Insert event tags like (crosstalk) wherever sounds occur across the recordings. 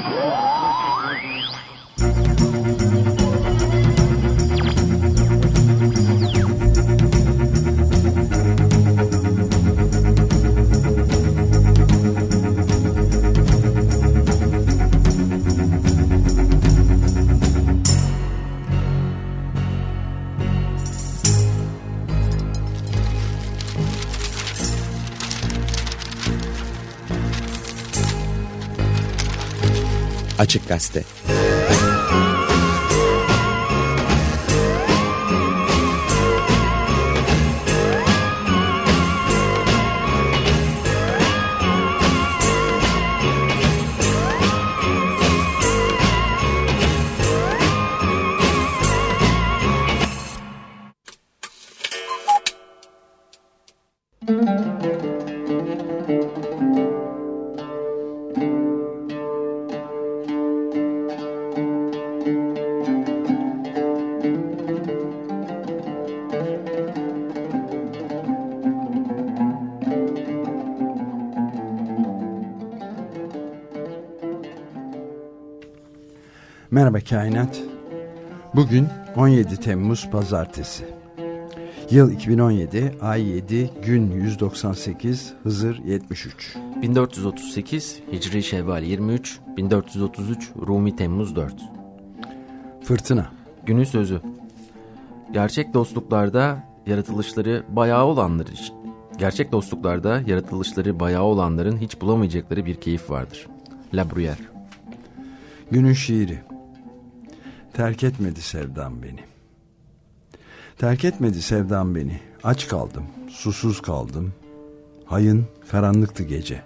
Whoa! Açık Gazete Merhaba Kainat. Bugün 17 Temmuz Pazartesi. Yıl 2017, ay 7, gün 198, Hızır 73. 1438, Hicri Şevval 23, 1433, Rumi Temmuz 4. Fırtına. Günün sözü. Gerçek dostluklarda yaratılışları bayağı olanlar Gerçek dostluklarda yaratılışları bayağı olanların hiç bulamayacakları bir keyif vardır. La Bruyère. Günün şiiri. Terk etmedi sevdam beni. Terk etmedi sevdam beni. Aç kaldım, susuz kaldım. Hayın karanlıktı gece.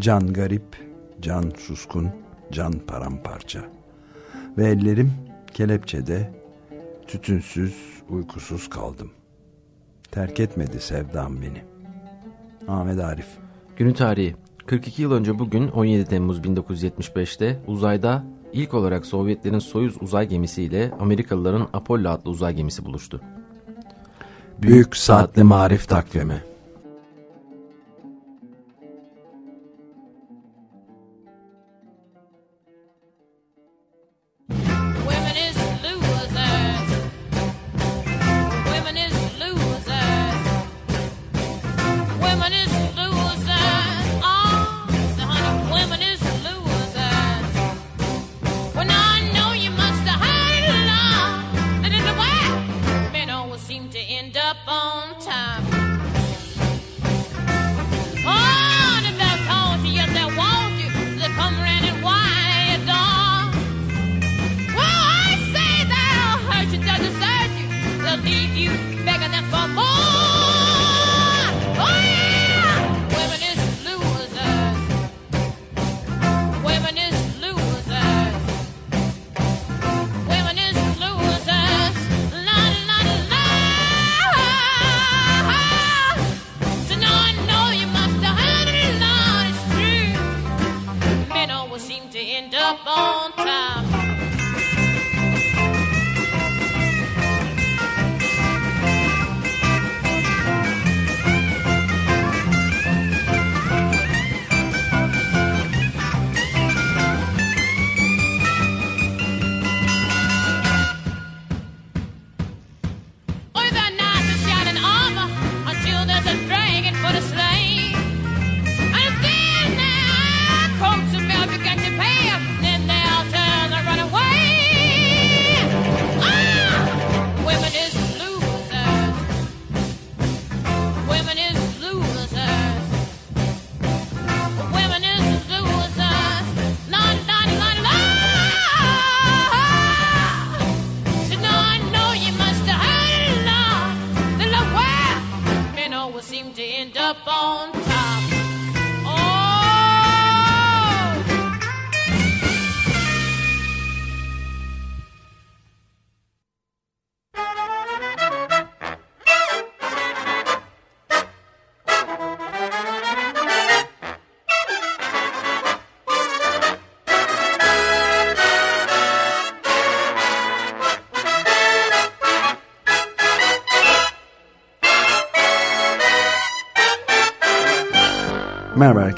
Can garip, can suskun, can paramparça. Ve ellerim kelepçede, tütünsüz, uykusuz kaldım. Terk etmedi sevdam beni. Ahmet Arif. Günü tarihi. 42 yıl önce bugün 17 Temmuz 1975'te uzayda İlk olarak Sovyetlerin Soyuz uzay gemisi ile Amerikalıların Apollo adlı uzay gemisi buluştu. Büyük Saatli Marif Takvimi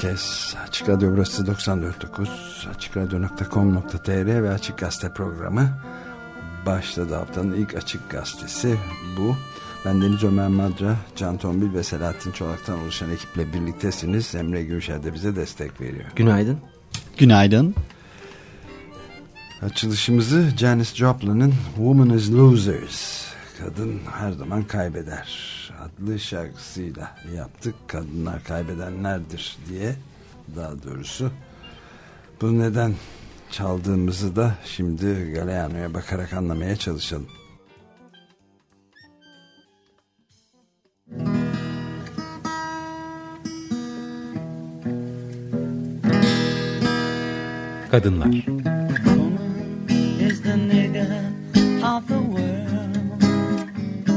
Herkes Açık Radyo burası 94.9 açıkradyo.com.tr ve Açık Gazete programı başladı haftanın ilk Açık Gazetesi bu. Ben Deniz Ömer Madra, Can Tombil ve Selahattin Çolak'tan oluşan ekiple birliktesiniz. Emre Gümüşer de bize destek veriyor. Günaydın. Günaydın. Açılışımızı Janis Joplin'in Woman is Losers, Kadın Her Zaman Kaybeder adlı şarkısıyla yaptık. Kadınlar kaybedenlerdir diye daha doğrusu. Bu neden çaldığımızı da şimdi Galeano'ya bakarak anlamaya çalışalım. Kadınlar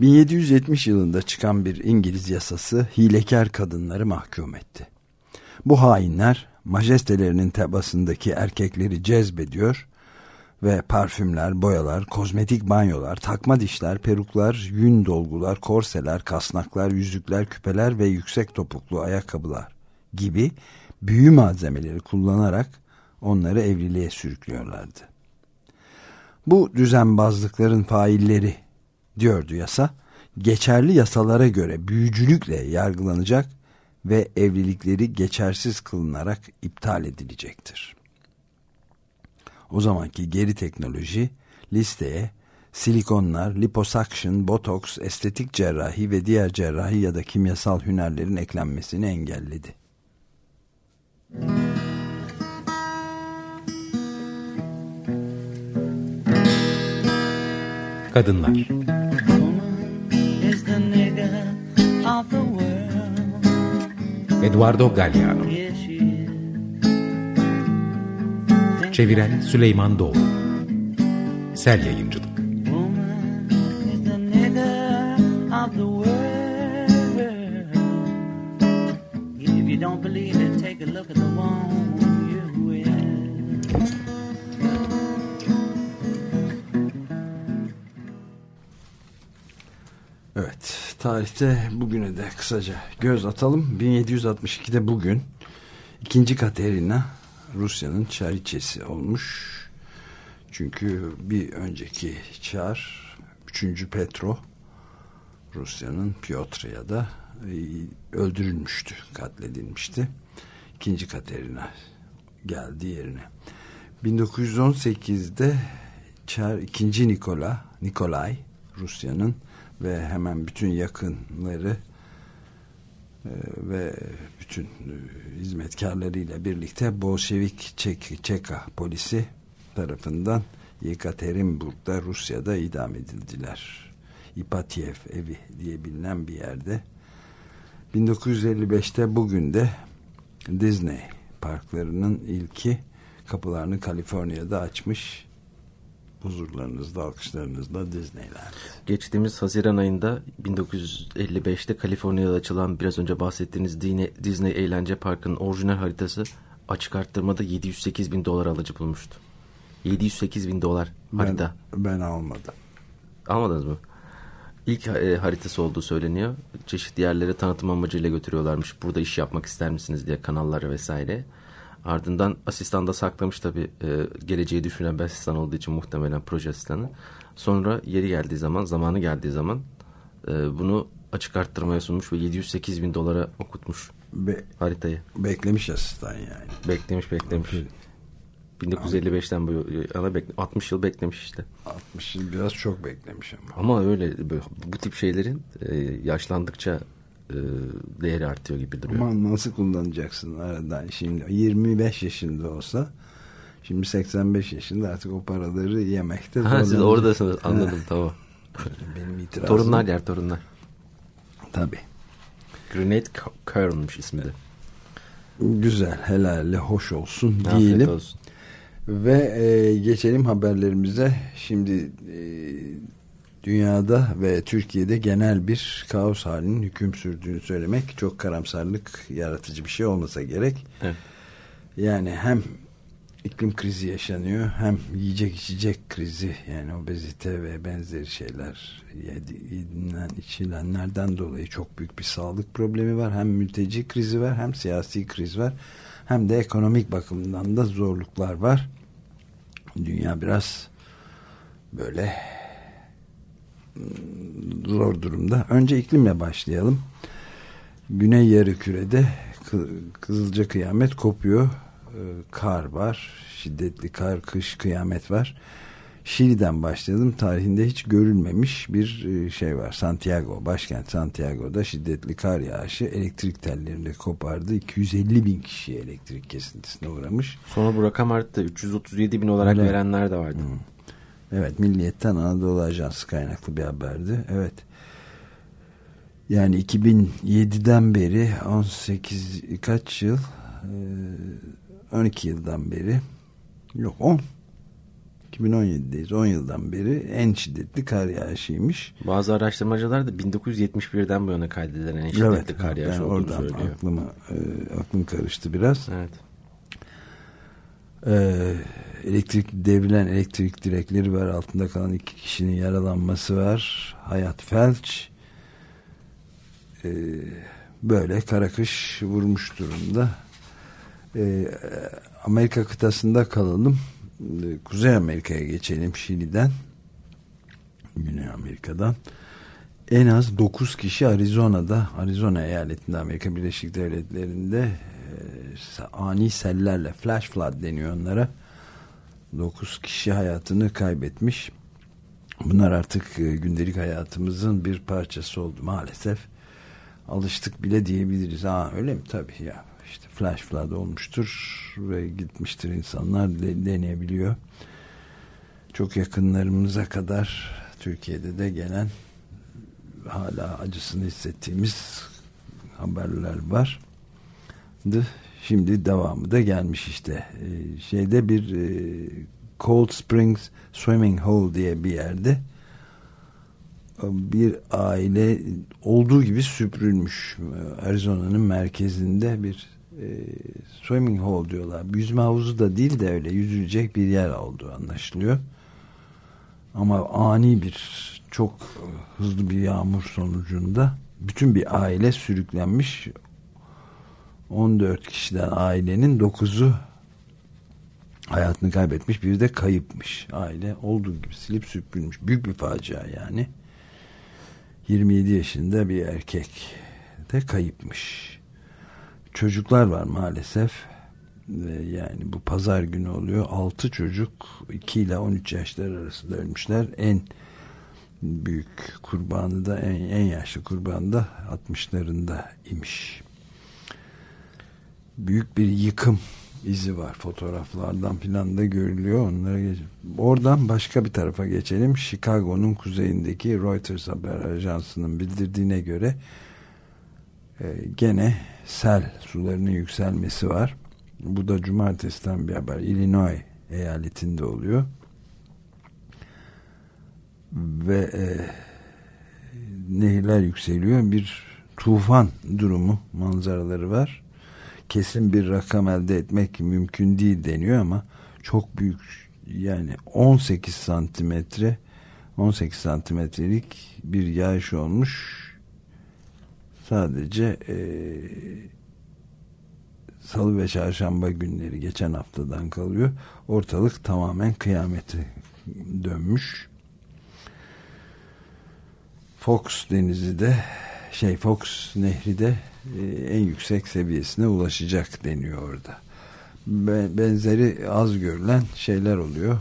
1770 yılında çıkan bir İngiliz yasası hilekar kadınları mahkum etti. Bu hainler majestelerinin tebasındaki erkekleri cezbediyor ve parfümler, boyalar, kozmetik banyolar, takma dişler, peruklar, yün dolgular, korseler, kasnaklar, yüzükler, küpeler ve yüksek topuklu ayakkabılar gibi büyü malzemeleri kullanarak onları evliliğe sürüklüyorlardı. Bu düzenbazlıkların failleri diyordu yasa, geçerli yasalara göre büyücülükle yargılanacak ve evlilikleri geçersiz kılınarak iptal edilecektir. O zamanki geri teknoloji listeye silikonlar, liposuction, botoks, estetik cerrahi ve diğer cerrahi ya da kimyasal hünerlerin eklenmesini engelledi. Kadınlar Eduardo Galliano Çeviren Süleyman Doğru. Sel Yayıncılık tarihte bugüne de kısaca göz atalım. 1762'de bugün ikinci Katerina Rusya'nın çariçesi olmuş. Çünkü bir önceki çar 3. Petro Rusya'nın Piotra'da e, öldürülmüştü, katledilmişti. İkinci Katerina geldi yerine. 1918'de Çar 2. Nikola Nikolay Rusya'nın ve hemen bütün yakınları e, ve bütün e, hizmetkarlarıyla birlikte Bolşevik Çek, Çeka polisi tarafından Yekaterinburg'da Rusya'da idam edildiler. İpatiev evi diye bilinen bir yerde. 1955'te bugün de Disney parklarının ilki kapılarını Kaliforniya'da açmış huzurlarınızda, alkışlarınızla Disneyland. Geçtiğimiz Haziran ayında 1955'te Kaliforniya'da açılan biraz önce bahsettiğiniz Disney Eğlence Parkı'nın orijinal haritası açık arttırmada 708 bin dolar alıcı bulmuştu. 708 bin dolar harita. Ben, ben almadım. Almadınız mı? İlk e, haritası olduğu söyleniyor. Çeşitli yerlere tanıtım amacıyla götürüyorlarmış. Burada iş yapmak ister misiniz diye kanallara vesaire. Ardından asistan da saklamış tabii e, geleceği düşünen bir asistan olduğu için muhtemelen proje asistanı. Sonra yeri geldiği zaman, zamanı geldiği zaman e, bunu açık arttırmaya sunmuş ve 708 bin dolara okutmuş Be haritayı. Beklemiş asistan yani. Beklemiş beklemiş. Aferin. 1955'ten bu yana bekle 60 yıl beklemiş işte. 60 yıl biraz çok beklemiş ama. Ama öyle bu tip şeylerin e, yaşlandıkça e, değeri artıyor gibi duruyor. Ama nasıl kullanacaksın aradan şimdi 25 yaşında olsa şimdi 85 yaşında artık o paraları yemekte ha, siz oradasınız anladım (laughs) tamam. Benim itirazım. Torunlar yer torunlar. Tabi. Grenade Kern'mış ismi de. Güzel helalle hoş olsun diyelim. Olsun. Ve e, geçelim haberlerimize. Şimdi e, dünyada ve Türkiye'de genel bir kaos halinin hüküm sürdüğünü söylemek çok karamsarlık yaratıcı bir şey olmasa gerek. Evet. Yani hem iklim krizi yaşanıyor hem yiyecek içecek krizi yani obezite ve benzeri şeyler yedilen içilenlerden dolayı çok büyük bir sağlık problemi var. Hem mülteci krizi var hem siyasi kriz var hem de ekonomik bakımdan da zorluklar var. Dünya biraz böyle zor durumda. Önce iklimle başlayalım. Güney yarı kürede Kızılca kıyamet kopuyor. Ee, kar var. Şiddetli kar, kış, kıyamet var. Şili'den başlayalım. Tarihinde hiç görülmemiş bir e, şey var. Santiago, başkent Santiago'da şiddetli kar yağışı elektrik tellerini kopardı. 250 bin kişi elektrik kesintisine uğramış. Sonra bu rakam arttı. 337 bin olarak Öyle. verenler de vardı. Hmm. Evet Milliyet'ten Anadolu Ajansı kaynaklı bir haberdi. Evet. Yani 2007'den beri 18 kaç yıl 12 e, yıldan beri yok 10 2017'deyiz 10 yıldan beri en şiddetli kar yağışıymış. Bazı araştırmacılar da 1971'den bu yana kaydedilen en şiddetli evet, kar yağışı olduğunu oradan söylüyor. Aklıma, e, aklım karıştı biraz. Evet. Ee, elektrik devrilen elektrik direkleri var. Altında kalan iki kişinin yaralanması var. Hayat felç. Ee, böyle karakış vurmuş durumda. Ee, Amerika kıtasında kalalım. Ee, Kuzey Amerika'ya geçelim Şili'den Güney Amerika'dan. En az 9 kişi Arizona'da Arizona eyaletinde Amerika Birleşik Devletleri'nde e, ani sellerle flash flood deniyor onlara 9 kişi hayatını kaybetmiş. Bunlar artık gündelik hayatımızın bir parçası oldu maalesef. Alıştık bile diyebiliriz. Ha öyle mi? Tabii ya. İşte flash flood olmuştur ve gitmiştir insanlar deneyebiliyor. Çok yakınlarımıza kadar Türkiye'de de gelen hala acısını hissettiğimiz haberler var. Şimdi devamı da gelmiş işte. Ee, şeyde bir e, Cold Springs Swimming Hole diye bir yerde bir aile olduğu gibi süpürülmüş. Arizona'nın merkezinde bir e, swimming hole diyorlar. Yüzme havuzu da değil de öyle yüzülecek bir yer olduğu anlaşılıyor. Ama ani bir çok hızlı bir yağmur sonucunda bütün bir aile sürüklenmiş 14 kişiden ailenin 9'u hayatını kaybetmiş bir de kayıpmış. Aile olduğu gibi silip süpürülmüş büyük bir facia yani. 27 yaşında bir erkek de kayıpmış. Çocuklar var maalesef. Yani bu pazar günü oluyor. 6 çocuk 2 ile 13 yaşlar arasında ölmüşler. En büyük kurbanı da en, en yaşlı kurbanı da 60'larında imiş büyük bir yıkım izi var. Fotoğraflardan filan da görülüyor. Onlara geç oradan başka bir tarafa geçelim. Chicago'nun kuzeyindeki Reuters haber ajansının bildirdiğine göre e, gene sel sularının yükselmesi var. Bu da cumartesiden bir haber. Illinois eyaletinde oluyor. Ve e, nehirler yükseliyor. Bir tufan durumu manzaraları var kesin bir rakam elde etmek mümkün değil deniyor ama çok büyük yani 18 santimetre 18 santimetrelik bir yağış olmuş. Sadece e, salı ve çarşamba günleri geçen haftadan kalıyor. Ortalık tamamen kıyameti dönmüş. Fox denizi de şey Fox nehri de en yüksek seviyesine ulaşacak deniyor orada. Benzeri az görülen şeyler oluyor.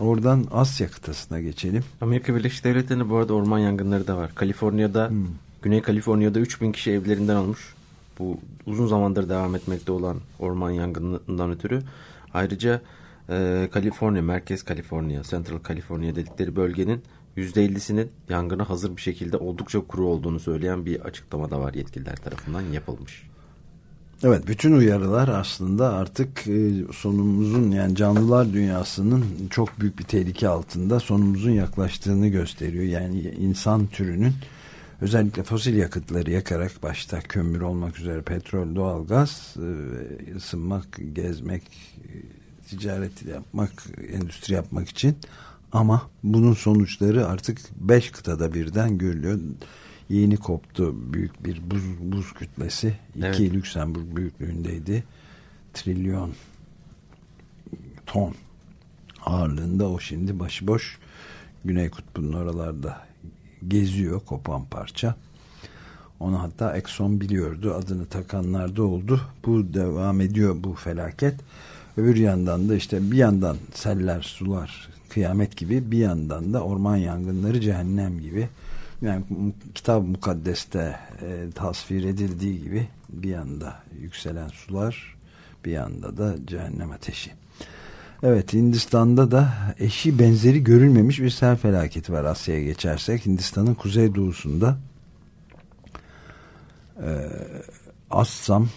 Oradan Asya kıtasına geçelim. Amerika Birleşik Devletleri'nde bu arada orman yangınları da var. Kaliforniya'da, hmm. Güney Kaliforniya'da 3000 kişi evlerinden olmuş. Bu uzun zamandır devam etmekte olan orman yangınından ötürü. Ayrıca e, Kaliforniya, Merkez Kaliforniya, Central Kaliforniya dedikleri bölgenin %50'sinin yangına hazır bir şekilde oldukça kuru olduğunu söyleyen bir açıklama da var yetkililer tarafından yapılmış. Evet bütün uyarılar aslında artık e, sonumuzun yani canlılar dünyasının çok büyük bir tehlike altında sonumuzun yaklaştığını gösteriyor. Yani insan türünün özellikle fosil yakıtları yakarak başta kömür olmak üzere petrol, doğalgaz, e, ısınmak, gezmek, e, ticaret yapmak, endüstri yapmak için ama bunun sonuçları artık beş kıtada birden görülüyor yeni koptu büyük bir buz, buz kütlesi. Evet. İki Lüksemburg büyüklüğündeydi. Trilyon ton ağırlığında o şimdi başıboş Güney Kutbu'nun oralarda geziyor kopan parça. Onu hatta Exxon biliyordu. Adını takanlar da oldu. Bu devam ediyor bu felaket. Öbür yandan da işte bir yandan seller, sular, kıyamet gibi bir yandan da orman yangınları cehennem gibi yani kitap mukaddeste e, tasvir edildiği gibi bir yanda yükselen sular bir yanda da cehennem ateşi. Evet Hindistan'da da eşi benzeri görülmemiş bir sel felaketi var Asya'ya geçersek. Hindistan'ın kuzeydoğusunda e, Assam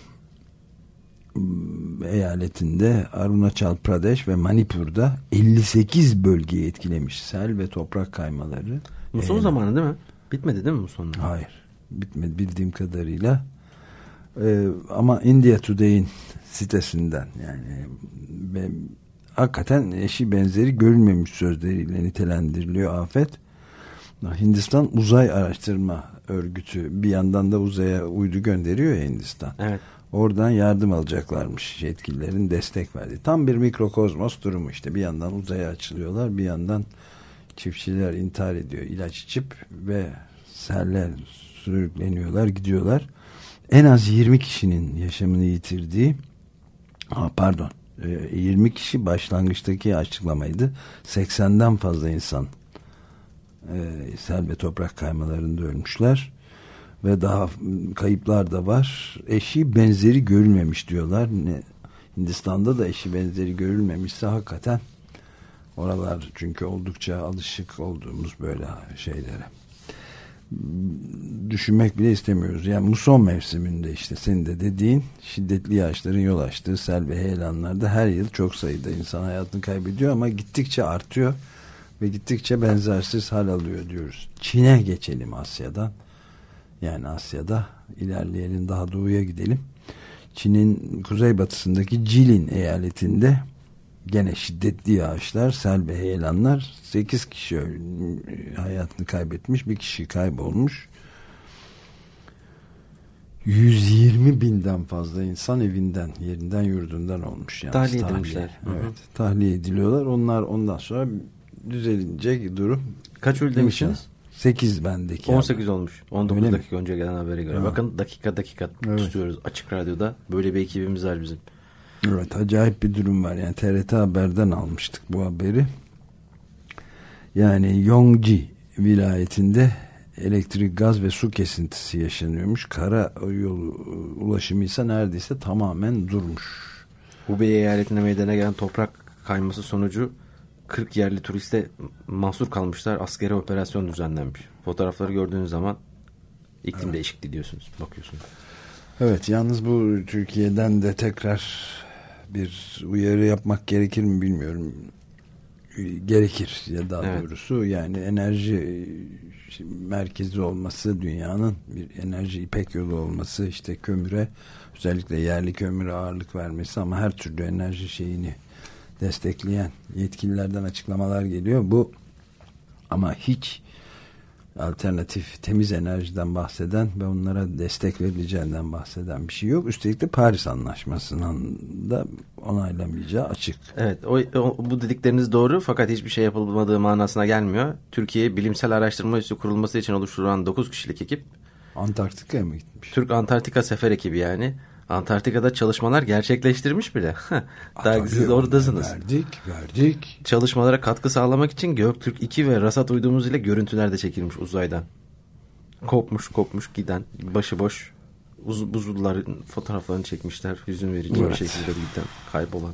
eyaletinde Arunachal Pradesh ve Manipur'da 58 bölgeyi etkilemiş sel ve toprak kaymaları. Bu son ee, zamanı değil mi? Bitmedi değil mi bu sonunda? Hayır. Bitmedi bildiğim kadarıyla. Ee, ama India Today'in sitesinden yani ve hakikaten eşi benzeri görülmemiş sözleriyle nitelendiriliyor afet. Hindistan Uzay Araştırma Örgütü bir yandan da uzaya uydu gönderiyor ya Hindistan. Evet. Oradan yardım alacaklarmış yetkililerin destek verdi. Tam bir mikrokozmos durumu işte bir yandan uzaya açılıyorlar bir yandan çiftçiler intihar ediyor ilaç içip ve seller sürükleniyorlar gidiyorlar. En az 20 kişinin yaşamını yitirdiği ha, pardon 20 e, kişi başlangıçtaki açıklamaydı. 80'den fazla insan e, sel ve toprak kaymalarında ölmüşler ve daha kayıplar da var. Eşi benzeri görülmemiş diyorlar. Ne, Hindistan'da da eşi benzeri görülmemişse hakikaten Oralar çünkü oldukça alışık olduğumuz böyle şeylere. Düşünmek bile istemiyoruz. Yani muson mevsiminde işte senin de dediğin şiddetli yağışların yol açtığı sel ve heyelanlarda her yıl çok sayıda insan hayatını kaybediyor ama gittikçe artıyor ve gittikçe benzersiz hal alıyor diyoruz. Çin'e geçelim Asya'dan. Yani Asya'da ilerleyelim daha doğuya gidelim. Çin'in kuzeybatısındaki Jilin eyaletinde gene şiddetli yağışlar, sel ve heyelanlar 8 kişi hayatını kaybetmiş, bir kişi kaybolmuş. 120 binden fazla insan evinden, yerinden, yurdundan olmuş. Yani. Tahliye, tahliye edilmişler. Evet, tahliye ediliyorlar. Onlar ondan sonra düzelince durum. Kaç öldü demişsiniz? 8 bendeki. 18 abi. olmuş. 19 Öyle dakika mi? önce gelen habere göre. Ha. Bakın dakika dakika evet. tutuyoruz açık radyoda. Böyle bir ekibimiz var bizim. Evet acayip bir durum var. Yani TRT Haber'den almıştık bu haberi. Yani Yongji vilayetinde elektrik, gaz ve su kesintisi yaşanıyormuş. Kara yolu ulaşımı ise neredeyse tamamen durmuş. Hubei eyaletinde meydana gelen toprak kayması sonucu 40 yerli turiste mahsur kalmışlar. Askeri operasyon düzenlenmiş. Fotoğrafları gördüğünüz zaman iklim evet. değişikliği diyorsunuz. Bakıyorsunuz. Evet yalnız bu Türkiye'den de tekrar bir uyarı yapmak gerekir mi bilmiyorum. Gerekir ya daha evet. doğrusu yani enerji merkezi olması dünyanın bir enerji ipek yolu olması işte kömüre özellikle yerli kömüre ağırlık vermesi ama her türlü enerji şeyini destekleyen yetkililerden açıklamalar geliyor. Bu ama hiç alternatif temiz enerjiden bahseden ve onlara destek verileceğinden bahseden bir şey yok. Üstelik de Paris Anlaşması'nın da onaylamayacağı açık. Evet o, o, bu dedikleriniz doğru fakat hiçbir şey yapılmadığı manasına gelmiyor. Türkiye Bilimsel Araştırma Üssü kurulması için oluşturulan 9 kişilik ekip Antarktika'ya mı gitmiş? Türk Antarktika Sefer ekibi yani. Antarktika'da çalışmalar gerçekleştirmiş bile. (laughs) Daha siz oradasınız. Verdik, verdik. Çalışmalara katkı sağlamak için Göktürk 2 ve Rasat uydumuz ile görüntüler de çekilmiş uzaydan. Kopmuş kopmuş giden başıboş uz buzulların fotoğraflarını çekmişler. Hüzün verici evet. bir şekilde giden kaybolan.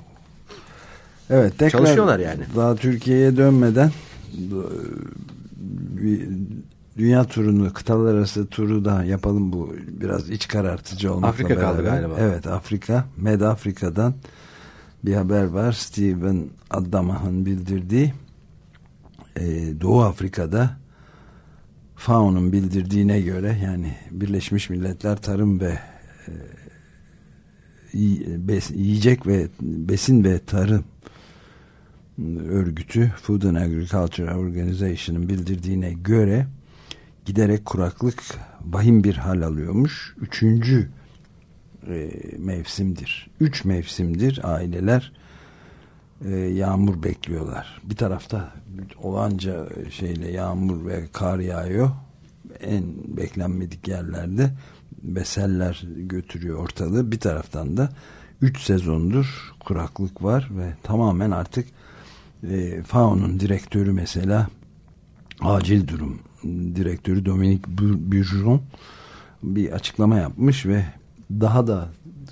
Evet tekrar çalışıyorlar yani. Daha Türkiye'ye dönmeden bir dünya turunu, kıtalar arası turu da yapalım bu biraz iç karartıcı olmakla Afrika beraber. kaldı galiba. Evet Afrika, Med Afrika'dan bir haber var. Steven Adamah'ın bildirdiği e, Doğu Afrika'da FAO'nun bildirdiğine göre yani Birleşmiş Milletler Tarım ve e, bes, yiyecek ve besin ve tarım örgütü Food and Agriculture Organization'ın bildirdiğine göre giderek kuraklık vahim bir hal alıyormuş. Üçüncü e, mevsimdir. Üç mevsimdir aileler e, yağmur bekliyorlar. Bir tarafta olanca şeyle yağmur ve kar yağıyor. En beklenmedik yerlerde beseller götürüyor ortalığı. Bir taraftan da üç sezondur kuraklık var ve tamamen artık e, FAO'nun direktörü mesela acil durum direktörü Dominique Burgeon bir açıklama yapmış ve daha da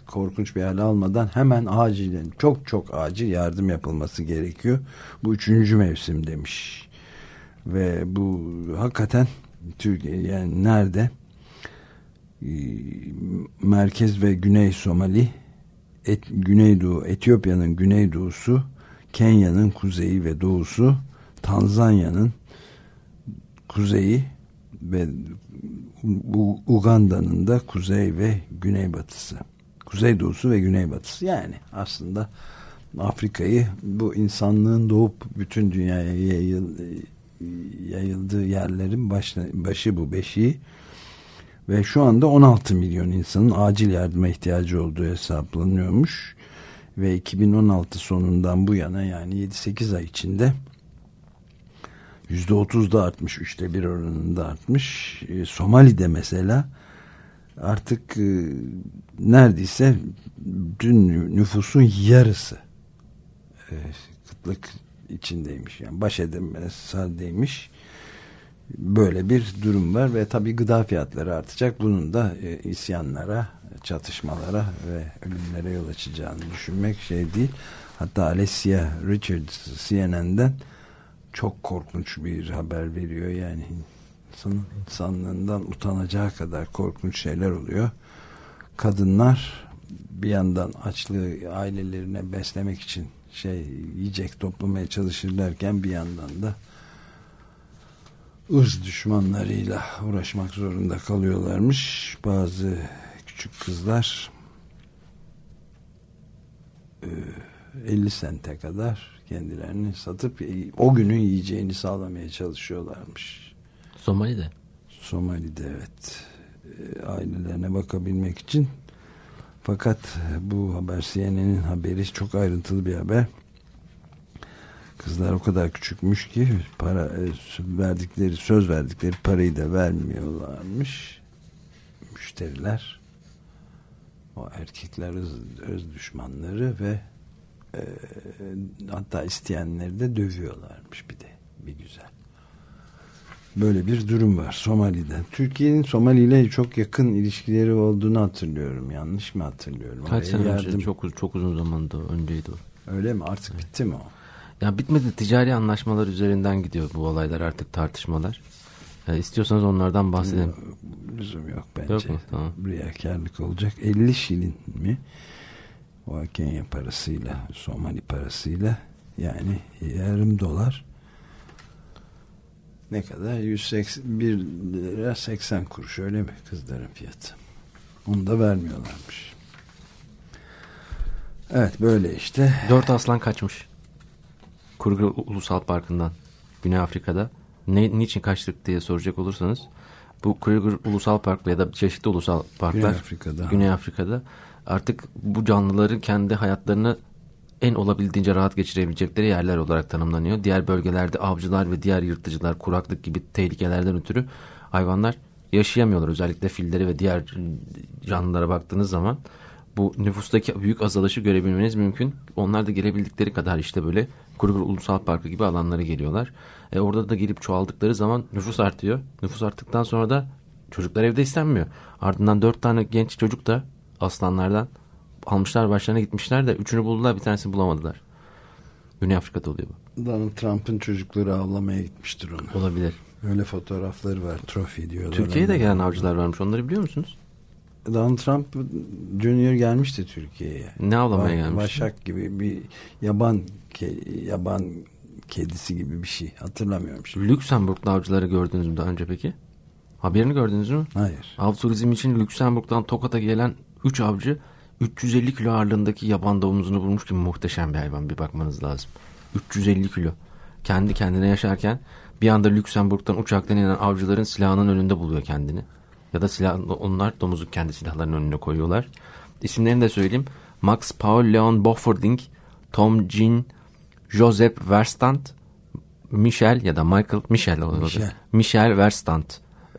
korkunç bir hale almadan hemen acilen çok çok acil yardım yapılması gerekiyor. Bu üçüncü mevsim demiş. Ve bu hakikaten Türkiye yani nerede ee, Merkez ve Güney Somali Et, Güneydoğu Etiyopya'nın güneydoğusu Kenya'nın kuzeyi ve doğusu Tanzanya'nın kuzeyi ve Uganda'nın da kuzey ve güneybatısı. Kuzeydoğusu ve güneybatısı. Yani aslında Afrika'yı bu insanlığın doğup bütün dünyaya yayıl, yayıldığı yerlerin başı, başı bu beşiği ve şu anda 16 milyon insanın acil yardıma ihtiyacı olduğu hesaplanıyormuş ve 2016 sonundan bu yana yani 7-8 ay içinde %30'da artmış, üçte bir oranında artmış. E, Somali'de mesela artık e, neredeyse dün nüfusun yarısı e, kıtlık içindeymiş. Yani baş edemez haldeymiş. Böyle bir durum var ve tabii gıda fiyatları artacak. Bunun da e, isyanlara, çatışmalara ve ölümlere yol açacağını düşünmek şey değil. Hatta Alessia Richards CNN'den çok korkunç bir haber veriyor. Yani insanın insanlığından utanacağı kadar korkunç şeyler oluyor. Kadınlar bir yandan açlığı ailelerine beslemek için şey yiyecek toplamaya çalışırlarken bir yandan da ırz düşmanlarıyla uğraşmak zorunda kalıyorlarmış. Bazı küçük kızlar 50 sente kadar kendilerini satıp o günün yiyeceğini sağlamaya çalışıyorlarmış. Somali'de. Somali'de evet. Ailelerine bakabilmek için. Fakat bu haber CNN'in haberi çok ayrıntılı bir haber. Kızlar o kadar küçükmüş ki para verdikleri söz verdikleri parayı da vermiyorlarmış. Müşteriler o erkekler öz, öz düşmanları ve e, hatta isteyenleri de dövüyorlarmış bir de bir güzel. Böyle bir durum var Somali'de. Türkiye'nin Somali ile çok yakın ilişkileri olduğunu hatırlıyorum. Yanlış mı hatırlıyorum? Kaç sene yardım... önce? Çok, çok uzun zamanda önceydi o. Öyle mi? Artık bitti mi o? Ya bitmedi. Ticari anlaşmalar üzerinden gidiyor bu olaylar artık tartışmalar. Ya istiyorsanız onlardan bahsedelim. Lüzum yok bence. Yok mu? Tamam. Riyakarlık olacak. 50 şilin mi? O Kenya parasıyla, Somali parasıyla yani yarım dolar ne kadar? 181 lira 80 kuruş öyle mi kızların fiyatı? Onu da vermiyorlarmış. Evet böyle işte. Dört aslan kaçmış. Kruger Ulusal Parkı'ndan Güney Afrika'da. Ne, niçin kaçtık diye soracak olursanız bu Kruger Ulusal Park ya da çeşitli ulusal parklar Güney Afrika'da. Güney Afrika'da artık bu canlıları kendi hayatlarını en olabildiğince rahat geçirebilecekleri yerler olarak tanımlanıyor. Diğer bölgelerde avcılar ve diğer yırtıcılar kuraklık gibi tehlikelerden ötürü hayvanlar yaşayamıyorlar. Özellikle filleri ve diğer canlılara baktığınız zaman bu nüfustaki büyük azalışı görebilmeniz mümkün. Onlar da gelebildikleri kadar işte böyle Kruger Ulusal Parkı gibi alanlara geliyorlar. E orada da gelip çoğaldıkları zaman nüfus artıyor. Nüfus arttıktan sonra da çocuklar evde istenmiyor. Ardından dört tane genç çocuk da aslanlardan almışlar başlarına gitmişler de üçünü buldular bir tanesini bulamadılar. Güney Afrika'da oluyor bu. Donald Trump'ın çocukları avlamaya gitmiştir onu. Olabilir. Öyle fotoğrafları var. Trofi diyorlar. Türkiye'ye de ona. gelen avcılar varmış. Onları biliyor musunuz? Donald Trump Junior gelmişti Türkiye'ye. Ne avlamaya Va- gelmiş? Vaşak gibi bir yaban ke- yaban kedisi gibi bir şey. Hatırlamıyorum şimdi. Lüksemburg'da avcıları gördünüz mü daha önce peki? Haberini gördünüz mü? Hayır. Av turizmi için Lüksemburg'dan Tokat'a gelen 3 avcı 350 kilo ağırlığındaki yaban domuzunu bulmuş ki muhteşem bir hayvan bir bakmanız lazım. 350 kilo. Kendi kendine yaşarken bir anda Lüksemburg'dan uçaktan inen avcıların silahının önünde buluyor kendini. Ya da silah, onlar domuzu kendi silahlarının önüne koyuyorlar. İsimlerini de söyleyeyim. Max Paul Leon Boffording, Tom Jean, Joseph Verstand, Michel ya da Michael Michel oluyor. Michel. Michel Verstand.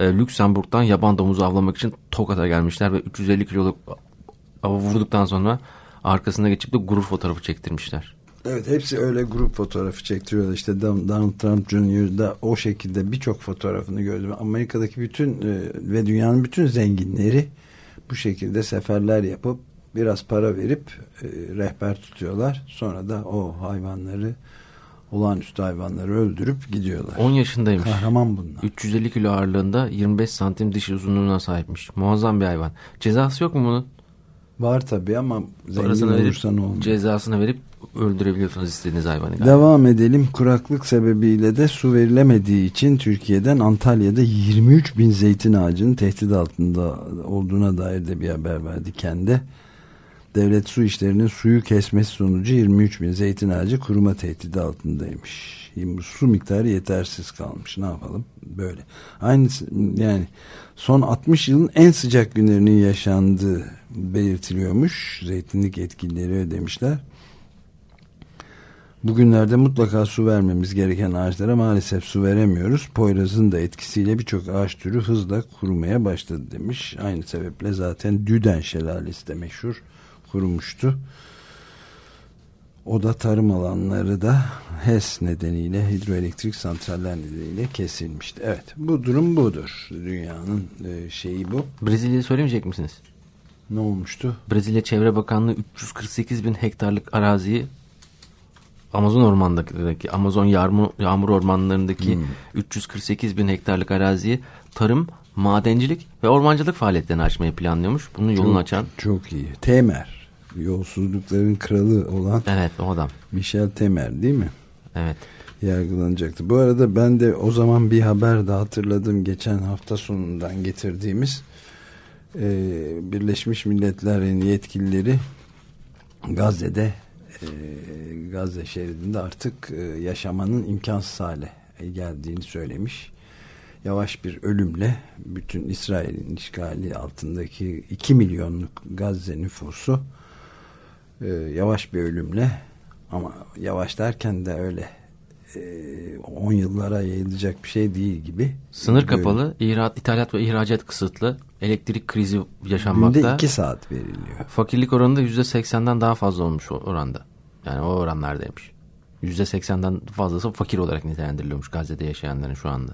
E, Lüksemburg'dan yaban domuzu avlamak için Tokat'a gelmişler ve 350 kiloluk avı vurduktan sonra arkasına geçip de gurur fotoğrafı çektirmişler. Evet hepsi öyle grup fotoğrafı çektiriyorlar. İşte Don- Donald Trump Jr.'da o şekilde birçok fotoğrafını gördüm. Amerika'daki bütün e, ve dünyanın bütün zenginleri bu şekilde seferler yapıp biraz para verip e, rehber tutuyorlar. Sonra da o hayvanları olağanüstü hayvanları öldürüp gidiyorlar. 10 yaşındaymış. Kahraman bunlar. 350 kilo ağırlığında 25 santim diş uzunluğuna sahipmiş. Muazzam bir hayvan. Cezası yok mu bunun? Var tabii ama zengin Parasını verip olursan olmuyor. cezasını verip öldürebiliyorsunuz istediğiniz hayvanı. Devam edelim. Kuraklık sebebiyle de su verilemediği için Türkiye'den Antalya'da 23 bin zeytin ağacının tehdit altında olduğuna dair de bir haber verdi kendi. Devlet su işlerinin suyu kesmesi sonucu 23 bin zeytin ağacı kuruma tehdidi altındaymış. Su miktarı yetersiz kalmış. Ne yapalım? Böyle. Aynısı yani son 60 yılın en sıcak günlerinin yaşandığı belirtiliyormuş. Zeytinlik yetkilileri ödemişler. Bugünlerde mutlaka su vermemiz gereken ağaçlara maalesef su veremiyoruz. Poyraz'ın da etkisiyle birçok ağaç türü hızla kurumaya başladı demiş. Aynı sebeple zaten Düden Şelalesi de meşhur kurumuştu. O da tarım alanları da HES nedeniyle hidroelektrik santraller nedeniyle kesilmişti. Evet bu durum budur. Dünyanın e, şeyi bu. Brezilya'yı söylemeyecek misiniz? Ne olmuştu? Brezilya Çevre Bakanlığı 348 bin hektarlık araziyi Amazon ormandaki Amazon yağmur, yağmur ormanlarındaki 348 bin hektarlık araziyi tarım, madencilik ve ormancılık faaliyetlerini açmayı planlıyormuş. Bunun yolunu Çok- açan Çok iyi. Temer. Yolsuzlukların kralı olan evet o adam. Michel Temer değil mi? Evet. yargılanacaktı. Bu arada ben de o zaman bir haber de hatırladım geçen hafta sonundan getirdiğimiz e, Birleşmiş Milletler'in yetkilileri Gazze'de e, Gazze şeridinde artık e, yaşamanın imkansız hale geldiğini söylemiş. Yavaş bir ölümle bütün İsrail'in işgali altındaki 2 milyonluk Gazze nüfusu e, yavaş bir ölümle ama yavaş derken de öyle 10 yıllara yayılacak bir şey değil gibi. Sınır kapalı, ihracat, ithalat ve ihracat kısıtlı, elektrik krizi yaşanmakta. Günde 2 saat veriliyor. Fakirlik oranı da %80'den daha fazla olmuş o oranda. Yani o oranlardaymış. %80'den fazlası fakir olarak nitelendiriliyormuş Gazze'de yaşayanların şu anda.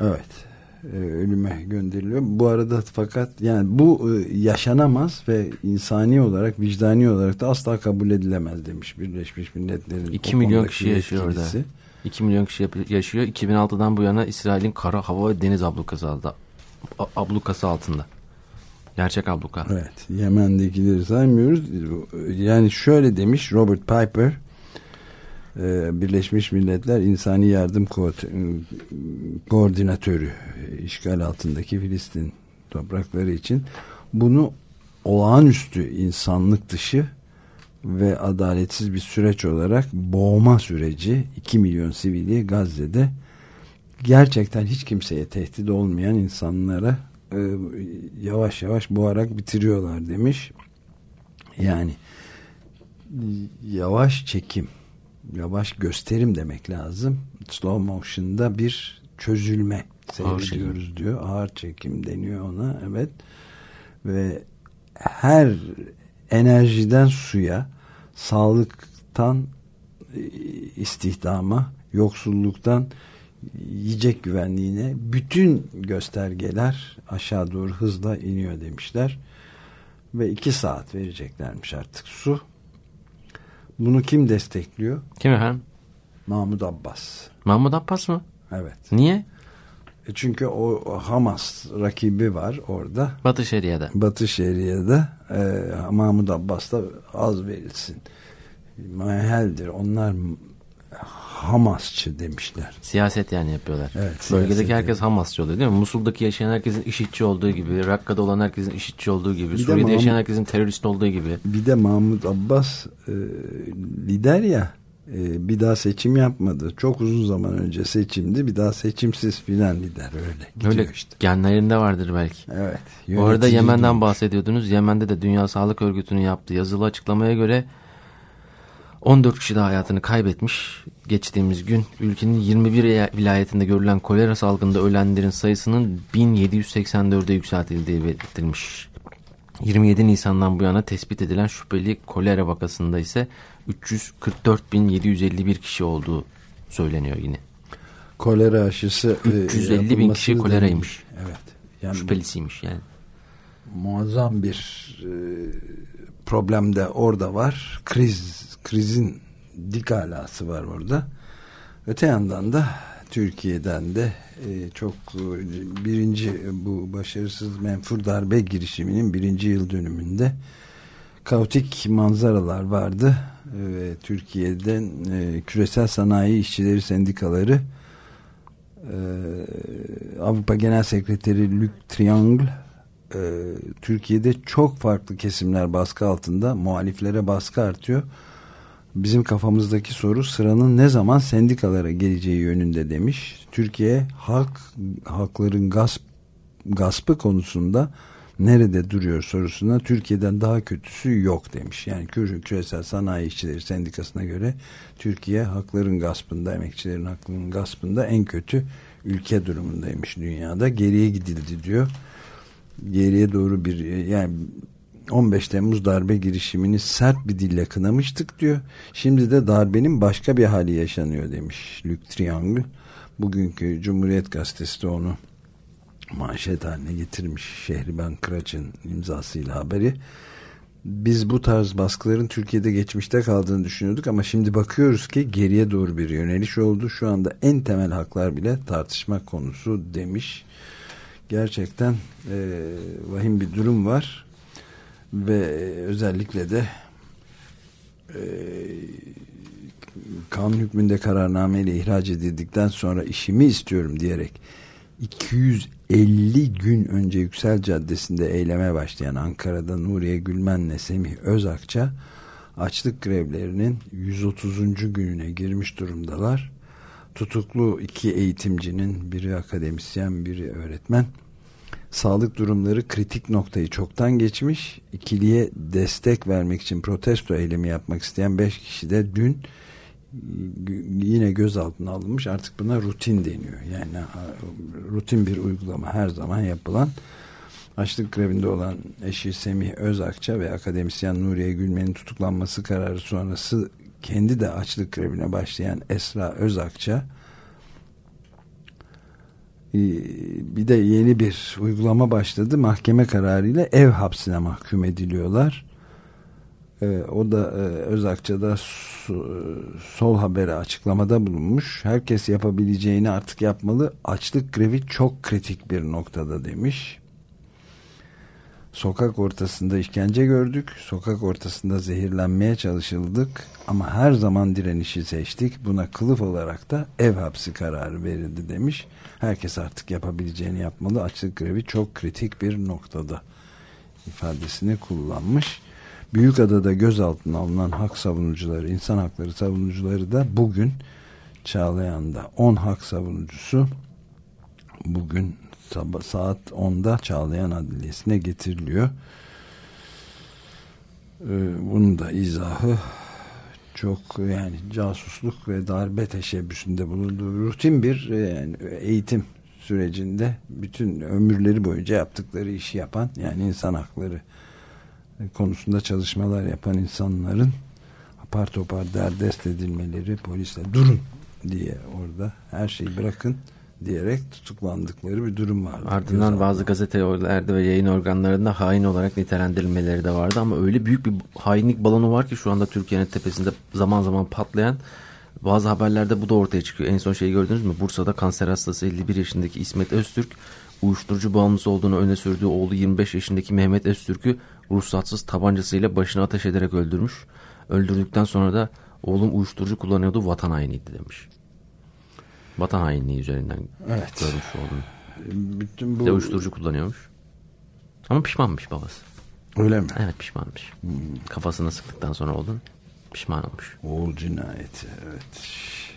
Evet. E, ölüme gönderiliyor. Bu arada fakat yani bu e, yaşanamaz ve insani olarak, vicdani olarak da asla kabul edilemez demiş Birleşmiş Milletler'in. 2 o milyon kişi yaşıyor orada. yetkilisi. 2 milyon kişi yaşıyor. 2006'dan bu yana İsrail'in kara, hava ve deniz ablukası, altında, ablukası altında. Gerçek abluka. Evet. Yemen'dekileri saymıyoruz. Yani şöyle demiş Robert Piper Birleşmiş Milletler İnsani Yardım Ko- Koordinatörü işgal altındaki Filistin toprakları için bunu olağanüstü insanlık dışı ve adaletsiz bir süreç olarak boğma süreci 2 milyon sivili Gazze'de gerçekten hiç kimseye tehdit olmayan insanlara e, yavaş yavaş boğarak bitiriyorlar demiş. Yani yavaş çekim, yavaş gösterim demek lazım. Slow motion'da bir çözülme seyrediyoruz diyor. Ağır çekim deniyor ona. Evet. Ve her enerjiden suya, sağlıktan istihdama, yoksulluktan yiyecek güvenliğine bütün göstergeler aşağı doğru hızla iniyor demişler. Ve iki saat vereceklermiş artık su. Bunu kim destekliyor? Kim efendim? Mahmut Abbas. Mahmut Abbas mı? Evet. Niye? E çünkü o Hamas rakibi var orada. Batı Şeria'da. Batı Şeria'da e, Mahmud Abbas da az verilsin. Maheldir. Onlar Hamasçı demişler. Siyaset yani yapıyorlar. Evet, Bölgedeki herkes Hamasçı oluyor değil mi? Musul'daki yaşayan herkesin işitçi olduğu gibi, Rakka'da olan herkesin işitçi olduğu gibi, de Suriye'de Mahmut- yaşayan herkesin terörist olduğu gibi. Bir de Mahmud Abbas e, lider ya e, bir daha seçim yapmadı. Çok uzun zaman önce seçimdi. Bir daha seçimsiz filan lider öyle. Gidiyor Öyle işte. genlerinde vardır belki. Evet. Bu arada Yemen'den değil. bahsediyordunuz. Yemen'de de Dünya Sağlık Örgütü'nün yaptığı yazılı açıklamaya göre 14 kişi daha hayatını kaybetmiş. Geçtiğimiz gün ülkenin 21 vilayetinde görülen kolera salgında ölenlerin sayısının 1784'e yükseltildiği belirtilmiş. 27 Nisan'dan bu yana tespit edilen şüpheli kolera vakasında ise 344.751 kişi olduğu söyleniyor yine. kolera aşısı e, 350 bin yapılması kişi koleraymış. Evet. Yani Şüphelisiymiş yani. muazzam bir e, problem de orada var. Kriz, krizin dik alası var orada. Öte yandan da Türkiye'den de e, çok e, birinci bu başarısız menfur darbe girişiminin birinci yıl dönümünde kaotik manzaralar vardı. E, Ve Türkiye'den e, küresel sanayi işçileri sendikaları e, Avrupa Genel Sekreteri Luc Triangle e, Türkiye'de çok farklı kesimler baskı altında muhaliflere baskı artıyor. Bizim kafamızdaki soru sıranın ne zaman sendikalara geleceği yönünde demiş. Türkiye hak hakların gasp gaspı konusunda nerede duruyor sorusuna Türkiye'den daha kötüsü yok demiş. Yani Kür- küresel sanayi işçileri sendikasına göre Türkiye hakların gaspında, emekçilerin haklarının gaspında en kötü ülke durumundaymış dünyada. Geriye gidildi diyor. Geriye doğru bir yani 15 Temmuz darbe girişimini sert bir dille kınamıştık diyor. Şimdi de darbenin başka bir hali yaşanıyor demiş Luc Triangle. Bugünkü Cumhuriyet Gazetesi de onu manşet haline getirmiş Şehriban Kıraç'ın imzasıyla haberi. Biz bu tarz baskıların Türkiye'de geçmişte kaldığını düşünüyorduk ama şimdi bakıyoruz ki geriye doğru bir yöneliş oldu. Şu anda en temel haklar bile tartışma konusu demiş. Gerçekten e, vahim bir durum var ve özellikle de e, kanun hükmünde kararnameyle ihraç edildikten sonra işimi istiyorum diyerek 250 gün önce Yüksel Caddesi'nde eyleme başlayan Ankara'da Nuriye Gülmen'le Semih Özakça açlık grevlerinin 130. gününe girmiş durumdalar. Tutuklu iki eğitimcinin biri akademisyen biri öğretmen sağlık durumları kritik noktayı çoktan geçmiş. İkiliye destek vermek için protesto eylemi yapmak isteyen 5 kişi de dün yine gözaltına alınmış. Artık buna rutin deniyor. Yani rutin bir uygulama her zaman yapılan. Açlık grevinde olan eşi Semih Özakça ve akademisyen Nuriye Gülmen'in tutuklanması kararı sonrası kendi de açlık grevine başlayan Esra Özakça bir de yeni bir uygulama başladı. Mahkeme kararıyla ev hapsine mahkum ediliyorlar. Ee, o da e, Özakça'da su, sol habere açıklamada bulunmuş. Herkes yapabileceğini artık yapmalı. Açlık grevi çok kritik bir noktada demiş. Sokak ortasında işkence gördük. Sokak ortasında zehirlenmeye çalışıldık. Ama her zaman direnişi seçtik. Buna kılıf olarak da ev hapsi kararı verildi demiş. Herkes artık yapabileceğini yapmalı. Açlık grevi çok kritik bir noktada ifadesini kullanmış. Büyükada'da gözaltına alınan hak savunucuları, insan hakları savunucuları da bugün Çağlayan'da 10 hak savunucusu bugün sabah saat 10'da Çağlayan Adliyesi'ne getiriliyor. Ee, bunun da izahı çok yani casusluk ve darbe teşebbüsünde bulunduğu rutin bir yani eğitim sürecinde bütün ömürleri boyunca yaptıkları işi yapan yani insan hakları konusunda çalışmalar yapan insanların apar topar derdest edilmeleri polisle durun diye orada her şeyi bırakın diyerek tutuklandıkları bir durum vardı. Ardından bazı gazetelerde ve yayın organlarında hain olarak nitelendirilmeleri de vardı ama öyle büyük bir hainlik balonu var ki şu anda Türkiye'nin tepesinde zaman zaman patlayan Bazı haberlerde bu da ortaya çıkıyor. En son şeyi gördünüz mü? Bursa'da kanser hastası 51 yaşındaki İsmet Öztürk uyuşturucu bağımlısı olduğunu öne sürdüğü oğlu 25 yaşındaki Mehmet Öztürk'ü ruhsatsız tabancasıyla başına ateş ederek öldürmüş. Öldürdükten sonra da oğlum uyuşturucu kullanıyordu vatan hainiydi demiş. Vatan hainliği üzerinden Evet. görmüş oğlum. Bütün Bir de bu uyuşturucu kullanıyormuş. Ama pişmanmış babası. öyle mi? Evet pişmanmış. Kafasına sıktıktan sonra oğlun pişman olmuş. Oğul cinayeti evet.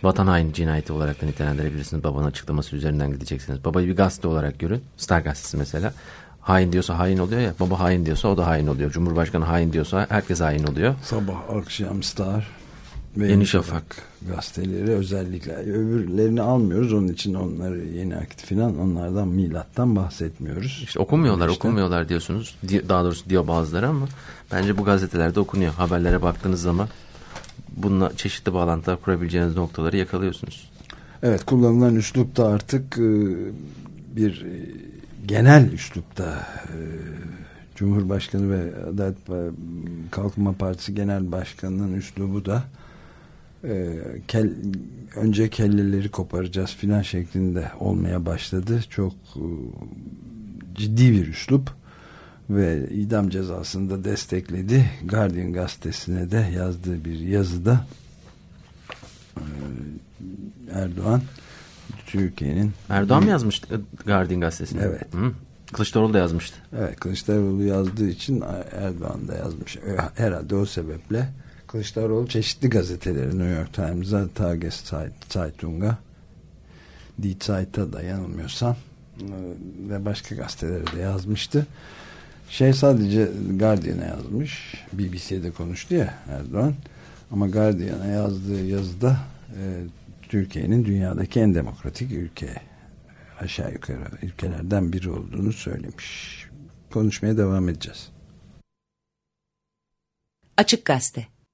Vatan haini cinayeti olarak da nitelendirebilirsiniz. Babanın açıklaması üzerinden gideceksiniz. Babayı bir gazete olarak görün. Star gazetesi mesela. Hain diyorsa hain oluyor ya. Baba hain diyorsa o da hain oluyor. Cumhurbaşkanı hain diyorsa herkes hain oluyor. Sabah akşam Star ve Yeni Şafak. gazeteleri özellikle öbürlerini almıyoruz onun için onları yeni akit filan onlardan milattan bahsetmiyoruz. İşte okumuyorlar İşte. okumuyorlar diyorsunuz. Di- Daha doğrusu diyor bazıları ama bence bu gazetelerde okunuyor. Haberlere baktığınız zaman bununla çeşitli bağlantılar kurabileceğiniz noktaları yakalıyorsunuz. Evet kullanılan üslup da artık e, bir e, genel üslupta e, Cumhurbaşkanı ve Adalet Kalkınma Partisi Genel Başkanı'nın üslubu da e, kel, önce kelleleri koparacağız filan şeklinde olmaya başladı. Çok e, ciddi bir üslup ve idam cezasını da destekledi. Guardian gazetesine de yazdığı bir yazıda e, Erdoğan Türkiye'nin Erdoğan mı yazmıştı Guardian gazetesine? Evet. Hı. Kılıçdaroğlu da yazmıştı. Evet Kılıçdaroğlu yazdığı için Erdoğan da yazmış. Herhalde o sebeple Kılıçdaroğlu çeşitli gazeteleri New York Times'a, Tageszeitunga, Die Zeit'a da yanılmıyorsam e, ve başka gazetelere de yazmıştı. Şey sadece Guardian'a yazmış. BBC'de konuştu ya Erdoğan. Ama Guardian'a yazdığı yazıda e, Türkiye'nin dünyadaki en demokratik ülke aşağı yukarı ülkelerden biri olduğunu söylemiş. Konuşmaya devam edeceğiz. Açık Gazete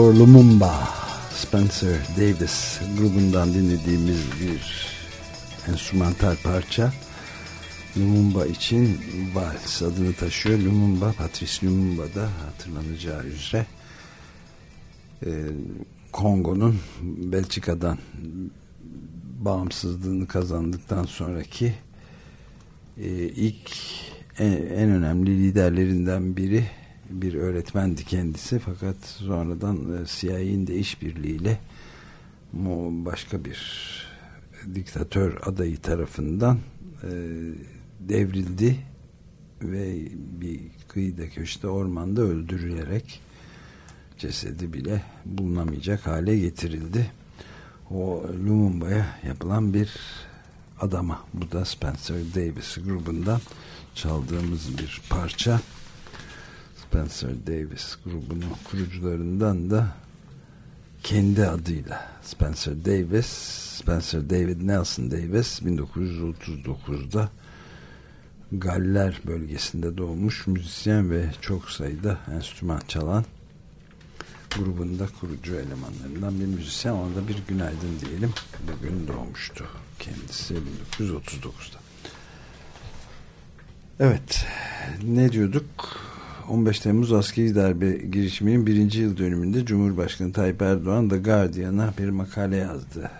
for Lumumba Spencer Davis grubundan dinlediğimiz bir enstrümantal parça Lumumba için vals adını taşıyor. Lumumba, Patrice Lumumba da hatırlanacağı üzere e, Kongo'nun Belçika'dan bağımsızlığını kazandıktan sonraki e, ilk en, en önemli liderlerinden biri bir öğretmendi kendisi fakat sonradan e, CIA'nin de işbirliğiyle başka bir diktatör adayı tarafından e, devrildi ve bir kıyıda köşede ormanda öldürülerek cesedi bile bulunamayacak hale getirildi. O Lumumba'ya yapılan bir adama. Bu da Spencer Davis grubundan çaldığımız bir parça. Spencer Davis grubunun kurucularından da kendi adıyla Spencer Davis Spencer David Nelson Davis 1939'da Galler bölgesinde doğmuş müzisyen ve çok sayıda enstrüman çalan grubunda kurucu elemanlarından bir müzisyen. Ona da bir günaydın diyelim. Bugün doğmuştu kendisi 1939'da evet ne diyorduk 15 Temmuz askeri darbe girişiminin birinci yıl dönümünde Cumhurbaşkanı Tayyip Erdoğan The Guardian'a bir makale yazdı.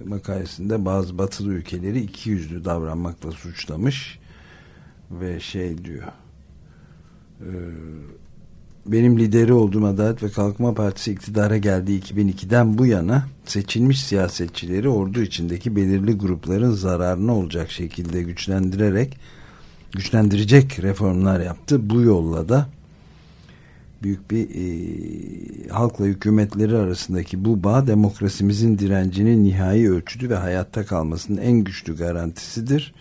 Ee, makalesinde bazı batılı ülkeleri iki yüzlü davranmakla suçlamış ve şey diyor e, benim lideri olduğum Adalet ve Kalkınma Partisi iktidara geldiği 2002'den bu yana seçilmiş siyasetçileri ordu içindeki belirli grupların zararına olacak şekilde güçlendirerek güçlendirecek reformlar yaptı. Bu yolla da büyük bir e, halkla hükümetleri arasındaki bu bağ demokrasimizin direncinin nihai ölçüdü ve hayatta kalmasının en güçlü garantisidir.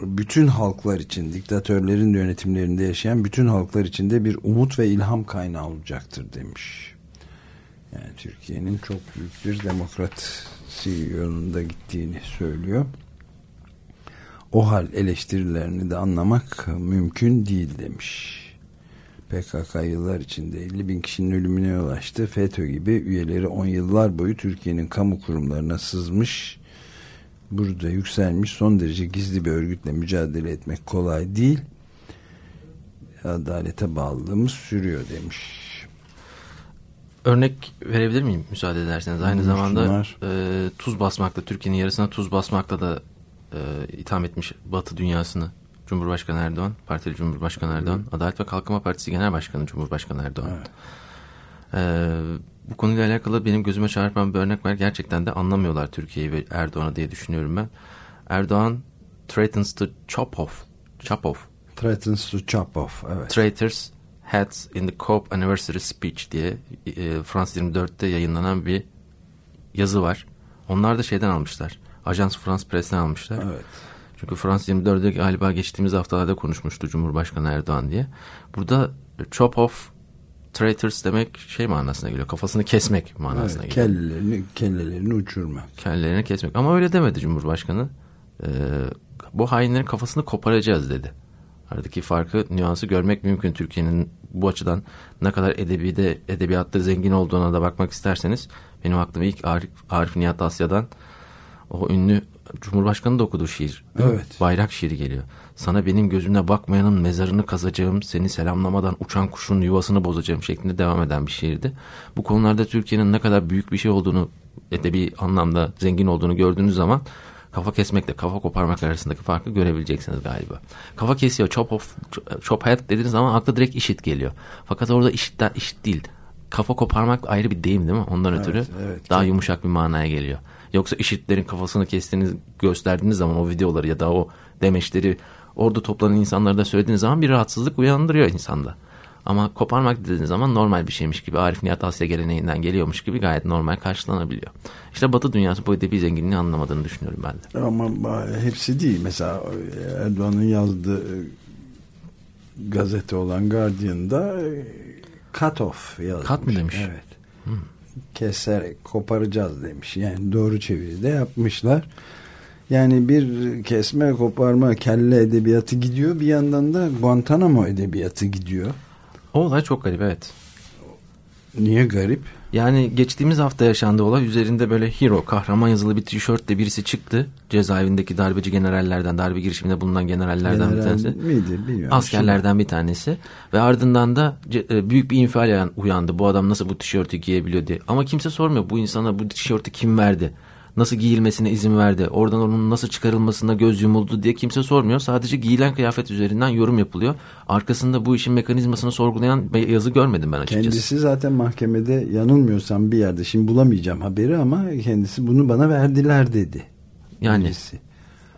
Bütün halklar için, diktatörlerin yönetimlerinde yaşayan bütün halklar için de bir umut ve ilham kaynağı olacaktır demiş. Yani Türkiye'nin çok büyük bir demokrasi yolunda gittiğini söylüyor o hal eleştirilerini de anlamak mümkün değil demiş. PKK yıllar içinde 50 bin kişinin ölümüne ulaştı. FETÖ gibi üyeleri 10 yıllar boyu Türkiye'nin kamu kurumlarına sızmış. Burada yükselmiş son derece gizli bir örgütle mücadele etmek kolay değil. Adalete bağlılığımız sürüyor demiş. Örnek verebilir miyim müsaade ederseniz? Aynı zamanda e, tuz basmakla Türkiye'nin yarısına tuz basmakla da e, itham etmiş Batı dünyasını Cumhurbaşkanı Erdoğan, Partili Cumhurbaşkanı Erdoğan, Hı. Adalet ve Kalkınma Partisi Genel Başkanı Cumhurbaşkanı Erdoğan. Evet. Ee, bu konuyla alakalı benim gözüme çarpan bir örnek var. Gerçekten de anlamıyorlar Türkiye'yi ve Erdoğan'ı diye düşünüyorum ben. Erdoğan threatens to chop off. Chop off. Threatens to chop off. Evet. Traitors heads in the COP anniversary speech diye e, Fransız 24'te yayınlanan bir yazı var. Onlar da şeyden almışlar. Ajans France Press'ten almışlar. Evet. Çünkü Frans 24'de galiba geçtiğimiz haftalarda konuşmuştu Cumhurbaşkanı Erdoğan diye. Burada chop off traitors demek şey manasına geliyor. Kafasını kesmek manasına evet, geliyor. Kellelerini, kellelerini uçurma. Kellelerini kesmek. Ama öyle demedi Cumhurbaşkanı. Ee, bu hainlerin kafasını koparacağız dedi. Aradaki farkı, nüansı görmek mümkün. Türkiye'nin bu açıdan ne kadar edebide, edebiyatta zengin olduğuna da bakmak isterseniz benim aklıma ilk Arif, Arif Nihat Asya'dan o ünlü Cumhurbaşkanı da okuduğu şiir. Evet. Bayrak şiiri geliyor. Sana benim gözümle bakmayanın mezarını kazacağım, seni selamlamadan uçan kuşun yuvasını bozacağım şeklinde devam eden bir şiirdi. Bu konularda Türkiye'nin ne kadar büyük bir şey olduğunu, edebi anlamda zengin olduğunu gördüğünüz zaman kafa kesmekle kafa koparmak arasındaki farkı görebileceksiniz galiba. Kafa kesiyor, chop off, chop head dediğiniz zaman akla direkt işit geliyor. Fakat orada işit, işit değil. Kafa koparmak ayrı bir deyim değil mi? Ondan evet, ötürü evet, daha yumuşak bir manaya geliyor. Yoksa işitlerin kafasını kestiğiniz gösterdiğiniz zaman o videoları ya da o demeçleri orada toplanan insanlara da söylediğiniz zaman bir rahatsızlık uyandırıyor insanda. Ama koparmak dediğiniz zaman normal bir şeymiş gibi Arif Nihat Asya geleneğinden geliyormuş gibi gayet normal karşılanabiliyor. İşte Batı dünyası bu edebi zenginliği anlamadığını düşünüyorum ben de. Ama hepsi değil. Mesela Erdoğan'ın yazdığı e, gazete olan Guardian'da e, cut off yazmış. Cut mı demiş? Evet. Hmm keserek koparacağız demiş. Yani doğru çeviri de yapmışlar. Yani bir kesme koparma kelle edebiyatı gidiyor bir yandan da Guantanamo edebiyatı gidiyor. O olay çok garip evet. Niye garip? Yani geçtiğimiz hafta yaşandığı olay üzerinde böyle hero kahraman yazılı bir tişörtle birisi çıktı. Cezaevindeki darbeci generallerden darbe girişiminde bulunan generallerden General bir tanesi. Miydi, bilmiyorum. Askerlerden bir tanesi ve ardından da e, büyük bir infial uyandı. Bu adam nasıl bu tişörtü giyebiliyor diye. Ama kimse sormuyor bu insana bu tişörtü kim verdi? Nasıl giyilmesine izin verdi, oradan onun nasıl çıkarılmasına göz yumuldu diye kimse sormuyor. Sadece giyilen kıyafet üzerinden yorum yapılıyor. Arkasında bu işin mekanizmasını sorgulayan yazı görmedim ben açıkçası. Kendisi zaten mahkemede yanılmıyorsam bir yerde, şimdi bulamayacağım haberi ama kendisi bunu bana verdiler dedi. Yani Birisi.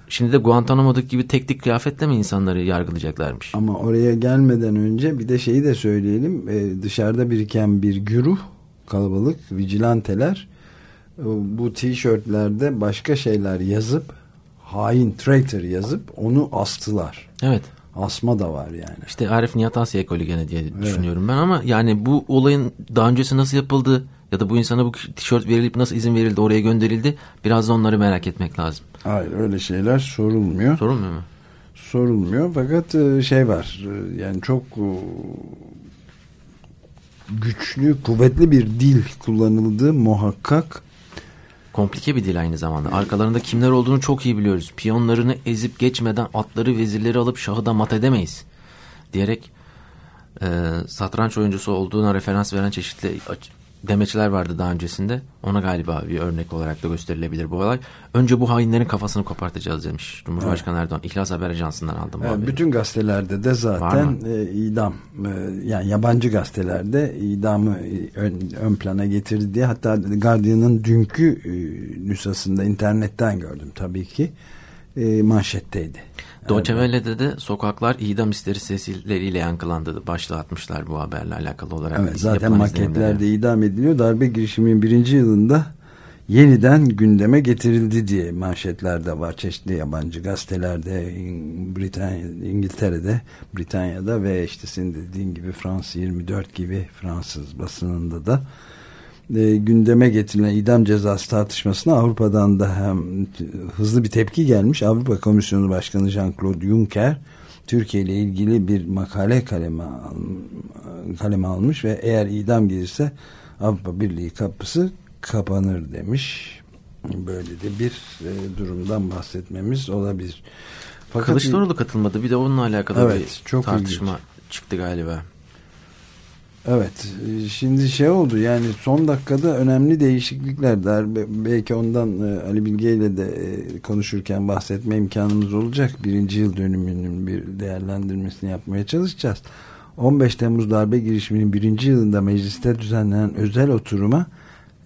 Şimdi de Guantanamo'daki gibi teknik kıyafetle mi insanları yargılayacaklarmış? Ama oraya gelmeden önce bir de şeyi de söyleyelim. Ee, dışarıda biriken bir güruh, kalabalık, vigilanteler bu tişörtlerde başka şeyler yazıp hain traitor yazıp onu astılar. Evet. Asma da var yani. İşte Arif Nihat Asya ekolü gene diye evet. düşünüyorum ben ama yani bu olayın daha öncesi nasıl yapıldı ya da bu insana bu tişört verilip nasıl izin verildi oraya gönderildi biraz da onları merak etmek lazım. Hayır öyle şeyler sorulmuyor. Sorulmuyor mu? Sorulmuyor fakat e, şey var e, yani çok e, güçlü kuvvetli bir dil kullanıldığı muhakkak Komplike bir dil aynı zamanda. Arkalarında kimler olduğunu çok iyi biliyoruz. Piyonlarını ezip geçmeden atları vezirleri alıp şahı da mat edemeyiz. Diyerek e, satranç oyuncusu olduğuna referans veren çeşitli demeçler vardı daha öncesinde. Ona galiba bir örnek olarak da gösterilebilir bu olay. Önce bu hainlerin kafasını kopartacağız demiş Cumhurbaşkanı evet. Erdoğan. İhlas Haber Ajansı'ndan aldım evet, Bütün gazetelerde de zaten e, idam e, yani yabancı gazetelerde idamı e, ön, ön plana getirdi diye hatta Guardian'ın dünkü e, nüshasında internetten gördüm tabii ki e, manşetteydi. Deutsche de sokaklar idam isteri sesleriyle yankılandı. Başlığı atmışlar bu haberle alakalı olarak. Evet, zaten maketlerde idam ediliyor. Darbe girişiminin birinci yılında yeniden gündeme getirildi diye manşetlerde var. Çeşitli yabancı gazetelerde, Britanya, İngiltere'de, Britanya'da ve işte senin dediğin gibi Fransız 24 gibi Fransız basınında da e, gündeme getirilen idam cezası tartışmasına Avrupa'dan da hem hızlı bir tepki gelmiş. Avrupa Komisyonu Başkanı Jean-Claude Juncker Türkiye ile ilgili bir makale kaleme, kaleme almış ve eğer idam gelirse Avrupa Birliği kapısı kapanır demiş. Böyle de bir e, durumdan bahsetmemiz olabilir. Fakat Kılıçdaroğlu katılmadı. Bir de onunla alakalı evet, bir çok tartışma ilginç. çıktı galiba. Evet şimdi şey oldu yani son dakikada önemli değişiklikler der. Belki ondan e, Ali Bilge ile de e, konuşurken bahsetme imkanımız olacak. Birinci yıl dönümünün bir değerlendirmesini yapmaya çalışacağız. 15 Temmuz darbe girişiminin birinci yılında mecliste düzenlenen özel oturuma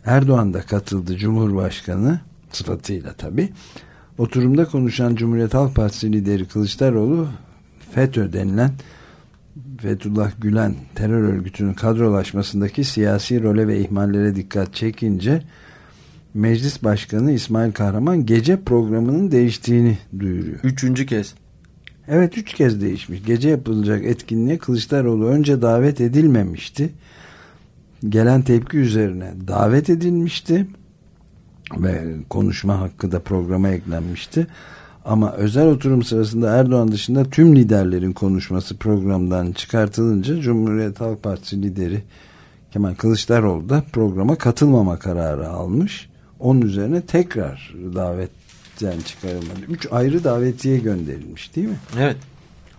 Erdoğan da katıldı Cumhurbaşkanı sıfatıyla tabi. Oturumda konuşan Cumhuriyet Halk Partisi lideri Kılıçdaroğlu FETÖ denilen Fethullah Gülen terör örgütünün kadrolaşmasındaki siyasi role ve ihmallere dikkat çekince Meclis Başkanı İsmail Kahraman gece programının değiştiğini duyuruyor. Üçüncü kez. Evet üç kez değişmiş. Gece yapılacak etkinliğe Kılıçdaroğlu önce davet edilmemişti. Gelen tepki üzerine davet edilmişti ve konuşma hakkı da programa eklenmişti. Ama özel oturum sırasında Erdoğan dışında tüm liderlerin konuşması programdan çıkartılınca Cumhuriyet Halk Partisi lideri Kemal Kılıçdaroğlu da programa katılmama kararı almış. Onun üzerine tekrar davetten çıkarılmadı. Üç ayrı davetiye gönderilmiş değil mi? Evet.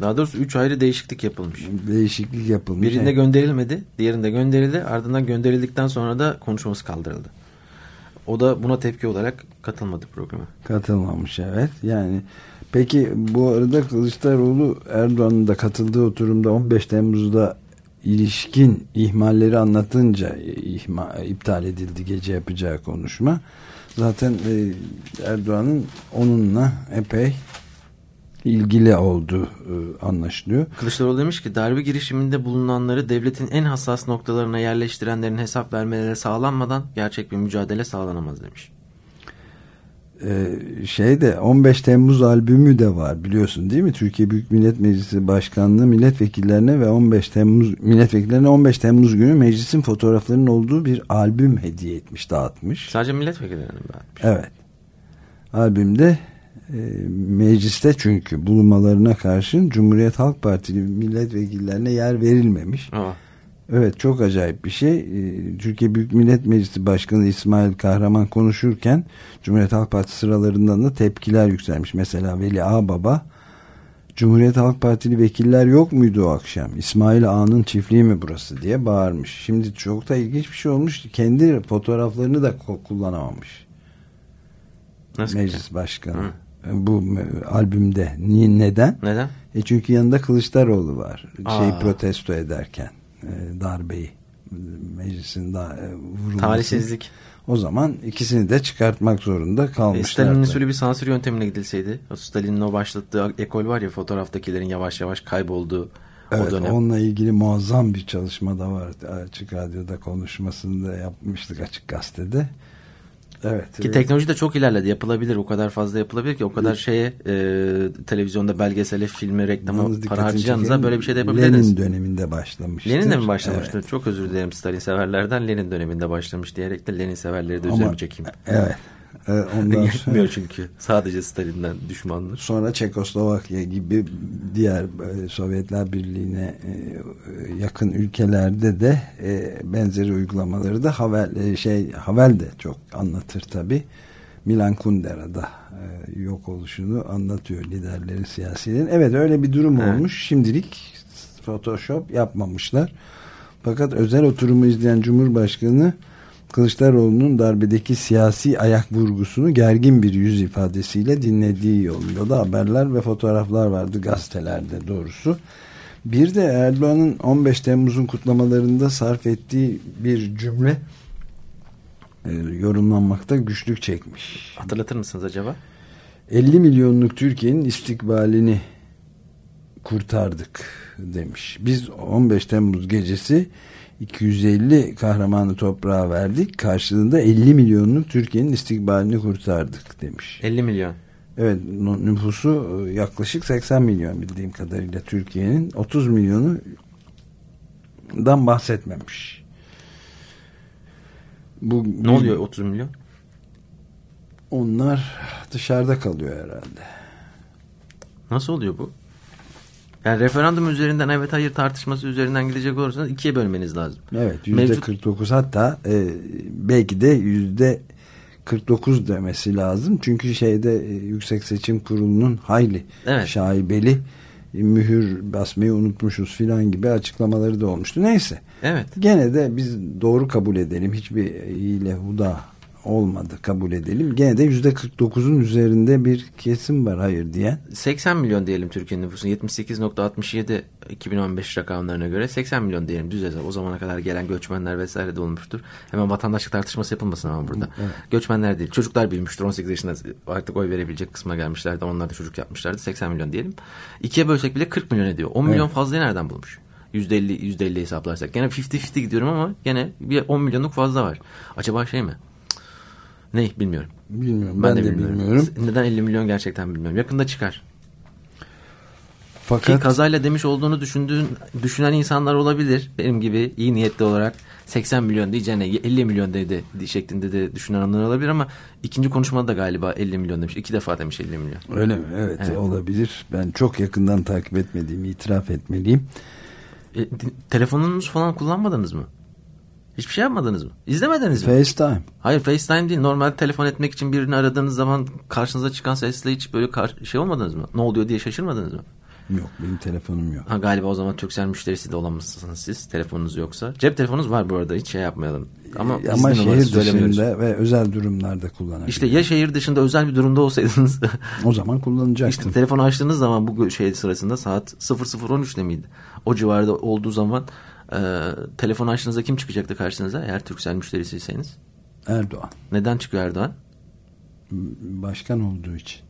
Daha doğrusu üç ayrı değişiklik yapılmış. Değişiklik yapılmış. Birinde gönderilmedi, diğerinde gönderildi. Ardından gönderildikten sonra da konuşması kaldırıldı. O da buna tepki olarak katılmadı programa. Katılmamış evet. Yani peki bu arada Kılıçdaroğlu Erdoğan'ın da katıldığı oturumda 15 Temmuz'da ilişkin ihmalleri anlatınca ihma, iptal edildi gece yapacağı konuşma. Zaten e, Erdoğan'ın onunla epey ilgili olduğu e, anlaşılıyor. Kılıçdaroğlu demiş ki darbe girişiminde bulunanları devletin en hassas noktalarına yerleştirenlerin hesap vermeleri sağlanmadan gerçek bir mücadele sağlanamaz demiş. Ee, şey de 15 Temmuz albümü de var biliyorsun değil mi? Türkiye Büyük Millet Meclisi Başkanlığı milletvekillerine ve 15 Temmuz milletvekillerine 15 Temmuz günü meclisin fotoğraflarının olduğu bir albüm hediye etmiş, dağıtmış. Sadece milletvekillerine mi dağıtmış? Evet. Albümde mecliste çünkü bulunmalarına karşın Cumhuriyet Halk Partili milletvekillerine yer verilmemiş. Aa. Evet çok acayip bir şey. Ee, Türkiye Büyük Millet Meclisi Başkanı İsmail Kahraman konuşurken Cumhuriyet Halk Partisi sıralarından da tepkiler yükselmiş. Mesela Veli Ağbaba Cumhuriyet Halk Partili vekiller yok muydu o akşam? İsmail Ağa'nın çiftliği mi burası diye bağırmış. Şimdi çok da ilginç bir şey olmuş. Kendi fotoğraflarını da kullanamamış. Nasıl Meclis ki? Başkanı. Hı. Bu albümde. Niye, neden? Neden? E çünkü yanında Kılıçdaroğlu var. Aa. Şeyi protesto ederken. E, darbeyi meclisin da e, vurulması. Talihsizlik. O zaman ikisini de çıkartmak zorunda kalmışlar. E, Stalin'in usulü bir sansür yöntemine gidilseydi. Stalin'in o başlattığı ekol var ya fotoğraftakilerin yavaş yavaş kaybolduğu evet, o dönem. Onunla ilgili muazzam bir çalışma da var. Açık Radyo'da konuşmasını da yapmıştık Açık Gazete'de. Evet. Ki teknoloji de çok ilerledi. Yapılabilir. O kadar fazla yapılabilir ki o kadar şeye e, televizyonda belgesele, filmi, reklama para harcayacağınıza böyle bir şey de yapabilirsiniz. Lenin döneminde başlamıştır. Lenin'de mi başlamıştır? Evet. Çok özür dilerim Stalin severlerden. Lenin döneminde başlamış diyerek de Lenin severleri de üzerime çekeyim. Evet. Ee, ondan (laughs) Yetmiyor çünkü. Sadece Stalin'den düşmanlar. Sonra Çekoslovakya gibi diğer e, Sovyetler Birliği'ne e, yakın ülkelerde de e, benzeri uygulamaları da Havel şey Havel de çok anlatır tabi. Milan Kundera da yok oluşunu anlatıyor liderlerin siyasilerin. Evet öyle bir durum evet. olmuş. Şimdilik Photoshop yapmamışlar. Fakat özel oturumu izleyen Cumhurbaşkanı Kılıçdaroğlu'nun darbedeki siyasi ayak vurgusunu gergin bir yüz ifadesiyle dinlediği yolunda da haberler ve fotoğraflar vardı gazetelerde doğrusu. Bir de Erdoğan'ın 15 Temmuz'un kutlamalarında sarf ettiği bir cümle e, yorumlanmakta güçlük çekmiş. Hatırlatır mısınız acaba? 50 milyonluk Türkiye'nin istikbalini kurtardık demiş. Biz 15 Temmuz gecesi 250 kahramanı toprağa verdik. Karşılığında 50 milyonluk Türkiye'nin istikbalini kurtardık demiş. 50 milyon. Evet nüfusu e, yaklaşık 80 milyon bildiğim kadarıyla Türkiye'nin 30 milyonu dan bahsetmemiş. Bu ne oluyor 30 milyon? Onlar dışarıda kalıyor herhalde. Nasıl oluyor bu? Yani referandum üzerinden evet hayır tartışması üzerinden gidecek olursanız ikiye bölmeniz lazım. Evet yüzde Mevcut... 49 hatta e, belki de yüzde 49 demesi lazım. Çünkü şeyde e, Yüksek Seçim Kurulu'nun hayli evet. şaibeli e, mühür basmayı unutmuşuz filan gibi açıklamaları da olmuştu. Neyse. Evet. Gene de biz doğru kabul edelim. Hiçbir hile huda olmadı kabul edelim. Gene de yüzde 49'un üzerinde bir kesim var hayır diyen. 80 milyon diyelim Türkiye nüfusu 78.67 2015 rakamlarına göre 80 milyon diyelim düz hesap. O zamana kadar gelen göçmenler vesaire de olmuştur. Hemen vatandaşlık tartışması yapılmasın ama burada. Evet. Göçmenler değil. Çocuklar büyümüştür. 18 yaşında artık oy verebilecek kısma gelmişlerdi. Onlar da çocuk yapmışlardı. 80 milyon diyelim. İkiye bölsek bile 40 milyon ediyor. 10 milyon evet. fazlayı nereden bulmuş? %50, %50 hesaplarsak. Gene 50-50 gidiyorum ama gene bir 10 milyonluk fazla var. Acaba şey mi? Ne bilmiyorum. Bilmiyorum. Ben, ben de, de bilmiyorum. bilmiyorum. Neden 50 milyon gerçekten bilmiyorum. Yakında çıkar. Fakat Ki kazayla demiş olduğunu düşündüğün düşünen insanlar olabilir. Benim gibi iyi niyetli olarak 80 milyon diyeceğine 50 milyon dedi şeklinde de düşünenler olabilir ama ikinci konuşmada da galiba 50 milyon demiş. İki defa demiş 50 milyon. Öyle mi? Evet, evet. olabilir. Ben çok yakından takip etmediğimi itiraf etmeliyim. E, telefonunuz falan kullanmadınız mı? Hiçbir şey yapmadınız mı? İzlemediniz mi? FaceTime. Hayır FaceTime değil. Normal telefon etmek için birini aradığınız zaman karşınıza çıkan sesle hiç böyle şey olmadınız mı? Ne oluyor diye şaşırmadınız mı? Yok benim telefonum yok. Ha, galiba o zaman Türksel müşterisi de olamazsınız siz telefonunuz yoksa. Cep telefonunuz var bu arada hiç şey yapmayalım. Ama, ee, ama şehir dışında ve özel durumlarda kullanabilirsiniz. İşte ya şehir dışında özel bir durumda olsaydınız. (laughs) o zaman kullanacaktım. İşte telefonu açtığınız zaman bu şey sırasında saat 00.13'te miydi? O civarda olduğu zaman e, telefon açtığınızda kim çıkacaktı karşınıza eğer Türksel müşterisiyseniz? Erdoğan. Neden çıkıyor Erdoğan? Başkan olduğu için.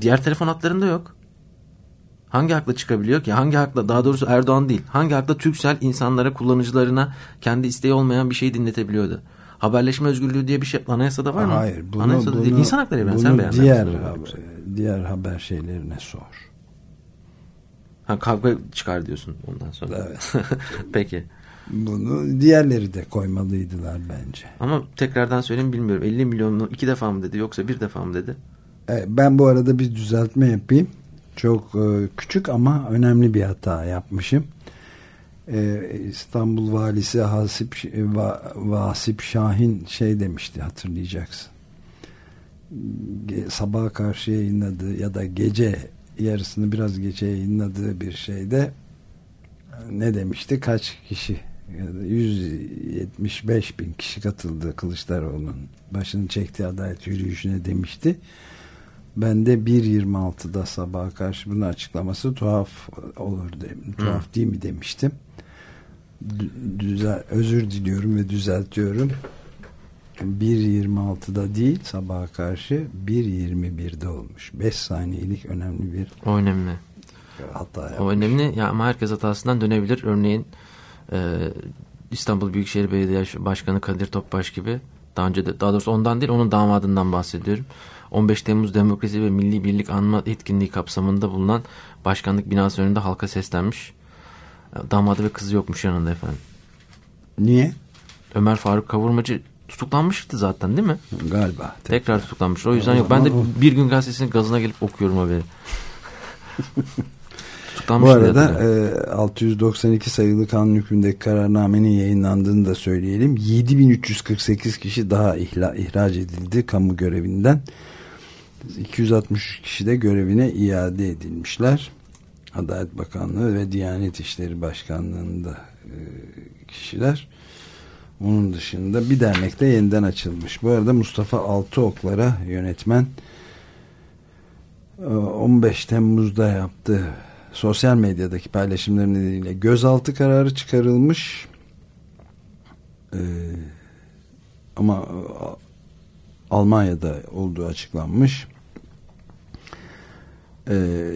Diğer telefon hatlarında yok. Hangi hakla çıkabiliyor ki? Hangi hakla daha doğrusu Erdoğan değil. Hangi hakla Türksel insanlara kullanıcılarına kendi isteği olmayan bir şey dinletebiliyordu? Haberleşme özgürlüğü diye bir şey anayasada var mı? Hayır. Bunu, anayasada bunu, değil. İnsan hakları evrensel beyanlar. Diğer, haber, diğer haber şeylerine sor. Ha, kavga çıkar diyorsun ondan sonra. Evet. (laughs) Peki. Bunu diğerleri de koymalıydılar bence. Ama tekrardan söyleyeyim bilmiyorum. 50 milyonu iki defa mı dedi yoksa bir defa mı dedi? E, ben bu arada bir düzeltme yapayım. Çok e, küçük ama önemli bir hata yapmışım. E, İstanbul valisi Hasip Va, Vasip Şahin şey demişti hatırlayacaksın. Sabaha karşı yayınladığı ya da gece yarısını biraz gece yayınladığı bir şeyde ne demişti? Kaç kişi 175 bin kişi katıldı Kılıçdaroğlu'nun başını çektiği adalet yürüyüşüne demişti. Ben de 1.26'da sabaha karşı bunu açıklaması tuhaf olur dedim. Tuhaf Hı. değil mi demiştim. Düzel, özür diliyorum ve düzeltiyorum. 1.26'da değil sabaha karşı 1.21'de olmuş. 5 saniyelik önemli bir o önemli. hata yapmış. O önemli ya ama herkes hatasından dönebilir. Örneğin e, İstanbul Büyükşehir Belediye Başkanı Kadir Topbaş gibi daha önce de daha doğrusu ondan değil onun damadından bahsediyorum. 15 Temmuz Demokrasi ve Milli Birlik Anma Etkinliği kapsamında bulunan başkanlık binası önünde halka seslenmiş. Damadı ve kızı yokmuş yanında efendim. Niye? Ömer Faruk Kavurmacı tutuklanmıştı zaten değil mi? Galiba. Tekrar, tekrar tutuklanmış. O yüzden yok. Ben de bir gün gazetesinin gazına gelip okuyorum haberi. (laughs) Bu arada e, 692 sayılı kanun hükmündeki kararnamenin yayınlandığını da söyleyelim. 7348 kişi daha ihla, ihraç edildi kamu görevinden. 260 kişi de görevine iade edilmişler. Adalet Bakanlığı ve Diyanet İşleri Başkanlığı'nda e, kişiler. Onun dışında bir dernek de yeniden açılmış. Bu arada Mustafa Altıoklar'a yönetmen 15 e, Temmuz'da yaptığı sosyal medyadaki paylaşımları nedeniyle gözaltı kararı çıkarılmış. Ee, ama Almanya'da olduğu açıklanmış. Ee,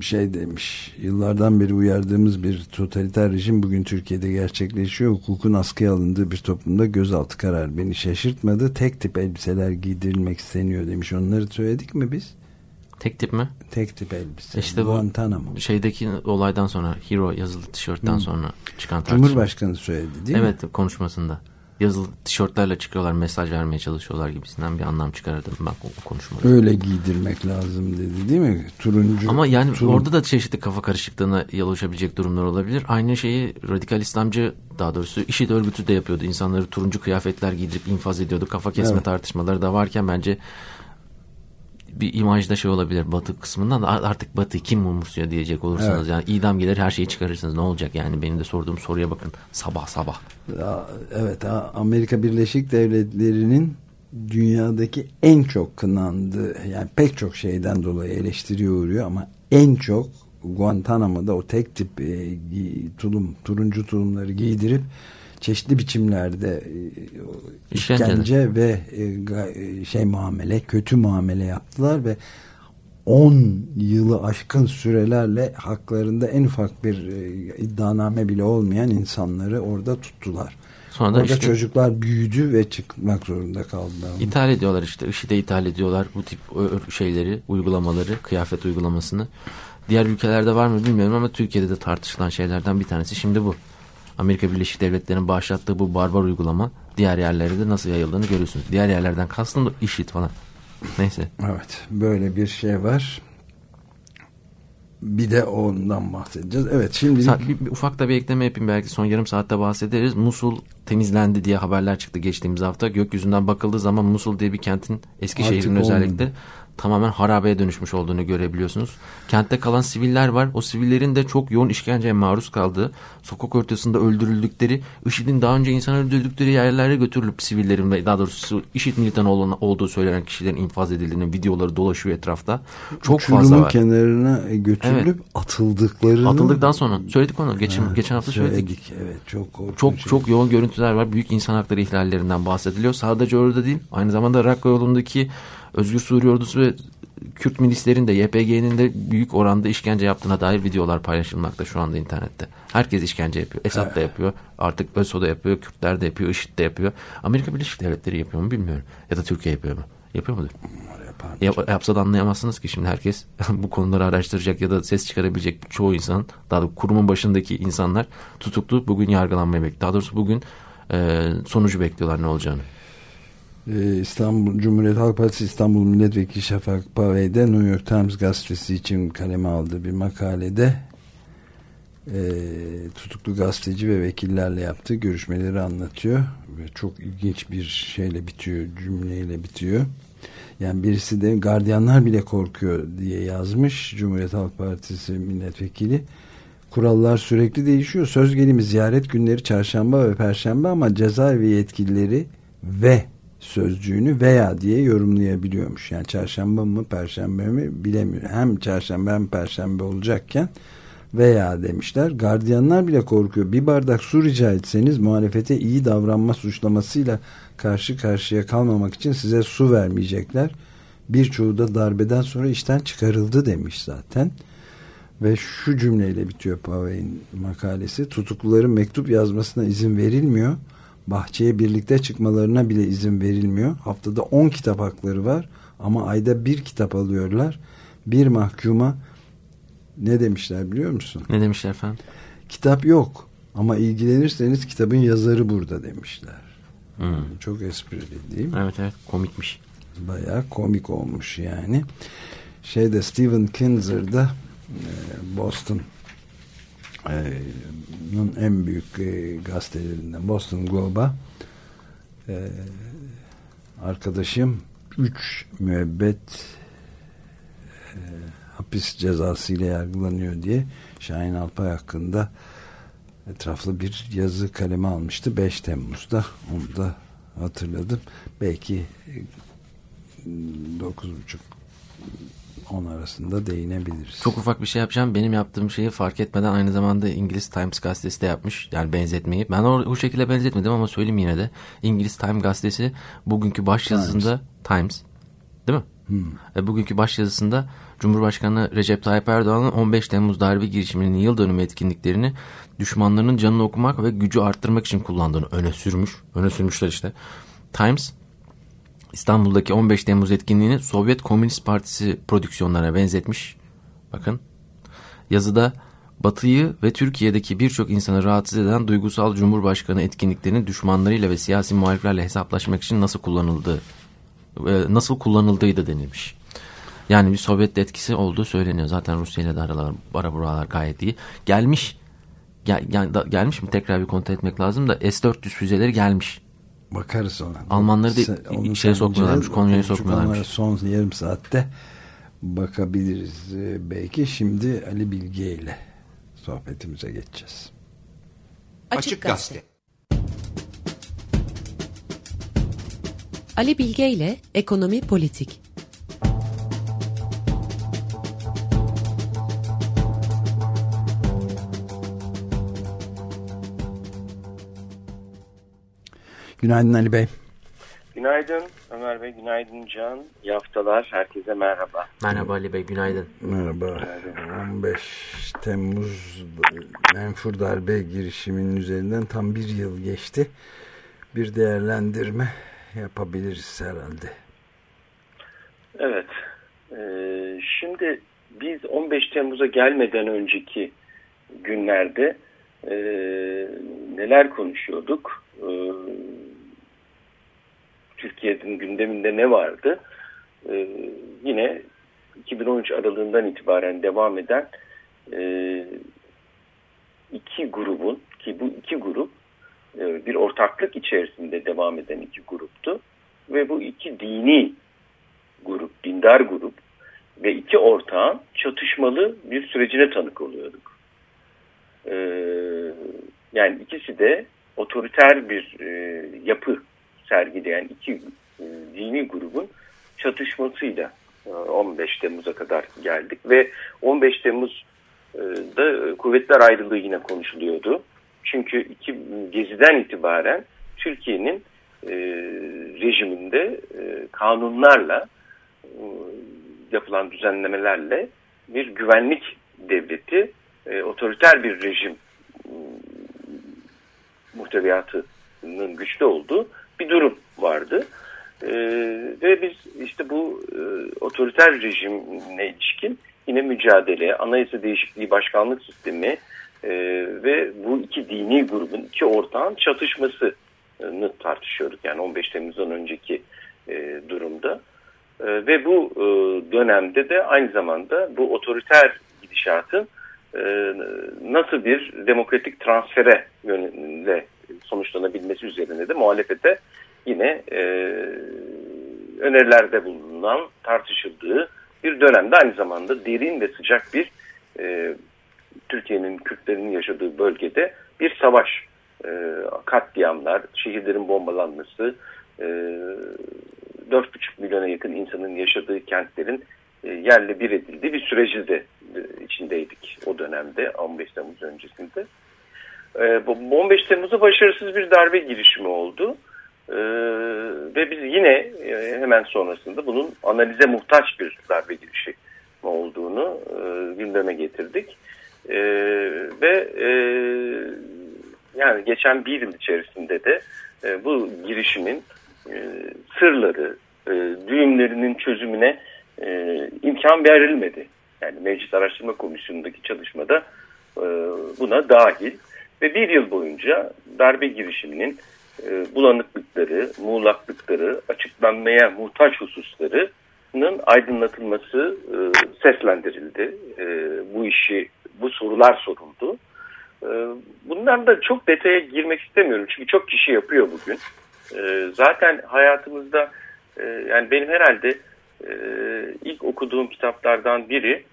şey demiş yıllardan beri uyardığımız bir totaliter rejim bugün Türkiye'de gerçekleşiyor. Hukukun askıya alındığı bir toplumda gözaltı kararı beni şaşırtmadı. Tek tip elbiseler giydirilmek isteniyor demiş. Onları söyledik mi biz? Tek tip mi? Tek tip elbise. İşte Guantanamo. bu şeydeki olaydan sonra Hero yazılı tişörtten Hı. sonra çıkan tartışma. Cumhurbaşkanı söyledi değil evet, mi? Evet konuşmasında. Yazılı tişörtlerle çıkıyorlar mesaj vermeye çalışıyorlar gibisinden bir anlam çıkardım ben o konuşmada. Öyle giydirmek lazım dedi değil mi? Turuncu. Ama yani turun... orada da çeşitli kafa karışıklığına yol açabilecek durumlar olabilir. Aynı şeyi radikal İslamcı daha doğrusu işit örgütü de yapıyordu. İnsanları turuncu kıyafetler giydirip infaz ediyordu. Kafa kesme evet. tartışmaları da varken bence bir imajda şey olabilir batı kısmından da artık batı kim umursuyor diyecek olursanız evet. yani idam gelir her şeyi çıkarırsınız ne olacak yani benim de sorduğum soruya bakın sabah sabah. Evet Amerika Birleşik Devletleri'nin dünyadaki en çok kınandığı yani pek çok şeyden dolayı eleştiriye uğruyor ama en çok Guantanamo'da o tek tip e, tulum turuncu tulumları giydirip çeşitli biçimlerde e, işkence ve e, e, şey muamele, kötü muamele yaptılar ve 10 yılı aşkın sürelerle haklarında en ufak bir iddianame bile olmayan insanları orada tuttular. Sonra da Orada işte, çocuklar büyüdü ve çıkmak zorunda kaldılar. İthal ediyorlar işte. IŞİD'e ithal ediyorlar bu tip şeyleri, uygulamaları, kıyafet uygulamasını. Diğer ülkelerde var mı bilmiyorum ama Türkiye'de de tartışılan şeylerden bir tanesi şimdi bu. Amerika Birleşik Devletleri'nin başlattığı bu barbar uygulama diğer yerlerde de nasıl yayıldığını görüyorsunuz. Diğer yerlerden kastım da IŞİD falan. Neyse. Evet böyle bir şey var. Bir de ondan bahsedeceğiz. Evet şimdi bir, bir, ufak da bir ekleme yapayım belki son yarım saatte bahsederiz. Musul temizlendi diye haberler çıktı geçtiğimiz hafta. Gökyüzünden bakıldığı zaman Musul diye bir kentin eski şehrin özellikle tamamen harabeye dönüşmüş olduğunu görebiliyorsunuz. Kentte kalan siviller var. O sivillerin de çok yoğun işkenceye maruz kaldığı, sokak ortasında öldürüldükleri, IŞİD'in daha önce insan öldürdükleri yerlere götürülüp sivillerin ve daha doğrusu IŞİD militanı olduğu söylenen kişilerin infaz edildiğinin videoları dolaşıyor etrafta. Çok Uçurumun fazla var. kenarına götürülüp evet. atıldıklarını atıldıktan sonra söyledik onu. Geçen ha, geçen hafta söyledik. söyledik. Evet, çok çok şey. çok yoğun görüntüler var. Büyük insan hakları ihlallerinden bahsediliyor. Sadece orada değil. Aynı zamanda Rakka yolundaki Özgür Suriye Ordusu ve Kürt milislerin de YPG'nin de büyük oranda işkence yaptığına dair videolar paylaşılmakta şu anda internette. Herkes işkence yapıyor. Esad evet. da yapıyor. Artık ÖSO da yapıyor. Kürtler de yapıyor. IŞİD de yapıyor. Amerika Birleşik Devletleri yapıyor mu bilmiyorum. Ya da Türkiye yapıyor mu? Yapıyor mudur? Yap, yapsa da anlayamazsınız ki şimdi herkes (laughs) bu konuları araştıracak ya da ses çıkarabilecek çoğu insan daha da kurumun başındaki insanlar tutuklu bugün yargılanmayı bekliyor. Daha doğrusu bugün e, sonucu bekliyorlar ne olacağını. Ee, İstanbul Cumhuriyet Halk Partisi İstanbul Milletvekili Şafak Pavey'de New York Times gazetesi için kaleme aldığı bir makalede e, tutuklu gazeteci ve vekillerle yaptığı görüşmeleri anlatıyor ve çok ilginç bir şeyle bitiyor cümleyle bitiyor. Yani birisi de gardiyanlar bile korkuyor diye yazmış Cumhuriyet Halk Partisi milletvekili. Kurallar sürekli değişiyor. Söz gelimi ziyaret günleri çarşamba ve perşembe ama cezaevi yetkilileri ve sözcüğünü veya diye yorumlayabiliyormuş. Yani çarşamba mı perşembe mi bilemiyor. Hem çarşamba hem perşembe olacakken veya demişler. Gardiyanlar bile korkuyor. Bir bardak su rica etseniz muhalefete iyi davranma suçlamasıyla karşı karşıya kalmamak için size su vermeyecekler. Birçoğu da darbeden sonra işten çıkarıldı demiş zaten. Ve şu cümleyle bitiyor Pavey'in makalesi. Tutukluların mektup yazmasına izin verilmiyor. Bahçeye birlikte çıkmalarına bile izin verilmiyor. Haftada 10 kitap hakları var ama ayda bir kitap alıyorlar. Bir mahkuma ne demişler biliyor musun? Ne demişler efendim? Kitap yok ama ilgilenirseniz kitabın yazarı burada demişler. Hmm. Çok esprili değil mi? Evet evet komikmiş. Baya komik olmuş yani. Şeyde Stephen Kinzer'da e, Boston en büyük e, gazetelerinden Boston Globe'a arkadaşım 3 müebbet hapis cezası ile yargılanıyor diye Şahin Alpay hakkında etraflı bir yazı kaleme almıştı. 5 Temmuz'da onu da hatırladım. Belki 9.30 10 arasında değinebiliriz. Çok ufak bir şey yapacağım. Benim yaptığım şeyi fark etmeden aynı zamanda İngiliz Times gazetesi de yapmış. Yani benzetmeyi. Ben o, o şekilde benzetmedim ama söyleyeyim yine de. İngiliz Times gazetesi bugünkü baş yazısında Times. Değil mi? Hmm. E, bugünkü baş yazısında Cumhurbaşkanı Recep Tayyip Erdoğan'ın 15 Temmuz darbe girişiminin yıl dönümü etkinliklerini düşmanlarının canını okumak ve gücü arttırmak için kullandığını öne sürmüş. Öne sürmüşler işte. Times İstanbul'daki 15 Temmuz etkinliğini Sovyet Komünist Partisi prodüksiyonlarına benzetmiş. Bakın yazıda Batı'yı ve Türkiye'deki birçok insanı rahatsız eden duygusal Cumhurbaşkanı etkinliklerinin düşmanlarıyla ve siyasi muhaliflerle hesaplaşmak için nasıl kullanıldığı e, nasıl kullanıldığıydı denilmiş. Yani bir Sovyet etkisi olduğu söyleniyor. Zaten Rusya ile de aralar, ara buralar gayet iyi. Gelmiş gel, gel, gelmiş mi tekrar bir kontrol etmek lazım da S-400 füzeleri gelmiş. Bakarız ona. Almanları da şeye sokmuyorlarmış, Konya'ya sokmuyorlarmış. Son yarım saatte bakabiliriz ee, belki. Şimdi Ali Bilge ile sohbetimize geçeceğiz. Açık Gazete Ali Bilge ile Ekonomi Politik Günaydın Ali Bey. Günaydın Ömer Bey, günaydın Can. İyi haftalar, herkese merhaba. Merhaba Ali Bey, günaydın. Merhaba. Günaydın. 15 Temmuz menfur darbe girişiminin üzerinden tam bir yıl geçti. Bir değerlendirme yapabiliriz herhalde. Evet. Ee, şimdi biz 15 Temmuz'a gelmeden önceki günlerde e, neler konuşuyorduk? E, Türkiye'nin gündeminde ne vardı? E, yine 2013 aralığından itibaren devam eden e, iki grubun ki bu iki grup e, bir ortaklık içerisinde devam eden iki gruptu ve bu iki dini grup, dindar grup ve iki ortağın çatışmalı bir sürecine tanık oluyorduk. Ee, yani ikisi de otoriter bir e, yapı sergileyen iki e, dini grubun çatışmasıyla e, 15 Temmuz'a kadar geldik ve 15 Temmuz'da kuvvetler ayrılığı yine konuşuluyordu. Çünkü iki geziden itibaren Türkiye'nin e, rejiminde e, kanunlarla e, yapılan düzenlemelerle bir güvenlik devleti, e, otoriter bir rejim e, muhteviyatının güçlü olduğu bir durum vardı. E, ve biz işte bu e, otoriter rejimle ilişkin yine mücadele, anayasa değişikliği başkanlık sistemi e, ve bu iki dini grubun, iki ortağın çatışması tartışıyorduk. Yani 15 Temmuz'dan önceki e, durumda. E, ve bu e, dönemde de aynı zamanda bu otoriter gidişatın e, nasıl bir demokratik transfere yönünde sonuçlanabilmesi üzerine de muhalefete yine e, önerilerde bulunan tartışıldığı bir dönemde aynı zamanda derin ve sıcak bir e, Türkiye'nin Kürtlerinin yaşadığı bölgede bir savaş, e, katliamlar, şehirlerin bombalanması, e, 4,5 milyona yakın insanın yaşadığı kentlerin e, yerle bir edildiği bir süreci de e, içindeydik o dönemde 15 Temmuz öncesinde. E, bu 15 Temmuz'da başarısız bir darbe girişimi oldu. Ee, ve biz yine e, hemen sonrasında bunun analize muhtaç bir darbe girişimi olduğunu e, gündeme getirdik. E, ve e, yani geçen bir yıl içerisinde de e, bu girişimin e, sırları, e, düğümlerinin çözümüne e, imkan verilmedi. Yani Meclis Araştırma Komisyonu'ndaki çalışmada e, buna dahil ve bir yıl boyunca darbe girişiminin e, bulanıklıkları, muğlaklıkları, açıklanmaya muhtaç hususlarının aydınlatılması e, seslendirildi. E, bu işi, bu sorular soruldu. E, bundan da çok detaya girmek istemiyorum çünkü çok kişi yapıyor bugün. Zaten hayatımızda yani benim herhalde ilk okuduğum kitaplardan biri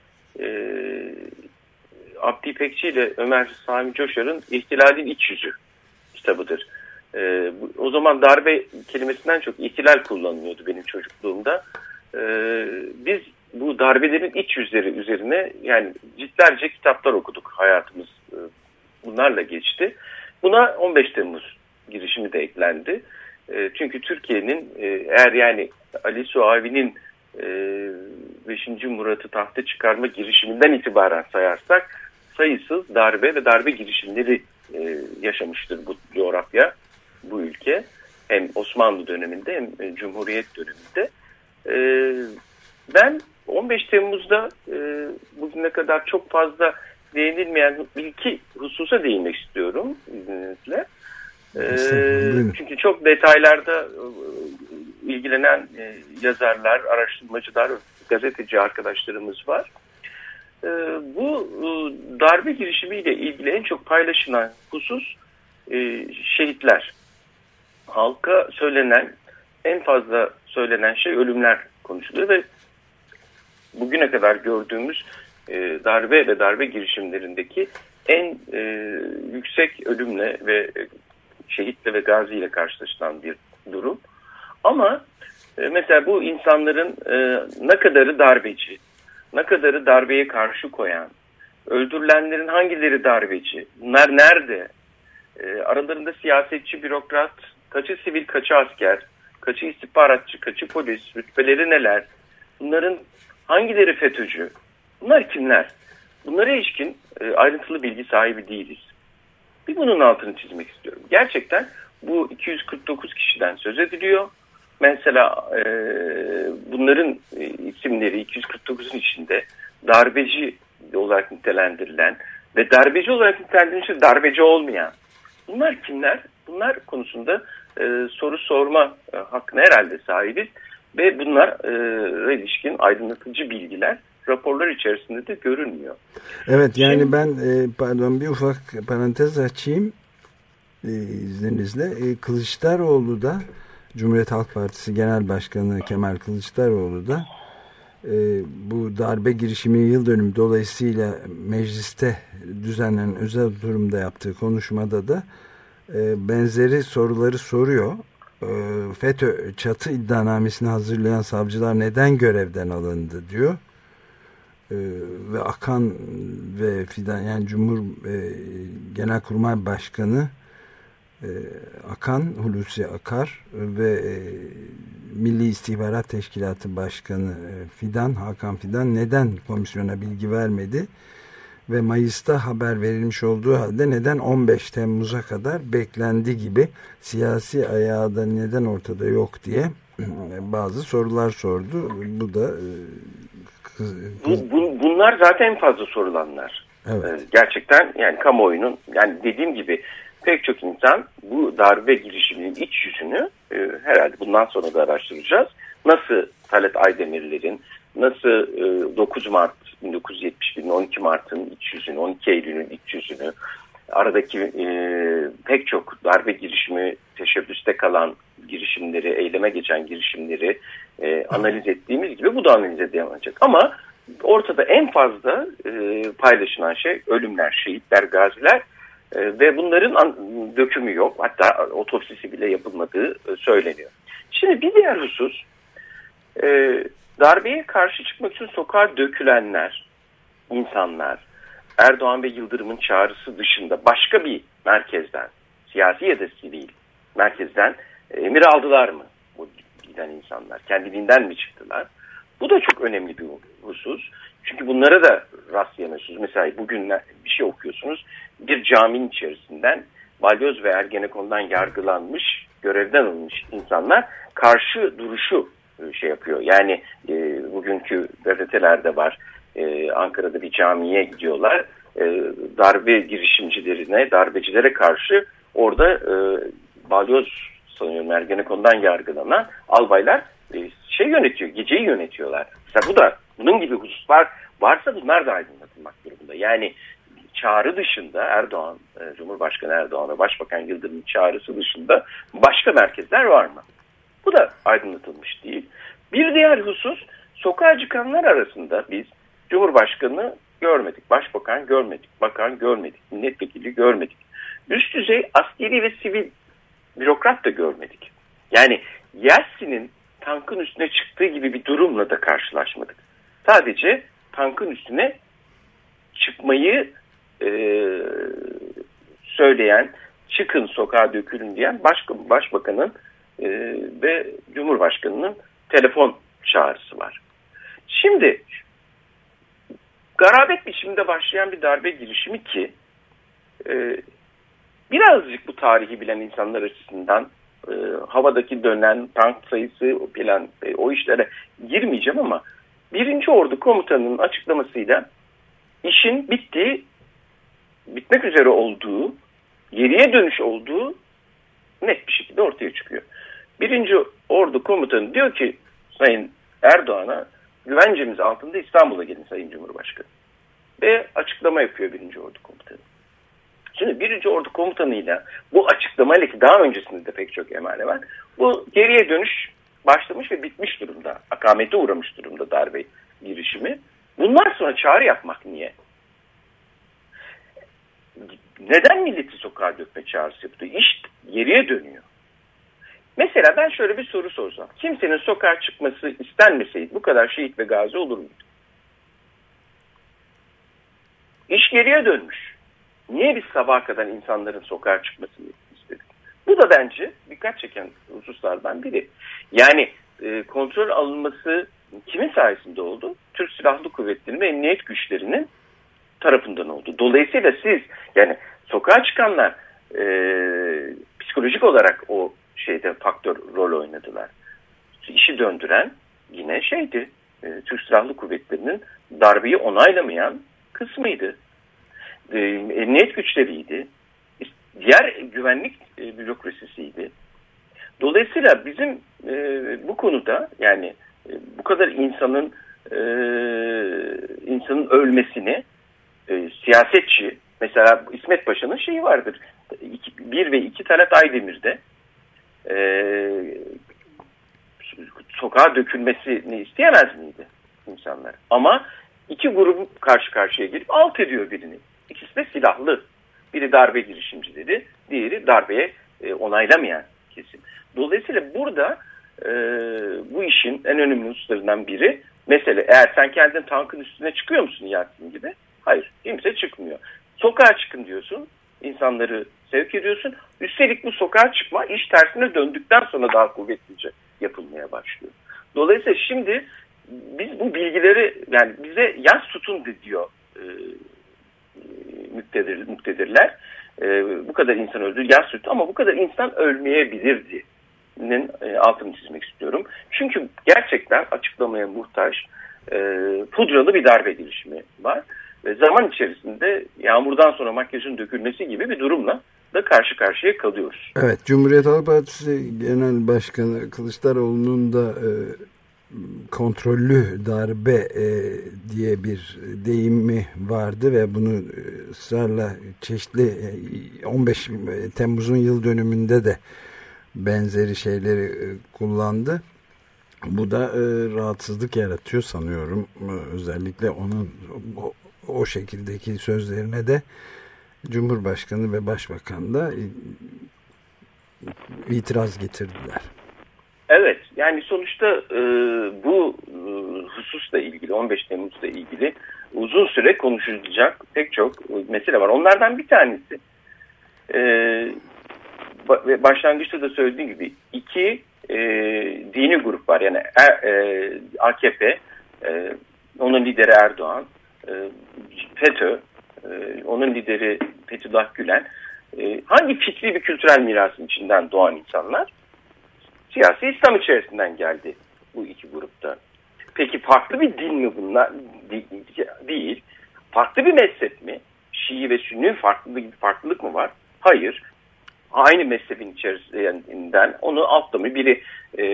Abdi İpekçi ile Ömer Sami Coşar'ın İhtilalin İç Yüzü kitabıdır. E, o zaman darbe kelimesinden çok ihtilal kullanılıyordu benim çocukluğumda. E, biz bu darbelerin iç yüzleri üzerine yani ciltlerce kitaplar okuduk hayatımız e, bunlarla geçti. Buna 15 Temmuz girişimi de eklendi. E, çünkü Türkiye'nin e, eğer yani Ali Suavi'nin e, 5. Murat'ı tahta çıkarma girişiminden itibaren sayarsak sayısız darbe ve darbe girişimleri e, yaşamıştır bu coğrafya bu ülke. Hem Osmanlı döneminde hem e, Cumhuriyet döneminde. E, ben 15 Temmuz'da e, bugüne kadar çok fazla değinilmeyen bir iki hususa değinmek istiyorum izninizle. E, çünkü çok detaylarda e, ilgilenen e, yazarlar, araştırmacılar, gazeteci arkadaşlarımız var. E, bu e, darbe girişimiyle ilgili en çok paylaşılan husus e, şehitler halka söylenen en fazla söylenen şey ölümler konuşuluyor ve bugüne kadar gördüğümüz e, darbe ve darbe girişimlerindeki en yüksek ölümle ve şehitle ve gaziyle karşılaşılan bir durum. Ama mesela bu insanların ne kadarı darbeci, ne kadarı darbeye karşı koyan, öldürülenlerin hangileri darbeci, bunlar nerede, e, aralarında siyasetçi, bürokrat, kaçı sivil, kaçı asker, kaçı istihbaratçı, kaçı polis, rütbeleri neler, bunların hangileri FETÖ'cü, bunlar kimler? Bunlara ilişkin e, ayrıntılı bilgi sahibi değiliz. Bir bunun altını çizmek istiyorum. Gerçekten bu 249 kişiden söz ediliyor. Mesela e, bunların e, isimleri 249'un içinde darbeci olarak nitelendirilen ve darbeci olarak nitelendirilen darbeci olmayan. Bunlar kimler? Bunlar konusunda e, soru sorma e, hakkına herhalde sahibiz. Ve bunlar e, ilişkin aydınlatıcı bilgiler raporlar içerisinde de görünmüyor. Evet yani Şimdi, ben e, pardon bir ufak parantez açayım e, izninizle. E, Kılıçdaroğlu da Cumhuriyet Halk Partisi Genel Başkanı Kemal Kılıçdaroğlu da e, bu darbe girişimi yıl dönümü dolayısıyla mecliste düzenlenen özel durumda yaptığı konuşmada da e, benzeri soruları soruyor. E, FETÖ çatı iddianamesini hazırlayan savcılar neden görevden alındı diyor. E, ve Akan ve Fidan yani Cumhur e, Genelkurmay Başkanı e, Akan Hulusi Akar ve e, Milli İstihbarat Teşkilatı Başkanı e, Fidan Hakan Fidan neden komisyona bilgi vermedi? ve Mayıs'ta haber verilmiş olduğu halde neden 15 Temmuz'a kadar beklendi gibi siyasi ayağı da neden ortada yok diye bazı sorular sordu. Bu da e, bu, bu, bunlar zaten en fazla sorulanlar. Evet. E, gerçekten yani kamuoyunun yani dediğim gibi pek çok insan bu darbe girişiminin iç yüzünü e, herhalde bundan sonra da araştıracağız. Nasıl Talat Aydemirler'in, nasıl e, 9 Mart 1971'in 12 Mart'ın iç yüzünü, 12 Eylül'ün iç yüzünü, aradaki e, pek çok darbe girişimi, teşebbüste kalan girişimleri, eyleme geçen girişimleri e, analiz ettiğimiz gibi bu da analiz edilemeyecek. Ama ortada en fazla e, paylaşılan şey ölümler, şehitler, gaziler e, ve bunların dökümü yok. Hatta otopsisi bile yapılmadığı e, söyleniyor. Şimdi bir diğer husus e, darbeye karşı çıkmak için sokağa dökülenler, insanlar, Erdoğan ve Yıldırım'ın çağrısı dışında başka bir merkezden, siyasi ya da sivil merkezden emir aldılar mı bu giden insanlar? Kendiliğinden mi çıktılar? Bu da çok önemli bir husus. Çünkü bunlara da rastlayamıyorsunuz. Mesela bugün bir şey okuyorsunuz. Bir caminin içerisinden balyoz ve ergenekondan yargılanmış, görevden alınmış insanlar karşı duruşu e, şey yapıyor. Yani e, bugünkü gazetelerde var. E, Ankara'da bir camiye gidiyorlar. E, darbe girişimcilerine, darbecilere karşı orada e, balyoz sanıyorum Ergenekon'dan yargılanan albaylar e, şey yönetiyor, geceyi yönetiyorlar. Mesela bu da bunun gibi hususlar varsa bunlar da aydınlatılmak durumunda. Yani çağrı dışında Erdoğan, e, Cumhurbaşkanı Erdoğan ve Başbakan Yıldırım'ın çağrısı dışında başka merkezler var mı? Bu da aydınlatılmış değil. Bir diğer husus sokağa çıkanlar arasında biz Cumhurbaşkanı görmedik, Başbakan görmedik, Bakan görmedik, milletvekili görmedik. Üst düzey askeri ve sivil bürokrat da görmedik. Yani Yeltsin'in tankın üstüne çıktığı gibi bir durumla da karşılaşmadık. Sadece tankın üstüne çıkmayı e, söyleyen, çıkın sokağa dökülün diyen başka, başbakanın e, ve cumhurbaşkanının telefon çağrısı var. Şimdi garabet biçiminde başlayan bir darbe girişimi ki e, birazcık bu tarihi bilen insanlar açısından e, havadaki dönen tank sayısı o plan e, o işlere girmeyeceğim ama birinci ordu komutanının açıklamasıyla işin bittiği bitmek üzere olduğu geriye dönüş olduğu net bir şekilde ortaya çıkıyor. Birinci ordu komutanı diyor ki Sayın Erdoğan'a güvencemiz altında İstanbul'a gelin Sayın Cumhurbaşkanı. Ve açıklama yapıyor birinci ordu komutanı. Şimdi birinci ordu komutanıyla bu açıklamayla ki daha öncesinde de pek çok emare var. Bu geriye dönüş başlamış ve bitmiş durumda. Akamete uğramış durumda darbe girişimi. Bunlar sonra çağrı yapmak niye? Neden milleti sokağa dökme çağrısı yaptı? İş geriye dönüyor. Mesela ben şöyle bir soru sorsam. Kimsenin sokağa çıkması istenmeseydi bu kadar şehit ve gazi olur muydu? İş geriye dönmüş. Niye biz sabaha kadar insanların sokağa çıkmasını? Bu da bence dikkat çeken hususlardan biri. Yani e, kontrol alınması kimin sayesinde oldu? Türk Silahlı Kuvvetleri'nin ve emniyet güçlerinin tarafından oldu. Dolayısıyla siz yani sokağa çıkanlar e, psikolojik olarak o şeyde faktör rol oynadılar. İşi döndüren yine şeydi. E, Türk Silahlı Kuvvetleri'nin darbeyi onaylamayan kısmıydı. E, emniyet güçleriydi. Diğer güvenlik e, bürokrasisiydi. Dolayısıyla bizim e, bu konuda yani e, bu kadar insanın e, insanın ölmesini e, siyasetçi mesela İsmet Paşa'nın şeyi vardır. İki, bir ve iki Talat Aydemir'de e, sokağa dökülmesini isteyemez miydi insanlar? Ama iki grup karşı karşıya gelip alt ediyor birini. İkisi de silahlı. Biri darbe girişimcileri, diğeri darbeye e, onaylamayan kesim. Dolayısıyla burada e, bu işin en önemli hususlarından biri mesele eğer sen kendin tankın üstüne çıkıyor musun Yasin gibi? Hayır kimse çıkmıyor. Sokağa çıkın diyorsun insanları sevk ediyorsun. Üstelik bu sokağa çıkma iş tersine döndükten sonra daha kuvvetlice yapılmaya başlıyor. Dolayısıyla şimdi biz bu bilgileri yani bize yaz tutun diyor e, müktedir, müktedirler. E, bu kadar insan öldü yaz tutun ama bu kadar insan ölmeyebilirdi. E, altını çizmek istiyorum. Çünkü gerçekten açıklamaya muhtaç e, pudralı bir darbe girişimi var. Ve zaman içerisinde yağmurdan sonra makyajın dökülmesi gibi bir durumla da karşı karşıya kalıyoruz. Evet, Cumhuriyet Halk Partisi Genel Başkanı Kılıçdaroğlu'nun da e, kontrollü darbe e, diye bir deyimi vardı ve bunu e, ısrarla çeşitli e, 15 Temmuz'un yıl dönümünde de benzeri şeyleri e, kullandı. Bu da e, rahatsızlık yaratıyor sanıyorum. E, özellikle onun o, o şekildeki sözlerine de Cumhurbaşkanı ve Başbakan da e, itiraz getirdiler. Evet yani sonuçta e, bu e, hususla ilgili 15 Temmuz'la ilgili uzun süre konuşulacak pek çok mesele var. Onlardan bir tanesi e, başlangıçta da söylediğim gibi iki e, dini grup var. Yani e, e, AKP, e, onun lideri Erdoğan, e, FETÖ, e, onun lideri Fethullah Gülen. E, hangi fikri bir kültürel mirasın içinden doğan insanlar? Siyasi İslam içerisinden geldi bu iki grupta. Peki farklı bir din mi bunlar? Değil. Farklı bir mezhep mi? Şii ve Sünni farklı bir farklılık mı var? Hayır aynı mezhebin içerisinden onu atlamıyor. Biri e,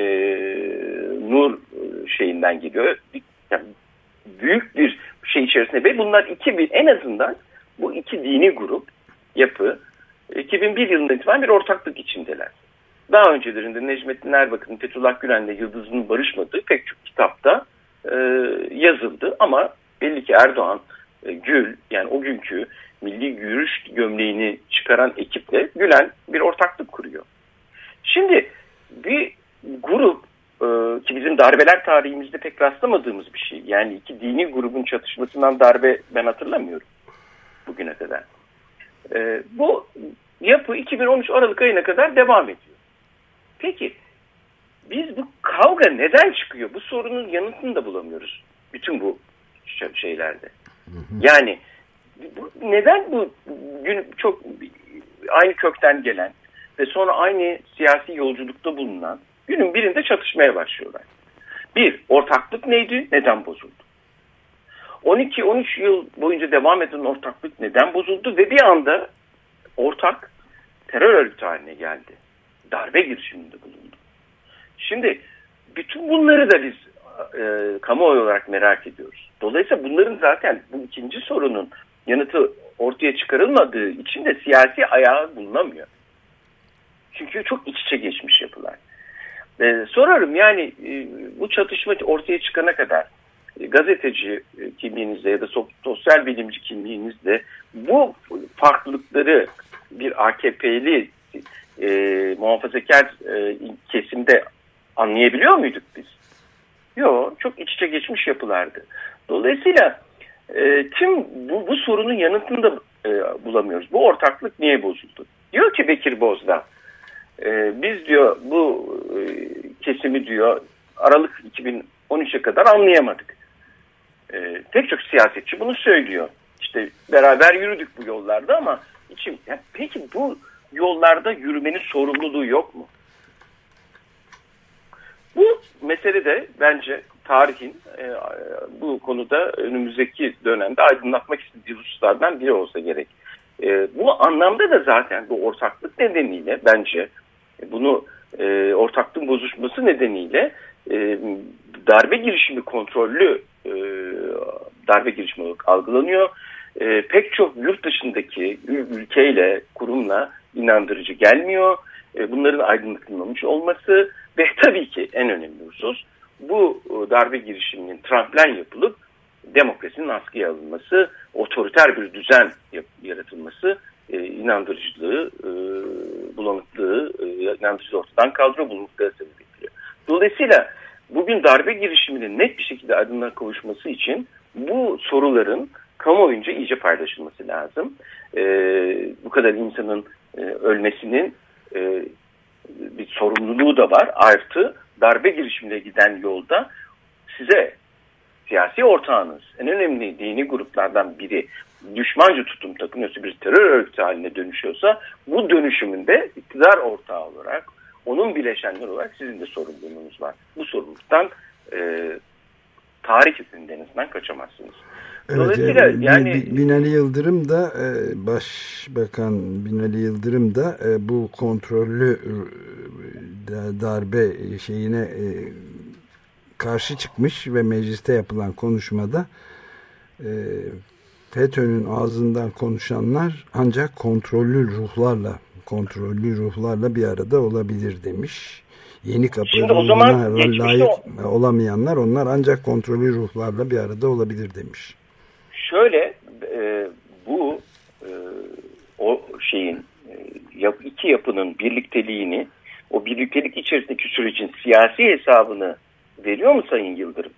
nur şeyinden geliyor. Yani büyük bir şey içerisinde ve bunlar 2000 en azından bu iki dini grup yapı 2001 yılında itibaren bir ortaklık içindeler. Daha öncelerinde Necmettin Erbakan'ın Fethullah Gülen'le Yıldız'ın barışmadığı pek çok kitapta e, yazıldı ama belli ki Erdoğan, e, Gül yani o günkü milli yürüyüş gömleğini çıkaran ekiple Gülen bir ortaklık kuruyor. Şimdi bir grup e, ki bizim darbeler tarihimizde pek rastlamadığımız bir şey. Yani iki dini grubun çatışmasından darbe ben hatırlamıyorum bugüne kadar. E, bu yapı 2013 Aralık ayına kadar devam ediyor. Peki biz bu kavga neden çıkıyor? Bu sorunun yanıtını da bulamıyoruz. Bütün bu şeylerde. Yani neden bu gün çok aynı kökten gelen ve sonra aynı siyasi yolculukta bulunan günün birinde çatışmaya başlıyorlar. Bir, ortaklık neydi? Neden bozuldu? 12-13 yıl boyunca devam eden ortaklık neden bozuldu ve bir anda ortak terör örgütü haline geldi. Darbe girişiminde bulundu. Şimdi bütün bunları da biz e, kamuoyu olarak merak ediyoruz. Dolayısıyla bunların zaten bu ikinci sorunun yanıtı ortaya çıkarılmadığı için de siyasi ayağı bulunamıyor. Çünkü çok iç içe geçmiş yapılar. Ee, sorarım yani e, bu çatışma ortaya çıkana kadar e, gazeteci e, kimliğinizde ya da sosyal bilimci kimliğinizde bu farklılıkları bir AKP'li e, muhafazakar e, kesimde anlayabiliyor muyduk biz? Yok, çok iç içe geçmiş yapılardı. Dolayısıyla e, kim bu, bu sorunun yanıtını da e, bulamıyoruz. Bu ortaklık niye bozuldu? Diyor ki Bekir Bozdağ, e, biz diyor bu e, kesimi diyor Aralık 2013'e kadar anlayamadık. E, pek çok siyasetçi bunu söylüyor. İşte beraber yürüdük bu yollarda ama içim, ya peki bu yollarda yürümenin sorumluluğu yok mu? Bu mesele de bence tarihin e, bu konuda önümüzdeki dönemde aydınlatmak istediği hususlardan biri olsa gerek. E, bu anlamda da zaten bu ortaklık nedeniyle bence bunu e, ortaklığın bozuşması nedeniyle e, darbe girişimi kontrollü e, darbe girişimi algılanıyor. E, pek çok yurt dışındaki ülkeyle, kurumla inandırıcı gelmiyor. E, bunların aydınlatılmamış olması ve tabii ki en önemli husus bu e, darbe girişiminin tramplen yapılıp demokrasinin askıya alınması, otoriter bir düzen yaratılması e, inandırıcılığı, bulanıklığı, e, inandırıcılığı ortadan kaldırıyor, bulanıklığa sebep ediyor. Dolayısıyla bugün darbe girişiminin net bir şekilde aydınlığa kavuşması için bu soruların kamuoyunca iyice paylaşılması lazım. E, bu kadar insanın e, ölmesinin e, bir sorumluluğu da var. Artı darbe girişimine giden yolda size siyasi ortağınız, en önemli dini gruplardan biri düşmanca tutum takınıyorsa, bir terör örgütü haline dönüşüyorsa bu dönüşümünde iktidar ortağı olarak, onun bileşenleri olarak sizin de sorumluluğunuz var. Bu sorumluluktan e, tarih izinlerinizden kaçamazsınız. Evet, Dolayısıyla yani, yani Binali Yıldırım da e, Başbakan Binali Yıldırım da e, bu kontrollü darbe şeyine karşı çıkmış ve mecliste yapılan konuşmada FETÖ'nün ağzından konuşanlar ancak kontrollü ruhlarla kontrollü ruhlarla bir arada olabilir demiş. Yeni kapılarına layık o... olamayanlar onlar ancak kontrollü ruhlarla bir arada olabilir demiş. Şöyle e, bu e, o şeyin e, iki yapının birlikteliğini o birliktelik içerisindeki sürecin siyasi hesabını veriyor mu Sayın Yıldırım?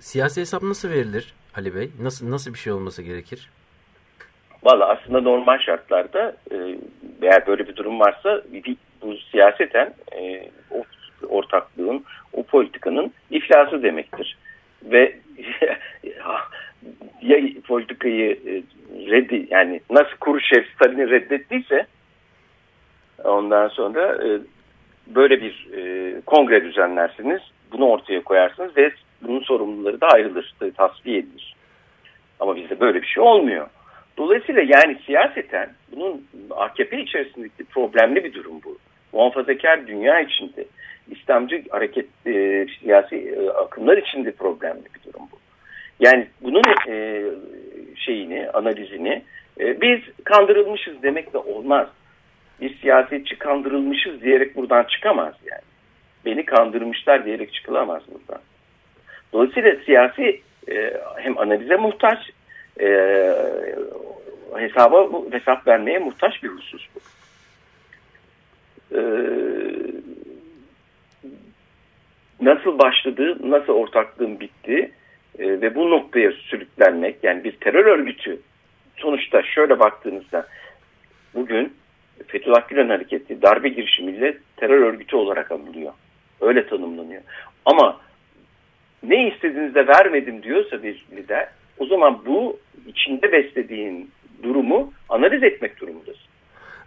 Siyasi hesap nasıl verilir Ali Bey? Nasıl nasıl bir şey olması gerekir? Valla aslında normal şartlarda e, eğer böyle bir durum varsa bu siyaseten e, o ortaklığın, o politikanın iflası demektir. Ve ya politikayı e, reddi yani nasıl Kuruşev Stalin'i reddettiyse ondan sonra e, böyle bir e, kongre düzenlersiniz. Bunu ortaya koyarsınız ve bunun sorumluları da ayrılır, tasfiye edilir. Ama bizde böyle bir şey olmuyor. Dolayısıyla yani siyaseten bunun AKP içerisindeki problemli bir durum bu. Muhafazakar dünya içinde, İslamcı hareket e, siyasi e, akımlar içinde problemli bir durum bu. Yani bunun e, şeyini, analizini e, biz kandırılmışız demek de olmaz. Bir siyasetçi kandırılmışız diyerek buradan çıkamaz yani. Beni kandırmışlar diyerek çıkılamaz buradan. Dolayısıyla siyasi e, hem analize muhtaç e, hesaba hesap vermeye muhtaç bir husus bu. E, nasıl başladı, nasıl ortaklığın bitti e, ve bu noktaya sürüklenmek yani bir terör örgütü sonuçta şöyle baktığınızda bugün Fethullah Gülen hareketi darbe girişimiyle terör örgütü olarak anılıyor. Öyle tanımlanıyor. Ama ne istediğinizde vermedim diyorsa bir lider o zaman bu içinde beslediğin durumu analiz etmek durumundasın.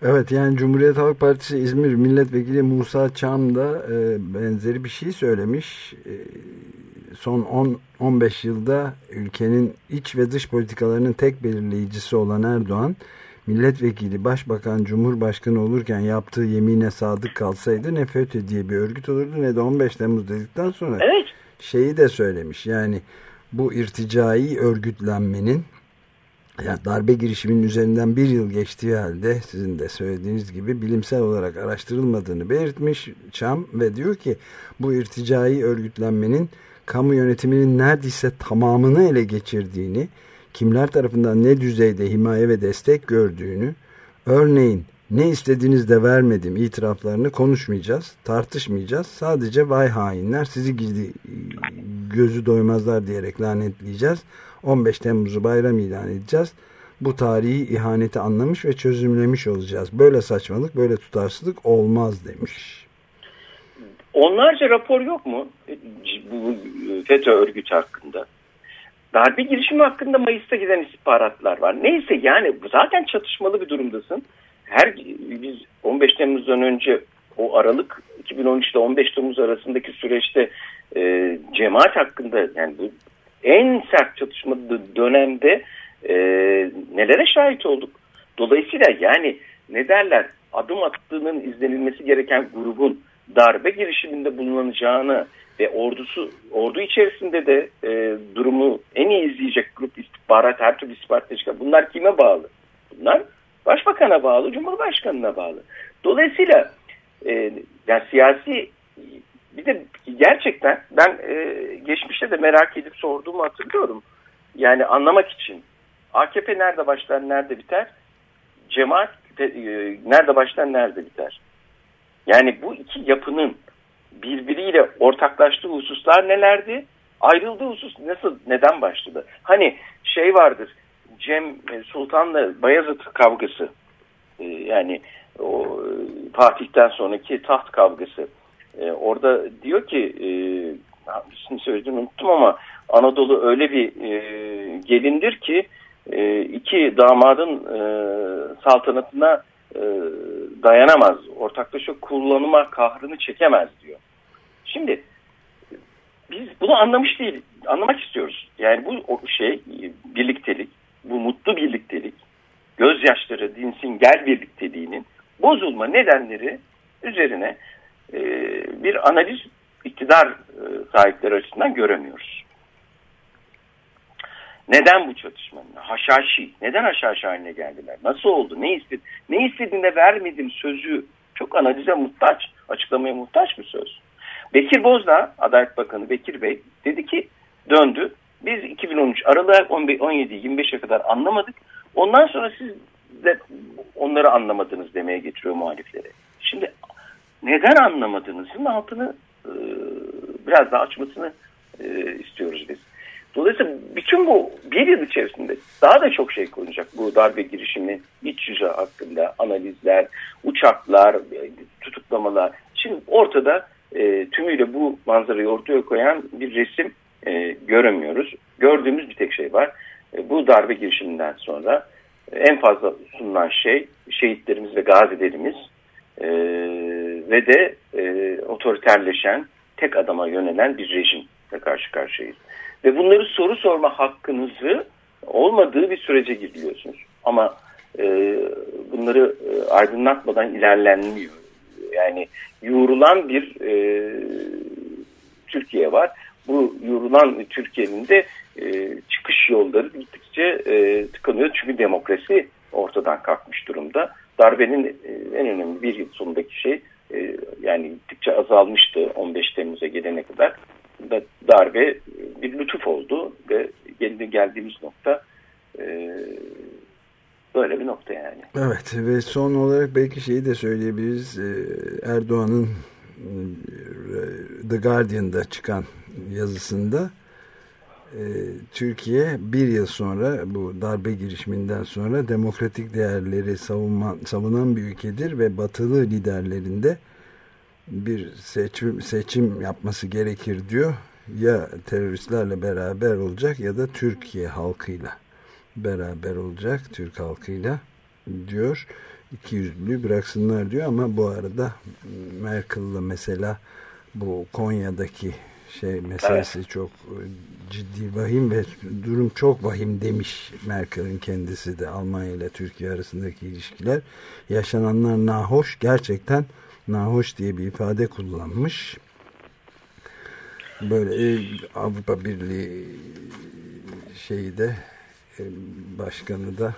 Evet yani Cumhuriyet Halk Partisi İzmir Milletvekili Musa Çam da e, benzeri bir şey söylemiş. E, son 10-15 yılda ülkenin iç ve dış politikalarının tek belirleyicisi olan Erdoğan milletvekili, başbakan, cumhurbaşkanı olurken yaptığı yemine sadık kalsaydı ne FETÖ diye bir örgüt olurdu ne de 15 Temmuz dedikten sonra evet. şeyi de söylemiş. Yani bu irticai örgütlenmenin yani darbe girişiminin üzerinden bir yıl geçtiği halde sizin de söylediğiniz gibi bilimsel olarak araştırılmadığını belirtmiş Çam ve diyor ki bu irticai örgütlenmenin kamu yönetiminin neredeyse tamamını ele geçirdiğini, kimler tarafından ne düzeyde himaye ve destek gördüğünü, örneğin ne istediğiniz de vermedim itiraflarını konuşmayacağız, tartışmayacağız. Sadece vay hainler sizi gizli gözü doymazlar diyerek lanetleyeceğiz. 15 Temmuz'u bayram ilan edeceğiz. Bu tarihi ihaneti anlamış ve çözümlemiş olacağız. Böyle saçmalık, böyle tutarsızlık olmaz demiş. Onlarca rapor yok mu bu FETÖ örgütü hakkında? Darbe girişimi hakkında Mayıs'ta giden istihbaratlar var. Neyse yani zaten çatışmalı bir durumdasın. Her biz 15 Temmuz'dan önce o Aralık 2013 ile 15 Temmuz arasındaki süreçte e, cemaat hakkında yani bu en sert çatışma dönemde e, nelere şahit olduk. Dolayısıyla yani ne derler adım attığının izlenilmesi gereken grubun darbe girişiminde bulunacağını ve ordusu ordu içerisinde de e, durumu en iyi izleyecek grup istihbarat her türlü istihbarat bunlar kime bağlı? Bunlar başbakana bağlı, cumhurbaşkanına bağlı. Dolayısıyla e, yani siyasi bir de gerçekten ben e, geçmişte de merak edip sorduğumu hatırlıyorum. Yani anlamak için AKP nerede başlar, nerede biter? Cemaat e, nerede başlar, nerede biter? Yani bu iki yapının birbiriyle ortaklaştığı hususlar nelerdi? Ayrıldığı husus nasıl, neden başladı? Hani şey vardır, Cem e, Sultan'la Bayezid kavgası. E, yani o e, Fatih'ten sonraki taht kavgası. Orada diyor ki, ismini söylediğini unuttum ama Anadolu öyle bir gelindir ki iki damadın saltanatına dayanamaz. Ortaklaşa kullanıma kahrını çekemez diyor. Şimdi biz bunu anlamış değil, anlamak istiyoruz. Yani bu şey birliktelik, bu mutlu birliktelik, gözyaşları dinsin gel birlikteliğinin bozulma nedenleri üzerine e, bir analiz iktidar e, sahipleri açısından göremiyoruz. Neden bu çatışma? Haşhaşi. Neden haşhaşi haline geldiler? Nasıl oldu? Ne istedi? Ne istediğinde vermedim sözü çok analize muhtaç, açıklamaya muhtaç bir söz. Bekir Bozdağ, Adalet Bakanı Bekir Bey dedi ki döndü. Biz 2013 Aralık 17-25'e kadar anlamadık. Ondan sonra siz de onları anlamadınız demeye getiriyor muhalifleri. Şimdi neden anlamadığınızın altını e, biraz daha açmasını e, istiyoruz biz. Dolayısıyla bütün bu bir yıl içerisinde daha da çok şey konacak. Bu darbe girişimi, iç yüze hakkında analizler, uçaklar, tutuklamalar. Şimdi ortada e, tümüyle bu manzarayı ortaya koyan bir resim e, göremiyoruz. Gördüğümüz bir tek şey var. E, bu darbe girişiminden sonra e, en fazla sunulan şey şehitlerimiz ve gazilerimiz e, ve de e, otoriterleşen, tek adama yönelen bir rejimle karşı karşıyayız. Ve bunları soru sorma hakkınızı olmadığı bir sürece giriyorsunuz. Ama e, bunları e, aydınlatmadan ilerlenmiyor. Yani yoğrulan bir e, Türkiye var. Bu yorulan Türkiye'nin de e, çıkış yolları gittikçe e, tıkanıyor. Çünkü demokrasi ortadan kalkmış durumda. Darbenin e, en önemli bir yıl sonundaki şey e, yani gittikçe azalmıştı 15 Temmuz'a gelene kadar. Da, darbe bir lütuf oldu ve geldiğimiz nokta e, böyle bir nokta yani. Evet ve son olarak belki şeyi de söyleyebiliriz. E, Erdoğan'ın e, The Guardian'da çıkan yazısında e, Türkiye bir yıl sonra bu darbe girişiminden sonra demokratik değerleri savunma, savunan bir ülkedir ve batılı liderlerinde bir seçim, seçim yapması gerekir diyor. Ya teröristlerle beraber olacak ya da Türkiye halkıyla beraber olacak Türk halkıyla diyor. İki yüzlülüğü bıraksınlar diyor ama bu arada Merkel'la mesela bu Konya'daki şey meselesi evet. çok e, ciddi vahim ve durum çok vahim demiş Merkel'in kendisi de Almanya ile Türkiye arasındaki ilişkiler yaşananlar nahoş gerçekten nahoş diye bir ifade kullanmış böyle e, Avrupa Birliği şeyi de e, başkanı da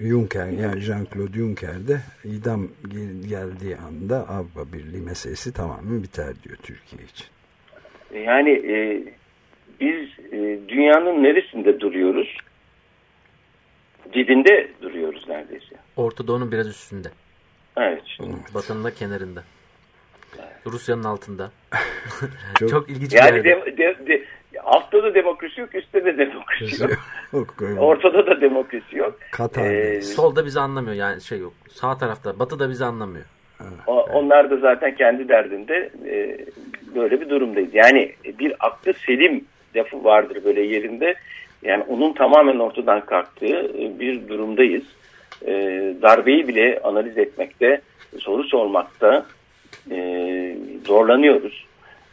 Juncker yani Jean-Claude Juncker de idam geldiği anda Avrupa Birliği meselesi tamamen biter diyor Türkiye için. Yani e, biz e, dünyanın neresinde duruyoruz? Dibinde duruyoruz neredeyse. Orta Doğu'nun biraz üstünde. Evet. evet. Batı'nın da kenarında. Evet. Rusya'nın altında. (laughs) Çok, Çok ilginç yani bir de, de, de, altta da demokrasi yok, üstte de demokrasi yok. Ortada da demokrasi yok. Ee, Solda bizi anlamıyor yani şey yok. Sağ tarafta, batıda bizi anlamıyor. O, onlar da zaten kendi derdinde e, böyle bir durumdayız. Yani bir aklı selim lafı vardır böyle yerinde. Yani onun tamamen ortadan kalktığı e, bir durumdayız. E, darbeyi bile analiz etmekte, soru sormakta e, zorlanıyoruz.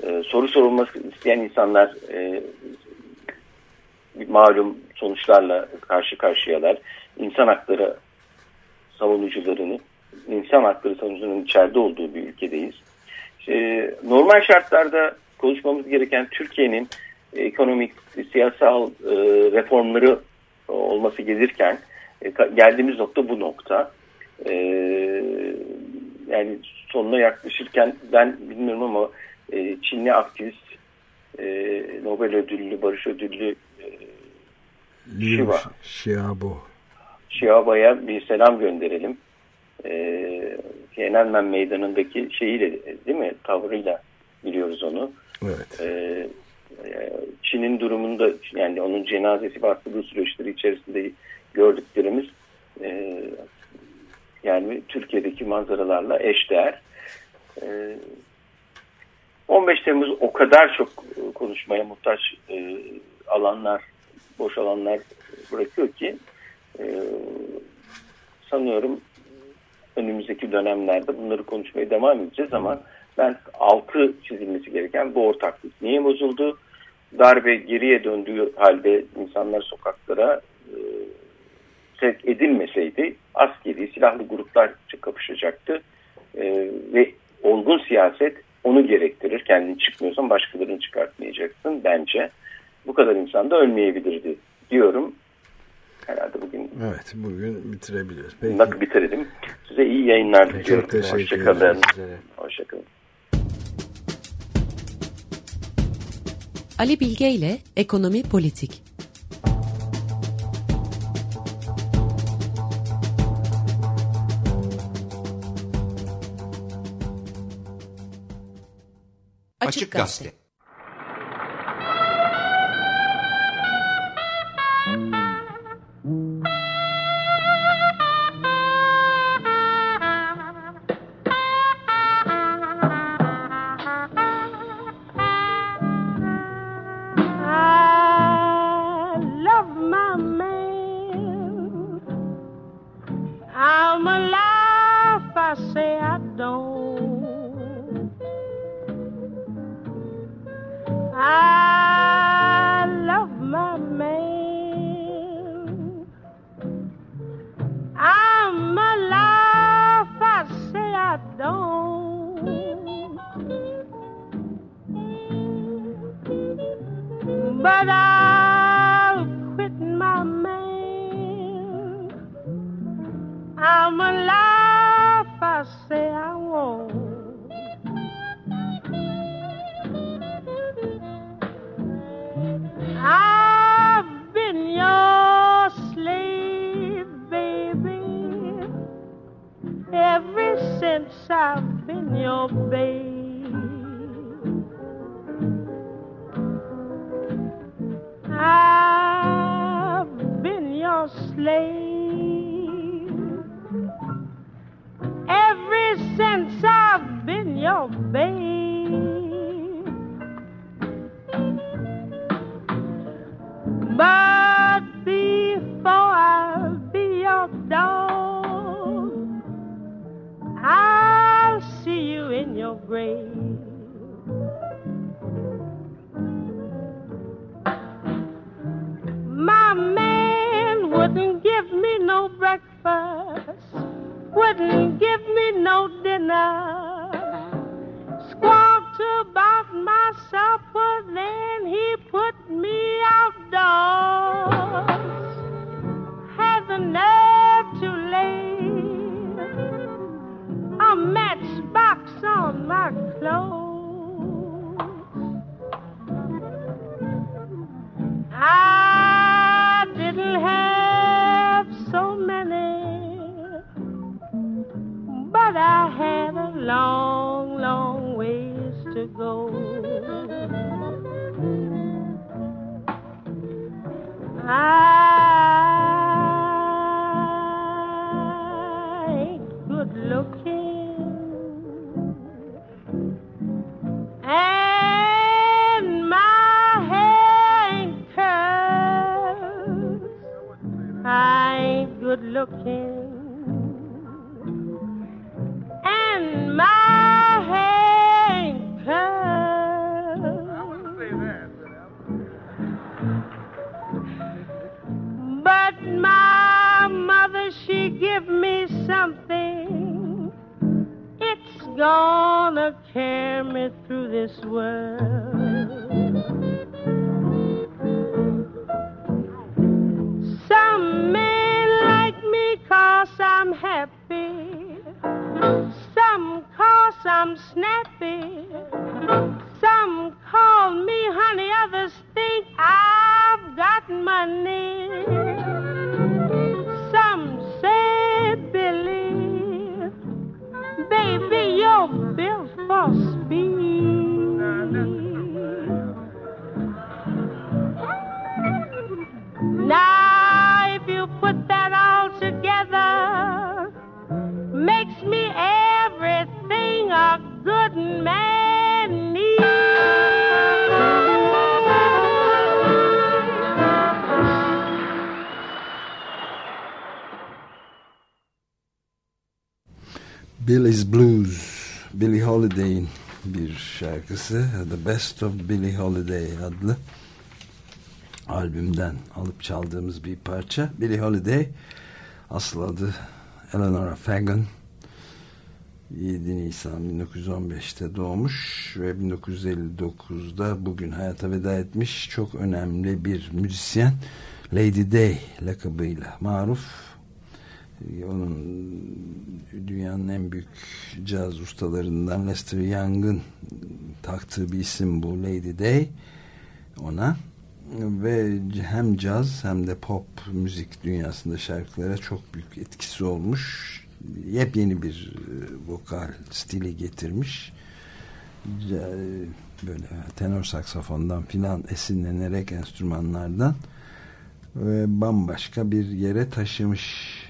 E, soru sorulması isteyen insanlar e, malum sonuçlarla karşı karşıyalar. İnsan hakları savunucularını insan hakları savunucularının içeride olduğu bir ülkedeyiz. E, normal şartlarda konuşmamız gereken Türkiye'nin ekonomik, siyasal e, reformları olması gelirken e, geldiğimiz nokta bu nokta. E, yani sonuna yaklaşırken ben bilmiyorum ama e, Çinli aktivist e, Nobel ödüllü, Barış ödüllü e, Shiva. Shiabo. Shiaba'ya bir selam gönderelim e, Tiananmen meydanındaki şeyiyle değil mi tavrıyla biliyoruz onu. Evet. E, Çin'in durumunda yani onun cenazesi bastığı süreçleri içerisinde gördüklerimiz e, yani Türkiye'deki manzaralarla eşdeğer. E, 15 Temmuz o kadar çok konuşmaya muhtaç e, alanlar, boş alanlar bırakıyor ki e, sanıyorum önümüzdeki dönemlerde bunları konuşmaya devam edeceğiz ama ben altı çizilmesi gereken bu ortaklık niye bozuldu? Darbe geriye döndüğü halde insanlar sokaklara e, sevk edilmeseydi askeri silahlı gruplar kapışacaktı e, ve olgun siyaset onu gerektirir. Kendini çıkmıyorsan başkalarını çıkartmayacaksın bence. Bu kadar insan da ölmeyebilirdi diyorum herhalde bugün. Evet bugün bitirebiliriz. Peki. Nakı bitirelim. Size iyi yayınlar diliyorum. Çok teşekkür Hoşçakalın. Hoşçakalın. Ali Bilge ile Ekonomi Politik Açık Gazete şarkısı The Best of Billie Holiday adlı albümden alıp çaldığımız bir parça. Billie Holiday asıl adı Eleanor Fagan. 7 Nisan 1915'te doğmuş ve 1959'da bugün hayata veda etmiş çok önemli bir müzisyen. Lady Day lakabıyla maruf onun dünyanın en büyük caz ustalarından Lester Young'ın taktığı bir isim bu Lady Day ona. Ve hem caz hem de pop müzik dünyasında şarkılara çok büyük etkisi olmuş yepyeni bir e, vokal stili getirmiş. Böyle tenor saksafondan filan esinlenerek enstrümanlardan ve bambaşka bir yere taşımış. e,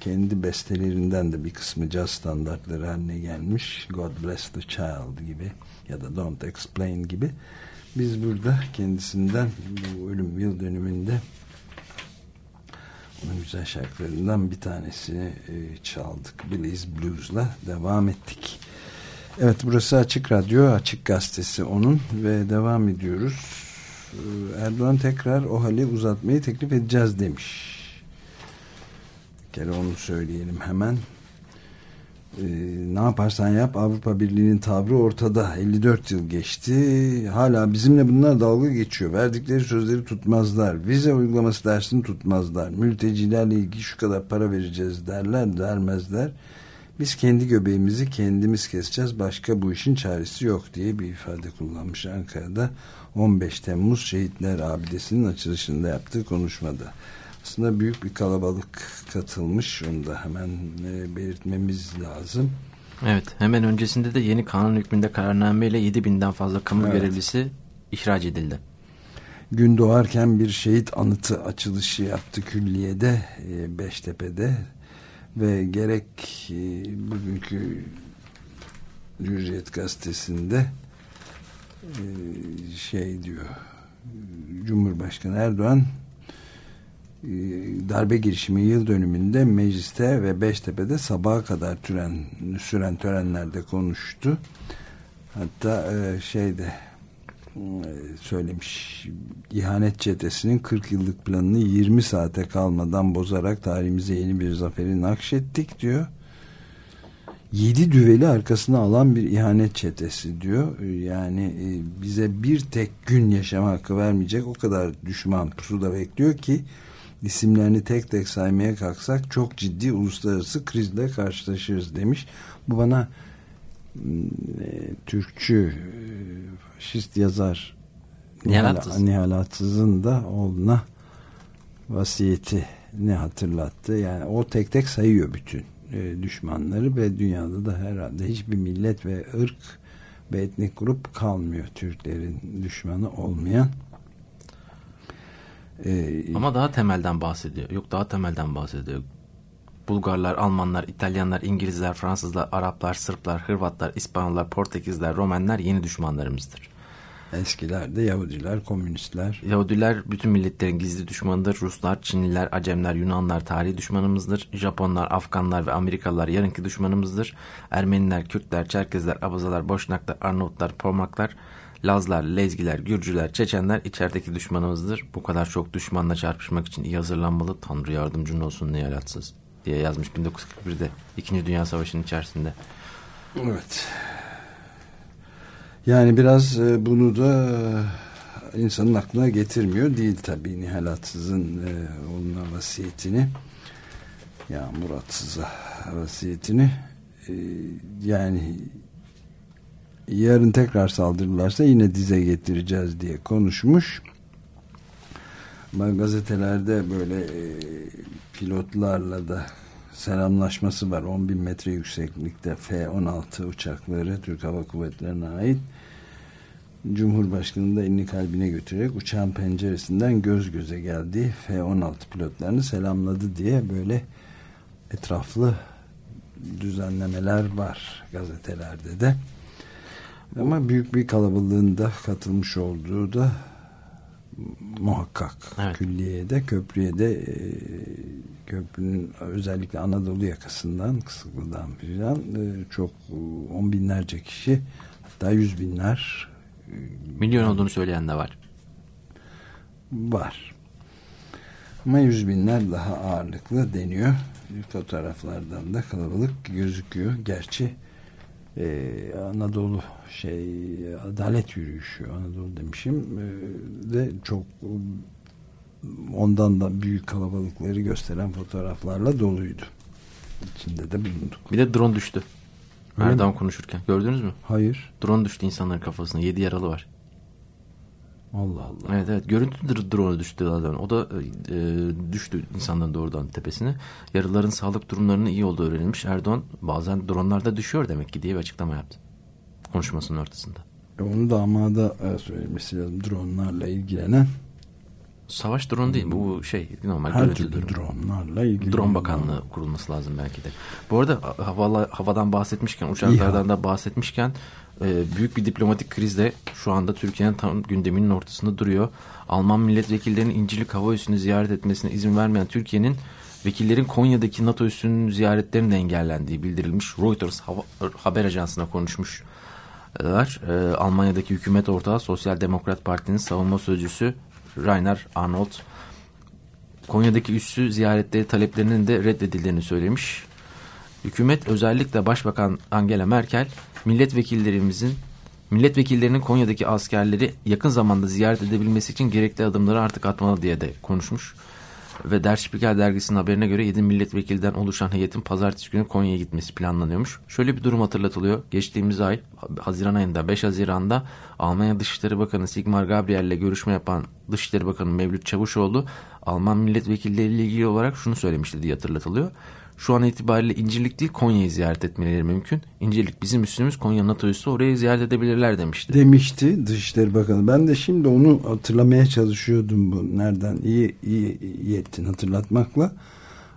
kendi bestelerinden de bir kısmı caz standartları haline gelmiş God Bless the Child gibi ya da Don't Explain gibi biz burada kendisinden bu ölüm yıl dönümünde onun güzel şarkılarından bir tanesini e, çaldık. Billie's Blues'la devam ettik. Evet burası Açık Radyo, Açık Gazetesi onun ve devam ediyoruz. E, Erdoğan tekrar o hali uzatmayı teklif edeceğiz demiş. Kere onu söyleyelim hemen. E, ne yaparsan yap Avrupa Birliği'nin tavrı ortada. 54 yıl geçti hala bizimle bunlar dalga geçiyor. Verdikleri sözleri tutmazlar vize uygulaması dersini tutmazlar mültecilerle ilgili şu kadar para vereceğiz derler dermezler. Biz kendi göbeğimizi kendimiz keseceğiz başka bu işin çaresi yok diye bir ifade kullanmış Ankara'da. 15 Temmuz Şehitler Abidesi'nin açılışında yaptığı konuşmada aslında büyük bir kalabalık katılmış. Onu da hemen e, belirtmemiz lazım. Evet hemen öncesinde de yeni kanun hükmünde kararnameyle 7 binden fazla kamu evet. görevlisi ihraç edildi. Gün doğarken bir şehit anıtı açılışı yaptı külliyede e, Beştepe'de ve gerek e, bugünkü Hürriyet gazetesinde e, şey diyor Cumhurbaşkanı Erdoğan darbe girişimi yıl dönümünde mecliste ve Beştepe'de sabaha kadar türen, süren törenlerde konuştu. Hatta e, şeyde e, söylemiş ihanet çetesinin 40 yıllık planını 20 saate kalmadan bozarak tarihimize yeni bir zaferi nakşettik diyor. Yedi düveli arkasına alan bir ihanet çetesi diyor. Yani bize bir tek gün yaşama hakkı vermeyecek o kadar düşman pusuda bekliyor ki isimlerini tek tek saymaya kalksak çok ciddi uluslararası krizle karşılaşırız demiş. Bu bana e, Türkçü e, faşist yazar Nihal, Nihal Atsız'ın da oğluna vasiyeti ne hatırlattı. Yani o tek tek sayıyor bütün e, düşmanları ve dünyada da herhalde hiçbir millet ve ırk ve etnik grup kalmıyor Türklerin düşmanı olmayan. Ee, Ama daha temelden bahsediyor. Yok daha temelden bahsediyor. Bulgarlar, Almanlar, İtalyanlar, İngilizler, Fransızlar, Araplar, Sırplar, Hırvatlar, İspanyollar, Portekizler, Romenler yeni düşmanlarımızdır. Eskilerde Yahudiler, komünistler. Yahudiler bütün milletlerin gizli düşmanıdır. Ruslar, Çinliler, Acemler, Yunanlar tarihi düşmanımızdır. Japonlar, Afganlar ve Amerikalılar yarınki düşmanımızdır. Ermeniler, Kürtler, Çerkezler, Abazalar, Boşnaklar, Arnavutlar, Pomaklar, Lazlar, Lezgiler, Gürcüler, Çeçenler içerideki düşmanımızdır. Bu kadar çok düşmanla çarpışmak için iyi hazırlanmalı. Tanrı yardımcın olsun nihalatsız diye yazmış 1941'de. İkinci Dünya Savaşı'nın içerisinde. Evet. Yani biraz e, bunu da e, insanın aklına getirmiyor değil tabii Nihalatsız'ın e, onun vasiyetini ya Muratsız'a vasiyetini yani yarın tekrar saldırırlarsa yine dize getireceğiz diye konuşmuş. Gazetelerde böyle e, pilotlarla da selamlaşması var. 10 bin metre yükseklikte F-16 uçakları Türk Hava Kuvvetleri'ne ait. Cumhurbaşkanı da elini kalbine götürerek uçağın penceresinden göz göze geldiği F-16 pilotlarını selamladı diye böyle etraflı düzenlemeler var gazetelerde de. Ama büyük bir kalabalığın da katılmış olduğu da muhakkak. Evet. Külliyede, köprüye de e, köprünün özellikle Anadolu yakasından, Kısıklı'dan filan e, çok on binlerce kişi hatta yüz binler Milyon olduğunu söyleyen de var. var. Ama yüz binler daha ağırlıklı deniyor. Fotoğraflardan da kalabalık gözüküyor. Gerçi e, Anadolu şey adalet yürüyüşü Anadolu demişim e, de çok ondan da büyük kalabalıkları gösteren fotoğraflarla doluydu. İçinde de bulunduk. Bir de drone düştü. Öyle mi? konuşurken. Gördünüz mü? Hayır. Drone düştü insanların kafasına. 7 yaralı var. Allah Allah. Evet evet. Görüntü dr- drone düştü zaten. O da e, düştü insanların doğrudan tepesine. Yaralıların sağlık durumlarının iyi olduğu öğrenilmiş. Erdoğan bazen dronlar da düşüyor demek ki diye bir açıklama yaptı. Konuşmasının ortasında. E, Onu damada e, söylemesi lazım. Dronlarla ilgilenen Savaş drone değil. Bu şey normal her türlü drone. dronlarla ilgilenen. Drone Bakanlığı kurulması lazım belki de. Bu arada havala, havadan bahsetmişken, uçaklardan da bahsetmişken e, büyük bir diplomatik kriz de şu anda Türkiye'nin tam gündeminin ortasında duruyor. Alman milletvekillerinin İncirlik Hava Üssü'nü ziyaret etmesine izin vermeyen Türkiye'nin vekillerin Konya'daki NATO üssünün ziyaretlerinin engellendiği bildirilmiş. Reuters hava, haber ajansına konuşmuş. E, Almanya'daki hükümet ortağı Sosyal Demokrat Parti'nin savunma sözcüsü Rainer Arnold Konya'daki üssü ziyaretleri taleplerinin de reddedildiğini söylemiş. Hükümet özellikle Başbakan Angela Merkel milletvekillerimizin milletvekillerinin Konya'daki askerleri yakın zamanda ziyaret edebilmesi için gerekli adımları artık atmalı diye de konuşmuş. Ve Der Spiegel dergisinin haberine göre 7 milletvekilden oluşan heyetin pazartesi günü Konya'ya gitmesi planlanıyormuş. Şöyle bir durum hatırlatılıyor. Geçtiğimiz ay Haziran ayında 5 Haziran'da Almanya Dışişleri Bakanı Sigmar Gabriel ile görüşme yapan Dışişleri Bakanı Mevlüt Çavuşoğlu Alman milletvekilleriyle ilgili olarak şunu söylemişti diye hatırlatılıyor. Şu an itibariyle İncirlik değil Konya'yı ziyaret etmeleri mümkün. İncirlik bizim üstümüz Konya NATO üssü orayı ziyaret edebilirler demişti. Demişti Dışişleri Bakanı. Ben de şimdi onu hatırlamaya çalışıyordum. Bu nereden iyi, iyi, iyi ettin hatırlatmakla.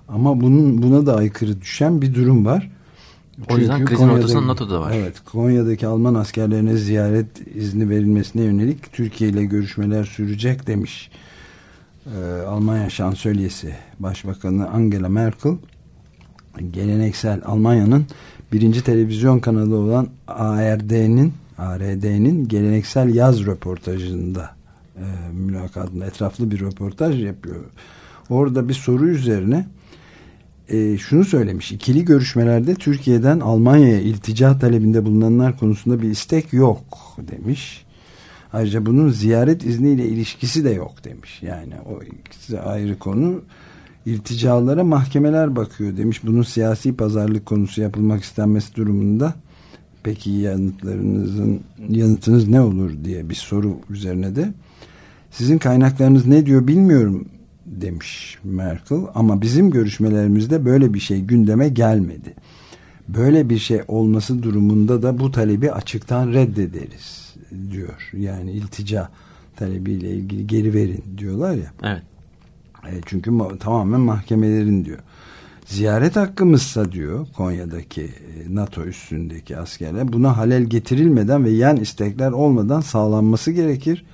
Ama bunun buna da aykırı düşen bir durum var. O yüzden krizin ortasında NATO da var. Evet, Konya'daki Alman askerlerine ziyaret izni verilmesine yönelik Türkiye ile görüşmeler sürecek demiş. Ee, Almanya Şansölyesi Başbakanı Angela Merkel geleneksel Almanya'nın birinci televizyon kanalı olan ARD'nin ARD'nin geleneksel yaz röportajında e, mülakatında etraflı bir röportaj yapıyor. Orada bir soru üzerine e, şunu söylemiş. İkili görüşmelerde Türkiye'den Almanya'ya iltica talebinde bulunanlar konusunda bir istek yok demiş. Ayrıca bunun ziyaret izniyle ilişkisi de yok demiş. Yani o ikisi ayrı konu. İlticalara mahkemeler bakıyor demiş. Bunun siyasi pazarlık konusu yapılmak istenmesi durumunda peki yanıtlarınızın yanıtınız ne olur diye bir soru üzerine de sizin kaynaklarınız ne diyor bilmiyorum demiş Merkel ama bizim görüşmelerimizde böyle bir şey gündeme gelmedi. Böyle bir şey olması durumunda da bu talebi açıktan reddederiz diyor. Yani iltica talebiyle ilgili geri verin diyorlar ya. Evet. E, çünkü ma tamamen mahkemelerin diyor. Ziyaret hakkımızsa diyor Konya'daki e, NATO üstündeki askerler buna halel getirilmeden ve yan istekler olmadan sağlanması gerekir.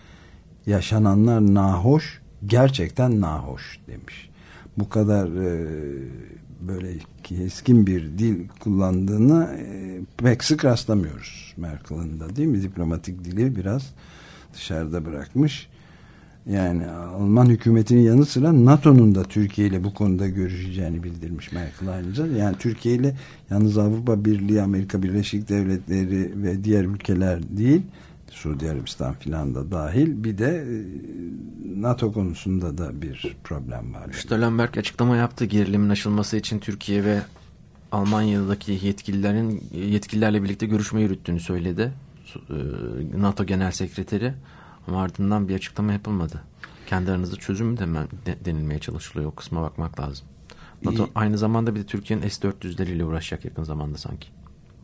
Yaşananlar nahoş, gerçekten nahoş demiş. Bu kadar e, böyle keskin bir dil kullandığını e, pek sık rastlamıyoruz Merkel'in de değil mi? Diplomatik dili biraz dışarıda bırakmış. Yani Alman hükümetinin yanı sıra NATO'nun da Türkiye ile bu konuda görüşeceğini bildirmiş Merkel ayrıca. Yani Türkiye ile yalnız Avrupa Birliği, Amerika Birleşik Devletleri ve diğer ülkeler değil, Suudi Arabistan filan da dahil bir de e, NATO konusunda da bir problem var. Stoltenberg açıklama yaptı gerilimin aşılması için Türkiye ve Almanya'daki yetkililerin yetkililerle birlikte görüşme yürüttüğünü söyledi. E, NATO Genel Sekreteri ama ardından bir açıklama yapılmadı. Kendi aranızda çözüm mü denilmeye çalışılıyor. O kısma bakmak lazım. NATO İyi. aynı zamanda bir de Türkiye'nin S-400'leriyle uğraşacak yakın zamanda sanki.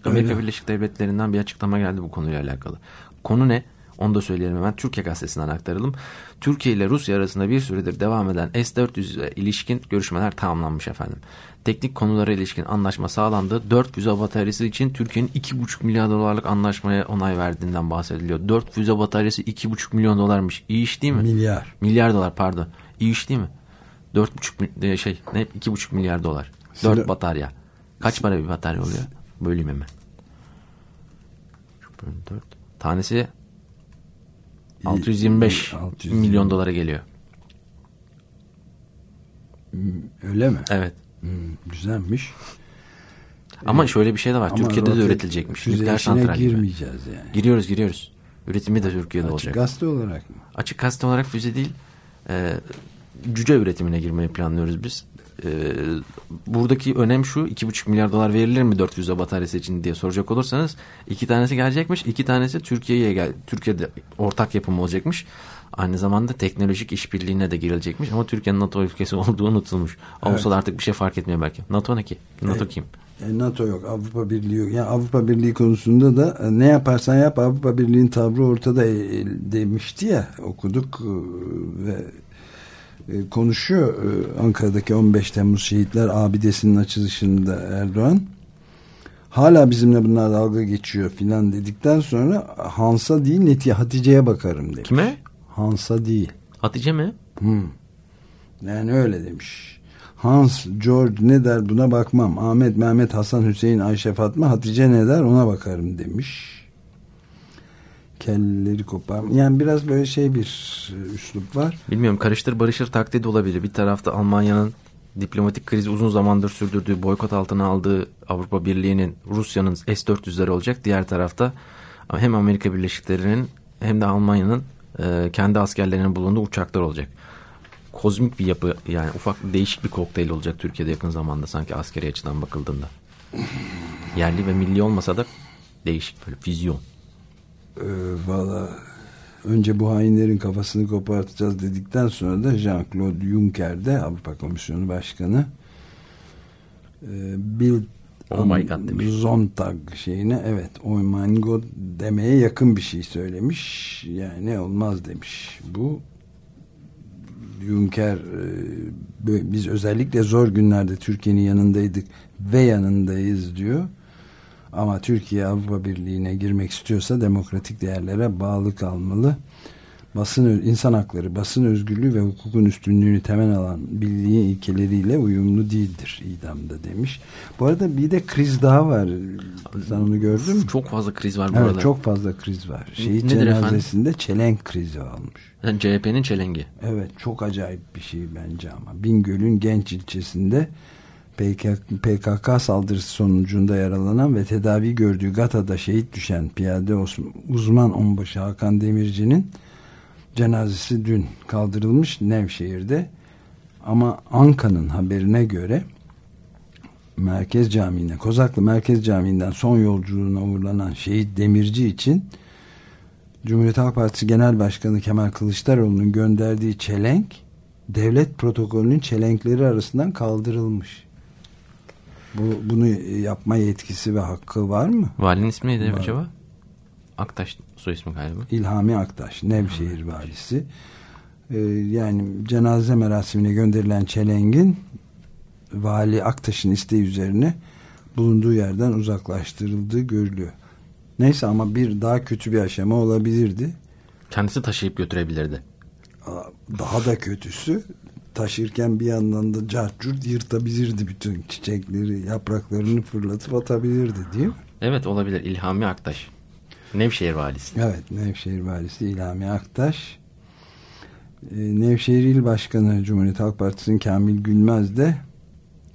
Amerika Öyle. Birleşik Devletleri'nden bir açıklama geldi bu konuyla alakalı. Konu ne? Onu da söyleyelim hemen. Türkiye gazetesinden aktaralım. Türkiye ile Rusya arasında bir süredir devam eden S-400'e ilişkin görüşmeler tamamlanmış efendim. Teknik konulara ilişkin anlaşma sağlandı. 4 füze bataryası için Türkiye'nin 2,5 milyar dolarlık anlaşmaya onay verdiğinden bahsediliyor. 4 füze bataryası 2,5 milyon dolarmış. İyi iş değil mi? Milyar. Milyar dolar pardon. İyi iş değil mi? 4,5 şey ne 2,5 milyar dolar. 4 batarya. Kaç para bir batarya oluyor? Böleyim hemen. 4. Tanesi 625 625. milyon dolara geliyor. Öyle mi? Evet. Hmm, güzelmiş. Ama şöyle bir şey de var. Türkiye'de de üretilecekmiş. Nükleer santral gibi. girmeyeceğiz yani. Giriyoruz giriyoruz. Üretimi de Türkiye'de Açık olacak. gazete olarak mı? Açık gazete olarak füze değil. E, cüce üretimine girmeyi planlıyoruz biz. E, buradaki önem şu. 2,5 milyar dolar verilir mi 400'e bataryası için diye soracak olursanız iki tanesi gelecekmiş. iki tanesi Türkiye'ye gel Türkiye'de ortak yapım olacakmış. Aynı zamanda teknolojik işbirliğine de girilecekmiş ama Türkiye'nin NATO ülkesi (laughs) olduğu unutulmuş. Olsa da artık bir şey fark etmiyor belki. NATO ne ki? NATO kim? E, NATO yok, Avrupa Birliği yok. Yani Avrupa Birliği konusunda da e, ne yaparsan yap Avrupa Birliği'nin tavrı ortada e, e, demişti ya okuduk e, ve e, konuşuyor e, Ankara'daki 15 Temmuz Şehitler Abidesi'nin açılışında Erdoğan. Hala bizimle bunlar dalga geçiyor filan dedikten sonra Hans'a değil Neti Hatice'ye bakarım demiş. Kime? Hans'a değil. Hatice mi? Hmm. Yani öyle demiş. Hans, George ne der buna bakmam. Ahmet, Mehmet, Hasan, Hüseyin, Ayşe, Fatma, Hatice ne der ona bakarım demiş. Kelleleri kopar. Yani biraz böyle şey bir e, üslup var. Bilmiyorum karıştır barışır taktiği de olabilir. Bir tarafta Almanya'nın diplomatik krizi uzun zamandır sürdürdüğü boykot altına aldığı Avrupa Birliği'nin Rusya'nın S-400'leri olacak. Diğer tarafta hem Amerika Birleşik Devletleri'nin hem de Almanya'nın e, kendi askerlerinin bulunduğu uçaklar olacak. Kozmik bir yapı yani ufak değişik bir kokteyl olacak Türkiye'de yakın zamanda sanki askeri açıdan bakıldığında. Yerli ve milli olmasa da değişik böyle vizyon. Ee, Valla önce bu hainlerin kafasını kopartacağız dedikten sonra da Jean-Claude Juncker de Avrupa Komisyonu Başkanı e, Bill Oh my God demiş. Zontag şeyine evet oh my God demeye yakın bir şey söylemiş. Yani olmaz demiş. Bu Juncker e, biz özellikle zor günlerde Türkiye'nin yanındaydık ve yanındayız diyor. Ama Türkiye Avrupa Birliği'ne girmek istiyorsa demokratik değerlere bağlı kalmalı. Basın insan hakları, basın özgürlüğü ve hukukun üstünlüğünü temel alan birliği ilkeleriyle uyumlu değildir idamda demiş. Bu arada bir de kriz daha var. Sen onu gördün mü? Çok fazla kriz var bu Evet, çok fazla kriz var. Şehit Nedir efendim? cenazesinde çelenk krizi olmuş. Yani CHP'nin çelengi. Evet çok acayip bir şey bence ama. Bingöl'ün Genç ilçesinde PKK, saldırısı sonucunda yaralanan ve tedavi gördüğü Gata'da şehit düşen piyade uzman onbaşı Hakan Demirci'nin cenazesi dün kaldırılmış Nevşehir'de. Ama Anka'nın haberine göre Merkez Camii'ne, Kozaklı Merkez Camii'nden son yolculuğuna uğurlanan şehit Demirci için Cumhuriyet Halk Partisi Genel Başkanı Kemal Kılıçdaroğlu'nun gönderdiği çelenk devlet protokolünün çelenkleri arasından kaldırılmış. Bu, bunu yapma yetkisi ve hakkı var mı? Valinin ismi neydi Var. acaba? Aktaş soy ismi galiba. İlhami Aktaş, Nevşehir valisi. Ee, yani cenaze merasimine gönderilen çelengin Vali Aktaş'ın isteği üzerine bulunduğu yerden uzaklaştırıldığı görülüyor. Neyse ama bir daha kötü bir aşama olabilirdi. Kendisi taşıyıp götürebilirdi. Daha da kötüsü taşırken bir yandan da carcurt yırtabilirdi bütün çiçekleri, yapraklarını fırlatıp atabilirdi değil mi? Evet olabilir. İlhami Aktaş. Nevşehir valisi. Evet, Nevşehir Valisi İlhami Aktaş. Ee, Nevşehir İl Başkanı Cumhuriyet Halk Partisi'nin Kamil Gülmez de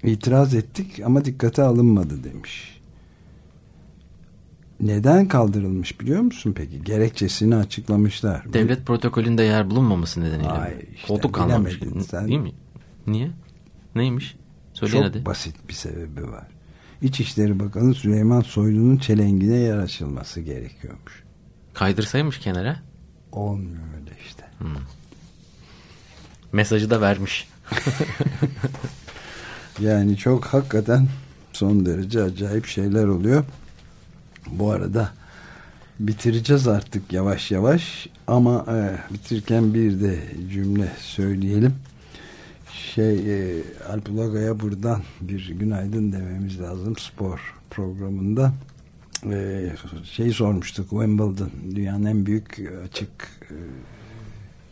itiraz ettik ama dikkate alınmadı demiş. Neden kaldırılmış biliyor musun peki? Gerekçesini açıklamışlar. Devlet protokolünde yer bulunmaması nedeniyle. Ay, işte Koltuk kalmamış. sen. Değil mi? Niye? Neymiş? Çok Söyleyin hadi. basit bir sebebi var. İçişleri Bakanı Süleyman Soylu'nun çelengine yer açılması gerekiyormuş. Kaydırsaymış kenara. Olmuyor öyle işte. Mesajı da vermiş. (laughs) Yani çok hakikaten son derece acayip şeyler oluyor. Bu arada bitireceğiz artık yavaş yavaş ama e, bitirirken bir de cümle söyleyelim. Şey e, Alp Ulagay'a buradan bir günaydın dememiz lazım spor programında. E, şey sormuştuk Wimbledon dünyanın en büyük açık e,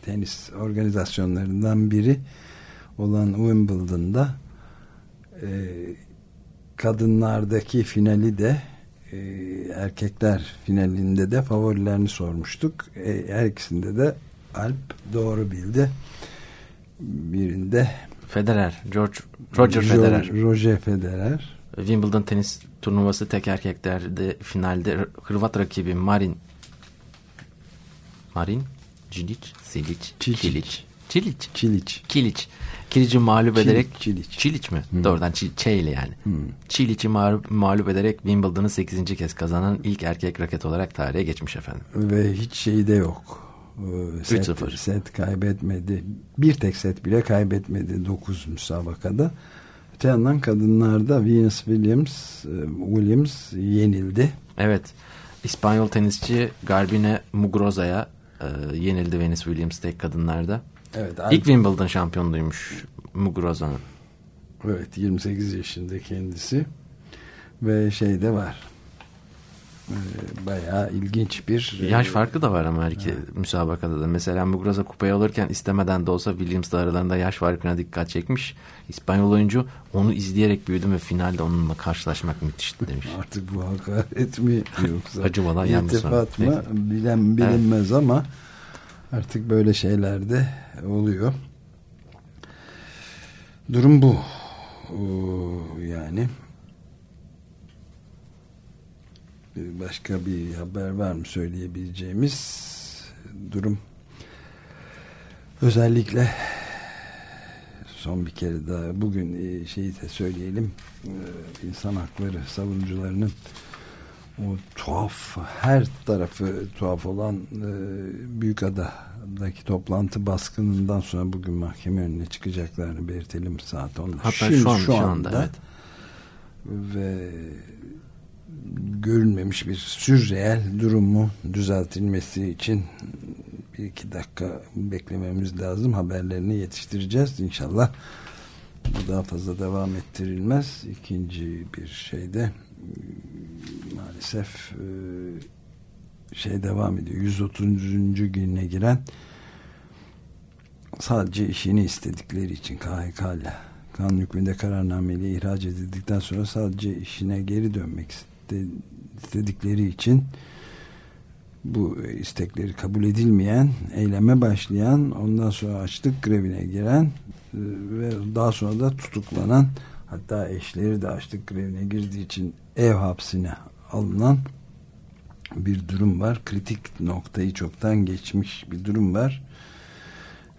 tenis organizasyonlarından biri olan Wimbledon'da e, kadınlardaki finali de e, e, erkekler finalinde de favorilerini sormuştuk. E, her ikisinde de Alp doğru bildi. Birinde Federer, George Roger Federer. Roger Federer. Wimbledon tenis turnuvası tek erkeklerde finalde Hırvat rakibi Marin Marin Cilic, Silic, Çilic. Çilic. Çiliç. Kilic. Kilic'i mağlup ederek Çilic. Çilic mi? Doğrudan Çi, Ç yani. Çilic'i mağlup, mağlup ederek Wimbledon'ı 8. kez kazanan ilk erkek raket olarak tarihe geçmiş efendim. Ve hiç şeyi de yok. Ee, Set, 3-0. set kaybetmedi. Bir tek set bile kaybetmedi 9 müsabakada. Öte yandan kadınlarda Venus Williams, e, Williams yenildi. Evet. İspanyol tenisçi Garbine Mugroza'ya e, yenildi Venus Williams tek kadınlarda. Evet, İlk Wimbledon şampiyonluğuymuş Mugroza'nın. Evet 28 yaşında kendisi ve şey de var Ee, bayağı ilginç bir Yaş e, farkı da var ama her iki müsabakada da. Mesela Muguruza kupayı alırken istemeden de olsa Williams'la aralarında yaş farkına dikkat çekmiş. İspanyol oyuncu onu izleyerek büyüdüm ve finalde onunla karşılaşmak müthişti demiş. (laughs) artık bu hakaret mi yoksa Acımadan yanlış iltifat mı sonra. bilen bilinmez ama artık böyle şeyler de oluyor. Durum bu. Oo, yani başka bir haber var mı söyleyebileceğimiz? Durum özellikle son bir kere daha bugün e, şeyi de söyleyelim. E, insan hakları savunucularının o tuhaf her tarafı tuhaf olan e, Büyükada'daki toplantı baskınından sonra bugün mahkeme önüne çıkacaklarını belirtelim saat 10'da. Hatta Şimdi, şu, an, şu anda, evet. ve görülmemiş bir sürreel durumu düzeltilmesi için bir iki dakika beklememiz lazım. Haberlerini yetiştireceğiz. İnşallah bu daha fazla devam ettirilmez. İkinci bir şeyde maalesef e, şey devam ediyor. 130. gününe giren sadece işini istedikleri için KHK ile kanun hükmünde kararnameyle ihraç edildikten sonra sadece işine geri dönmek iste- istedikleri için bu istekleri kabul edilmeyen eyleme başlayan ondan sonra açlık grevine giren e, ve daha sonra da tutuklanan hatta eşleri de açlık grevine girdiği için ev hapsine alınan bir durum var. Kritik noktayı çoktan geçmiş bir durum var.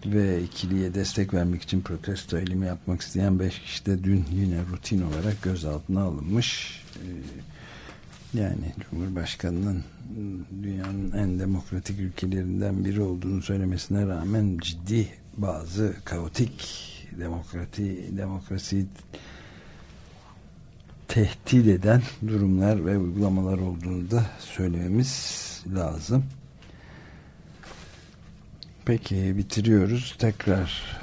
Ve ikiliye destek vermek için protesto eylemi yapmak isteyen beş kişi de dün yine rutin olarak gözaltına alınmış. Ee, Yani Cumhurbaşkanı'nın dünyanın en demokratik ülkelerinden biri olduğunu söylemesine rağmen ciddi bazı kaotik demokrati demokrasi tehdit eden durumlar ve uygulamalar olduğunu da söylememiz lazım. Peki bitiriyoruz. Tekrar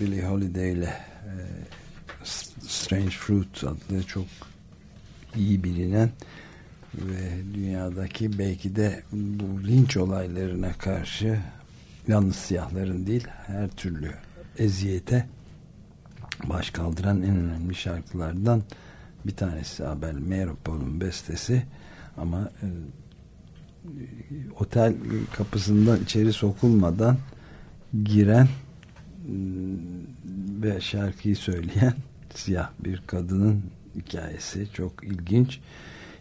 Billie Holiday ile e, Strange Fruit adlı çok iyi bilinen ve dünyadaki belki de bu linç olaylarına karşı yalnız siyahların değil her türlü eziyete baş kaldıran en önemli şarkılardan bir tanesi Abel Meropol'un bestesi ama e, otel kapısından içeri sokulmadan giren e, ve şarkıyı söyleyen siyah bir kadının hikayesi çok ilginç.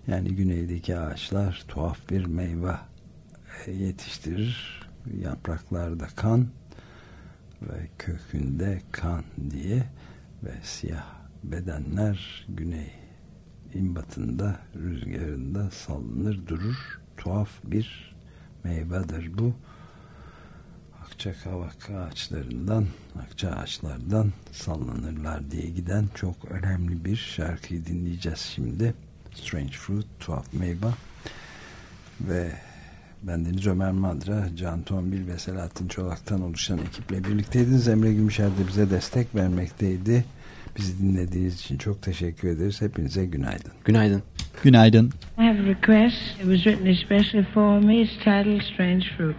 Yani güneydeki ağaçlar tuhaf bir meyve yetiştirir. Yapraklarda kan ve kökünde kan diye ve siyah bedenler güney batında rüzgarında sallanır durur. Tuhaf bir meyvedir bu. Akçakavak ağaçlarından, akça ağaçlardan sallanırlar diye giden çok önemli bir şarkıyı dinleyeceğiz şimdi. Strange Fruit, tuhaf meyve ve Bendeniz Ömer Madra, Can Tombil ve Selahattin Çolak'tan oluşan ekiple birlikteydiniz. Emre Gümüşer de bize destek vermekteydi. Bizi dinlediğiniz için çok teşekkür ederiz. Hepinize günaydın. Günaydın. Günaydın. I have a request. It was written especially for me. It's titled Strange Fruit.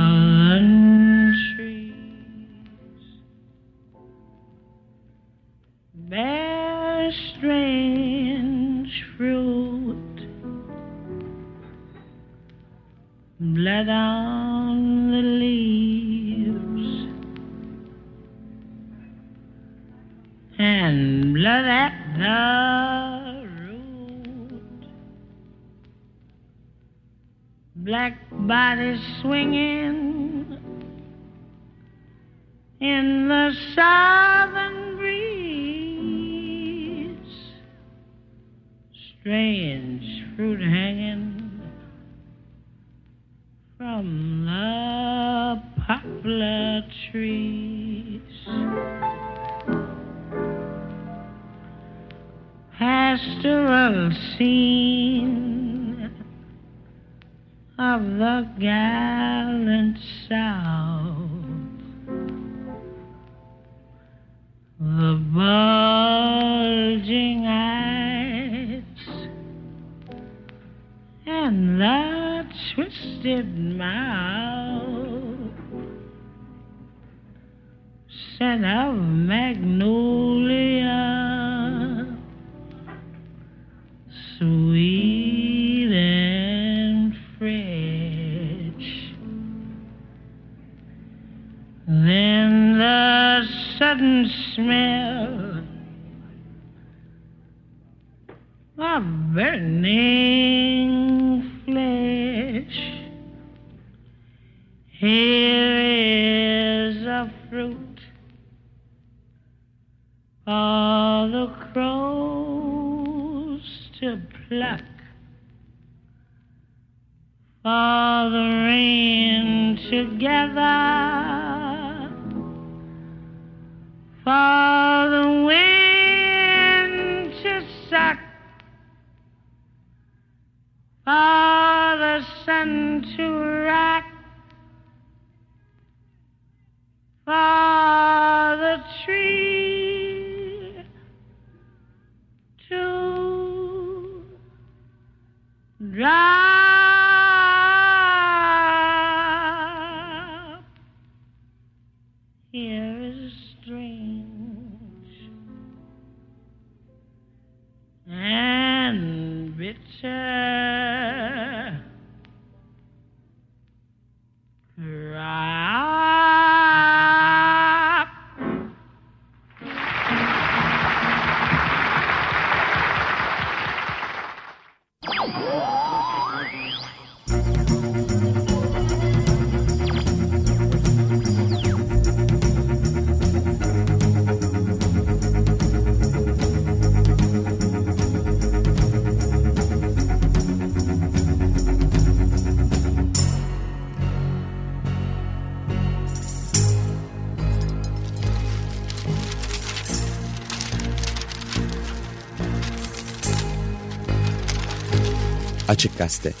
Southern trees. Bear strange fruit. Blood on the leaves and blood at the root. Black bodies swinging in the sun. Açık Gazete.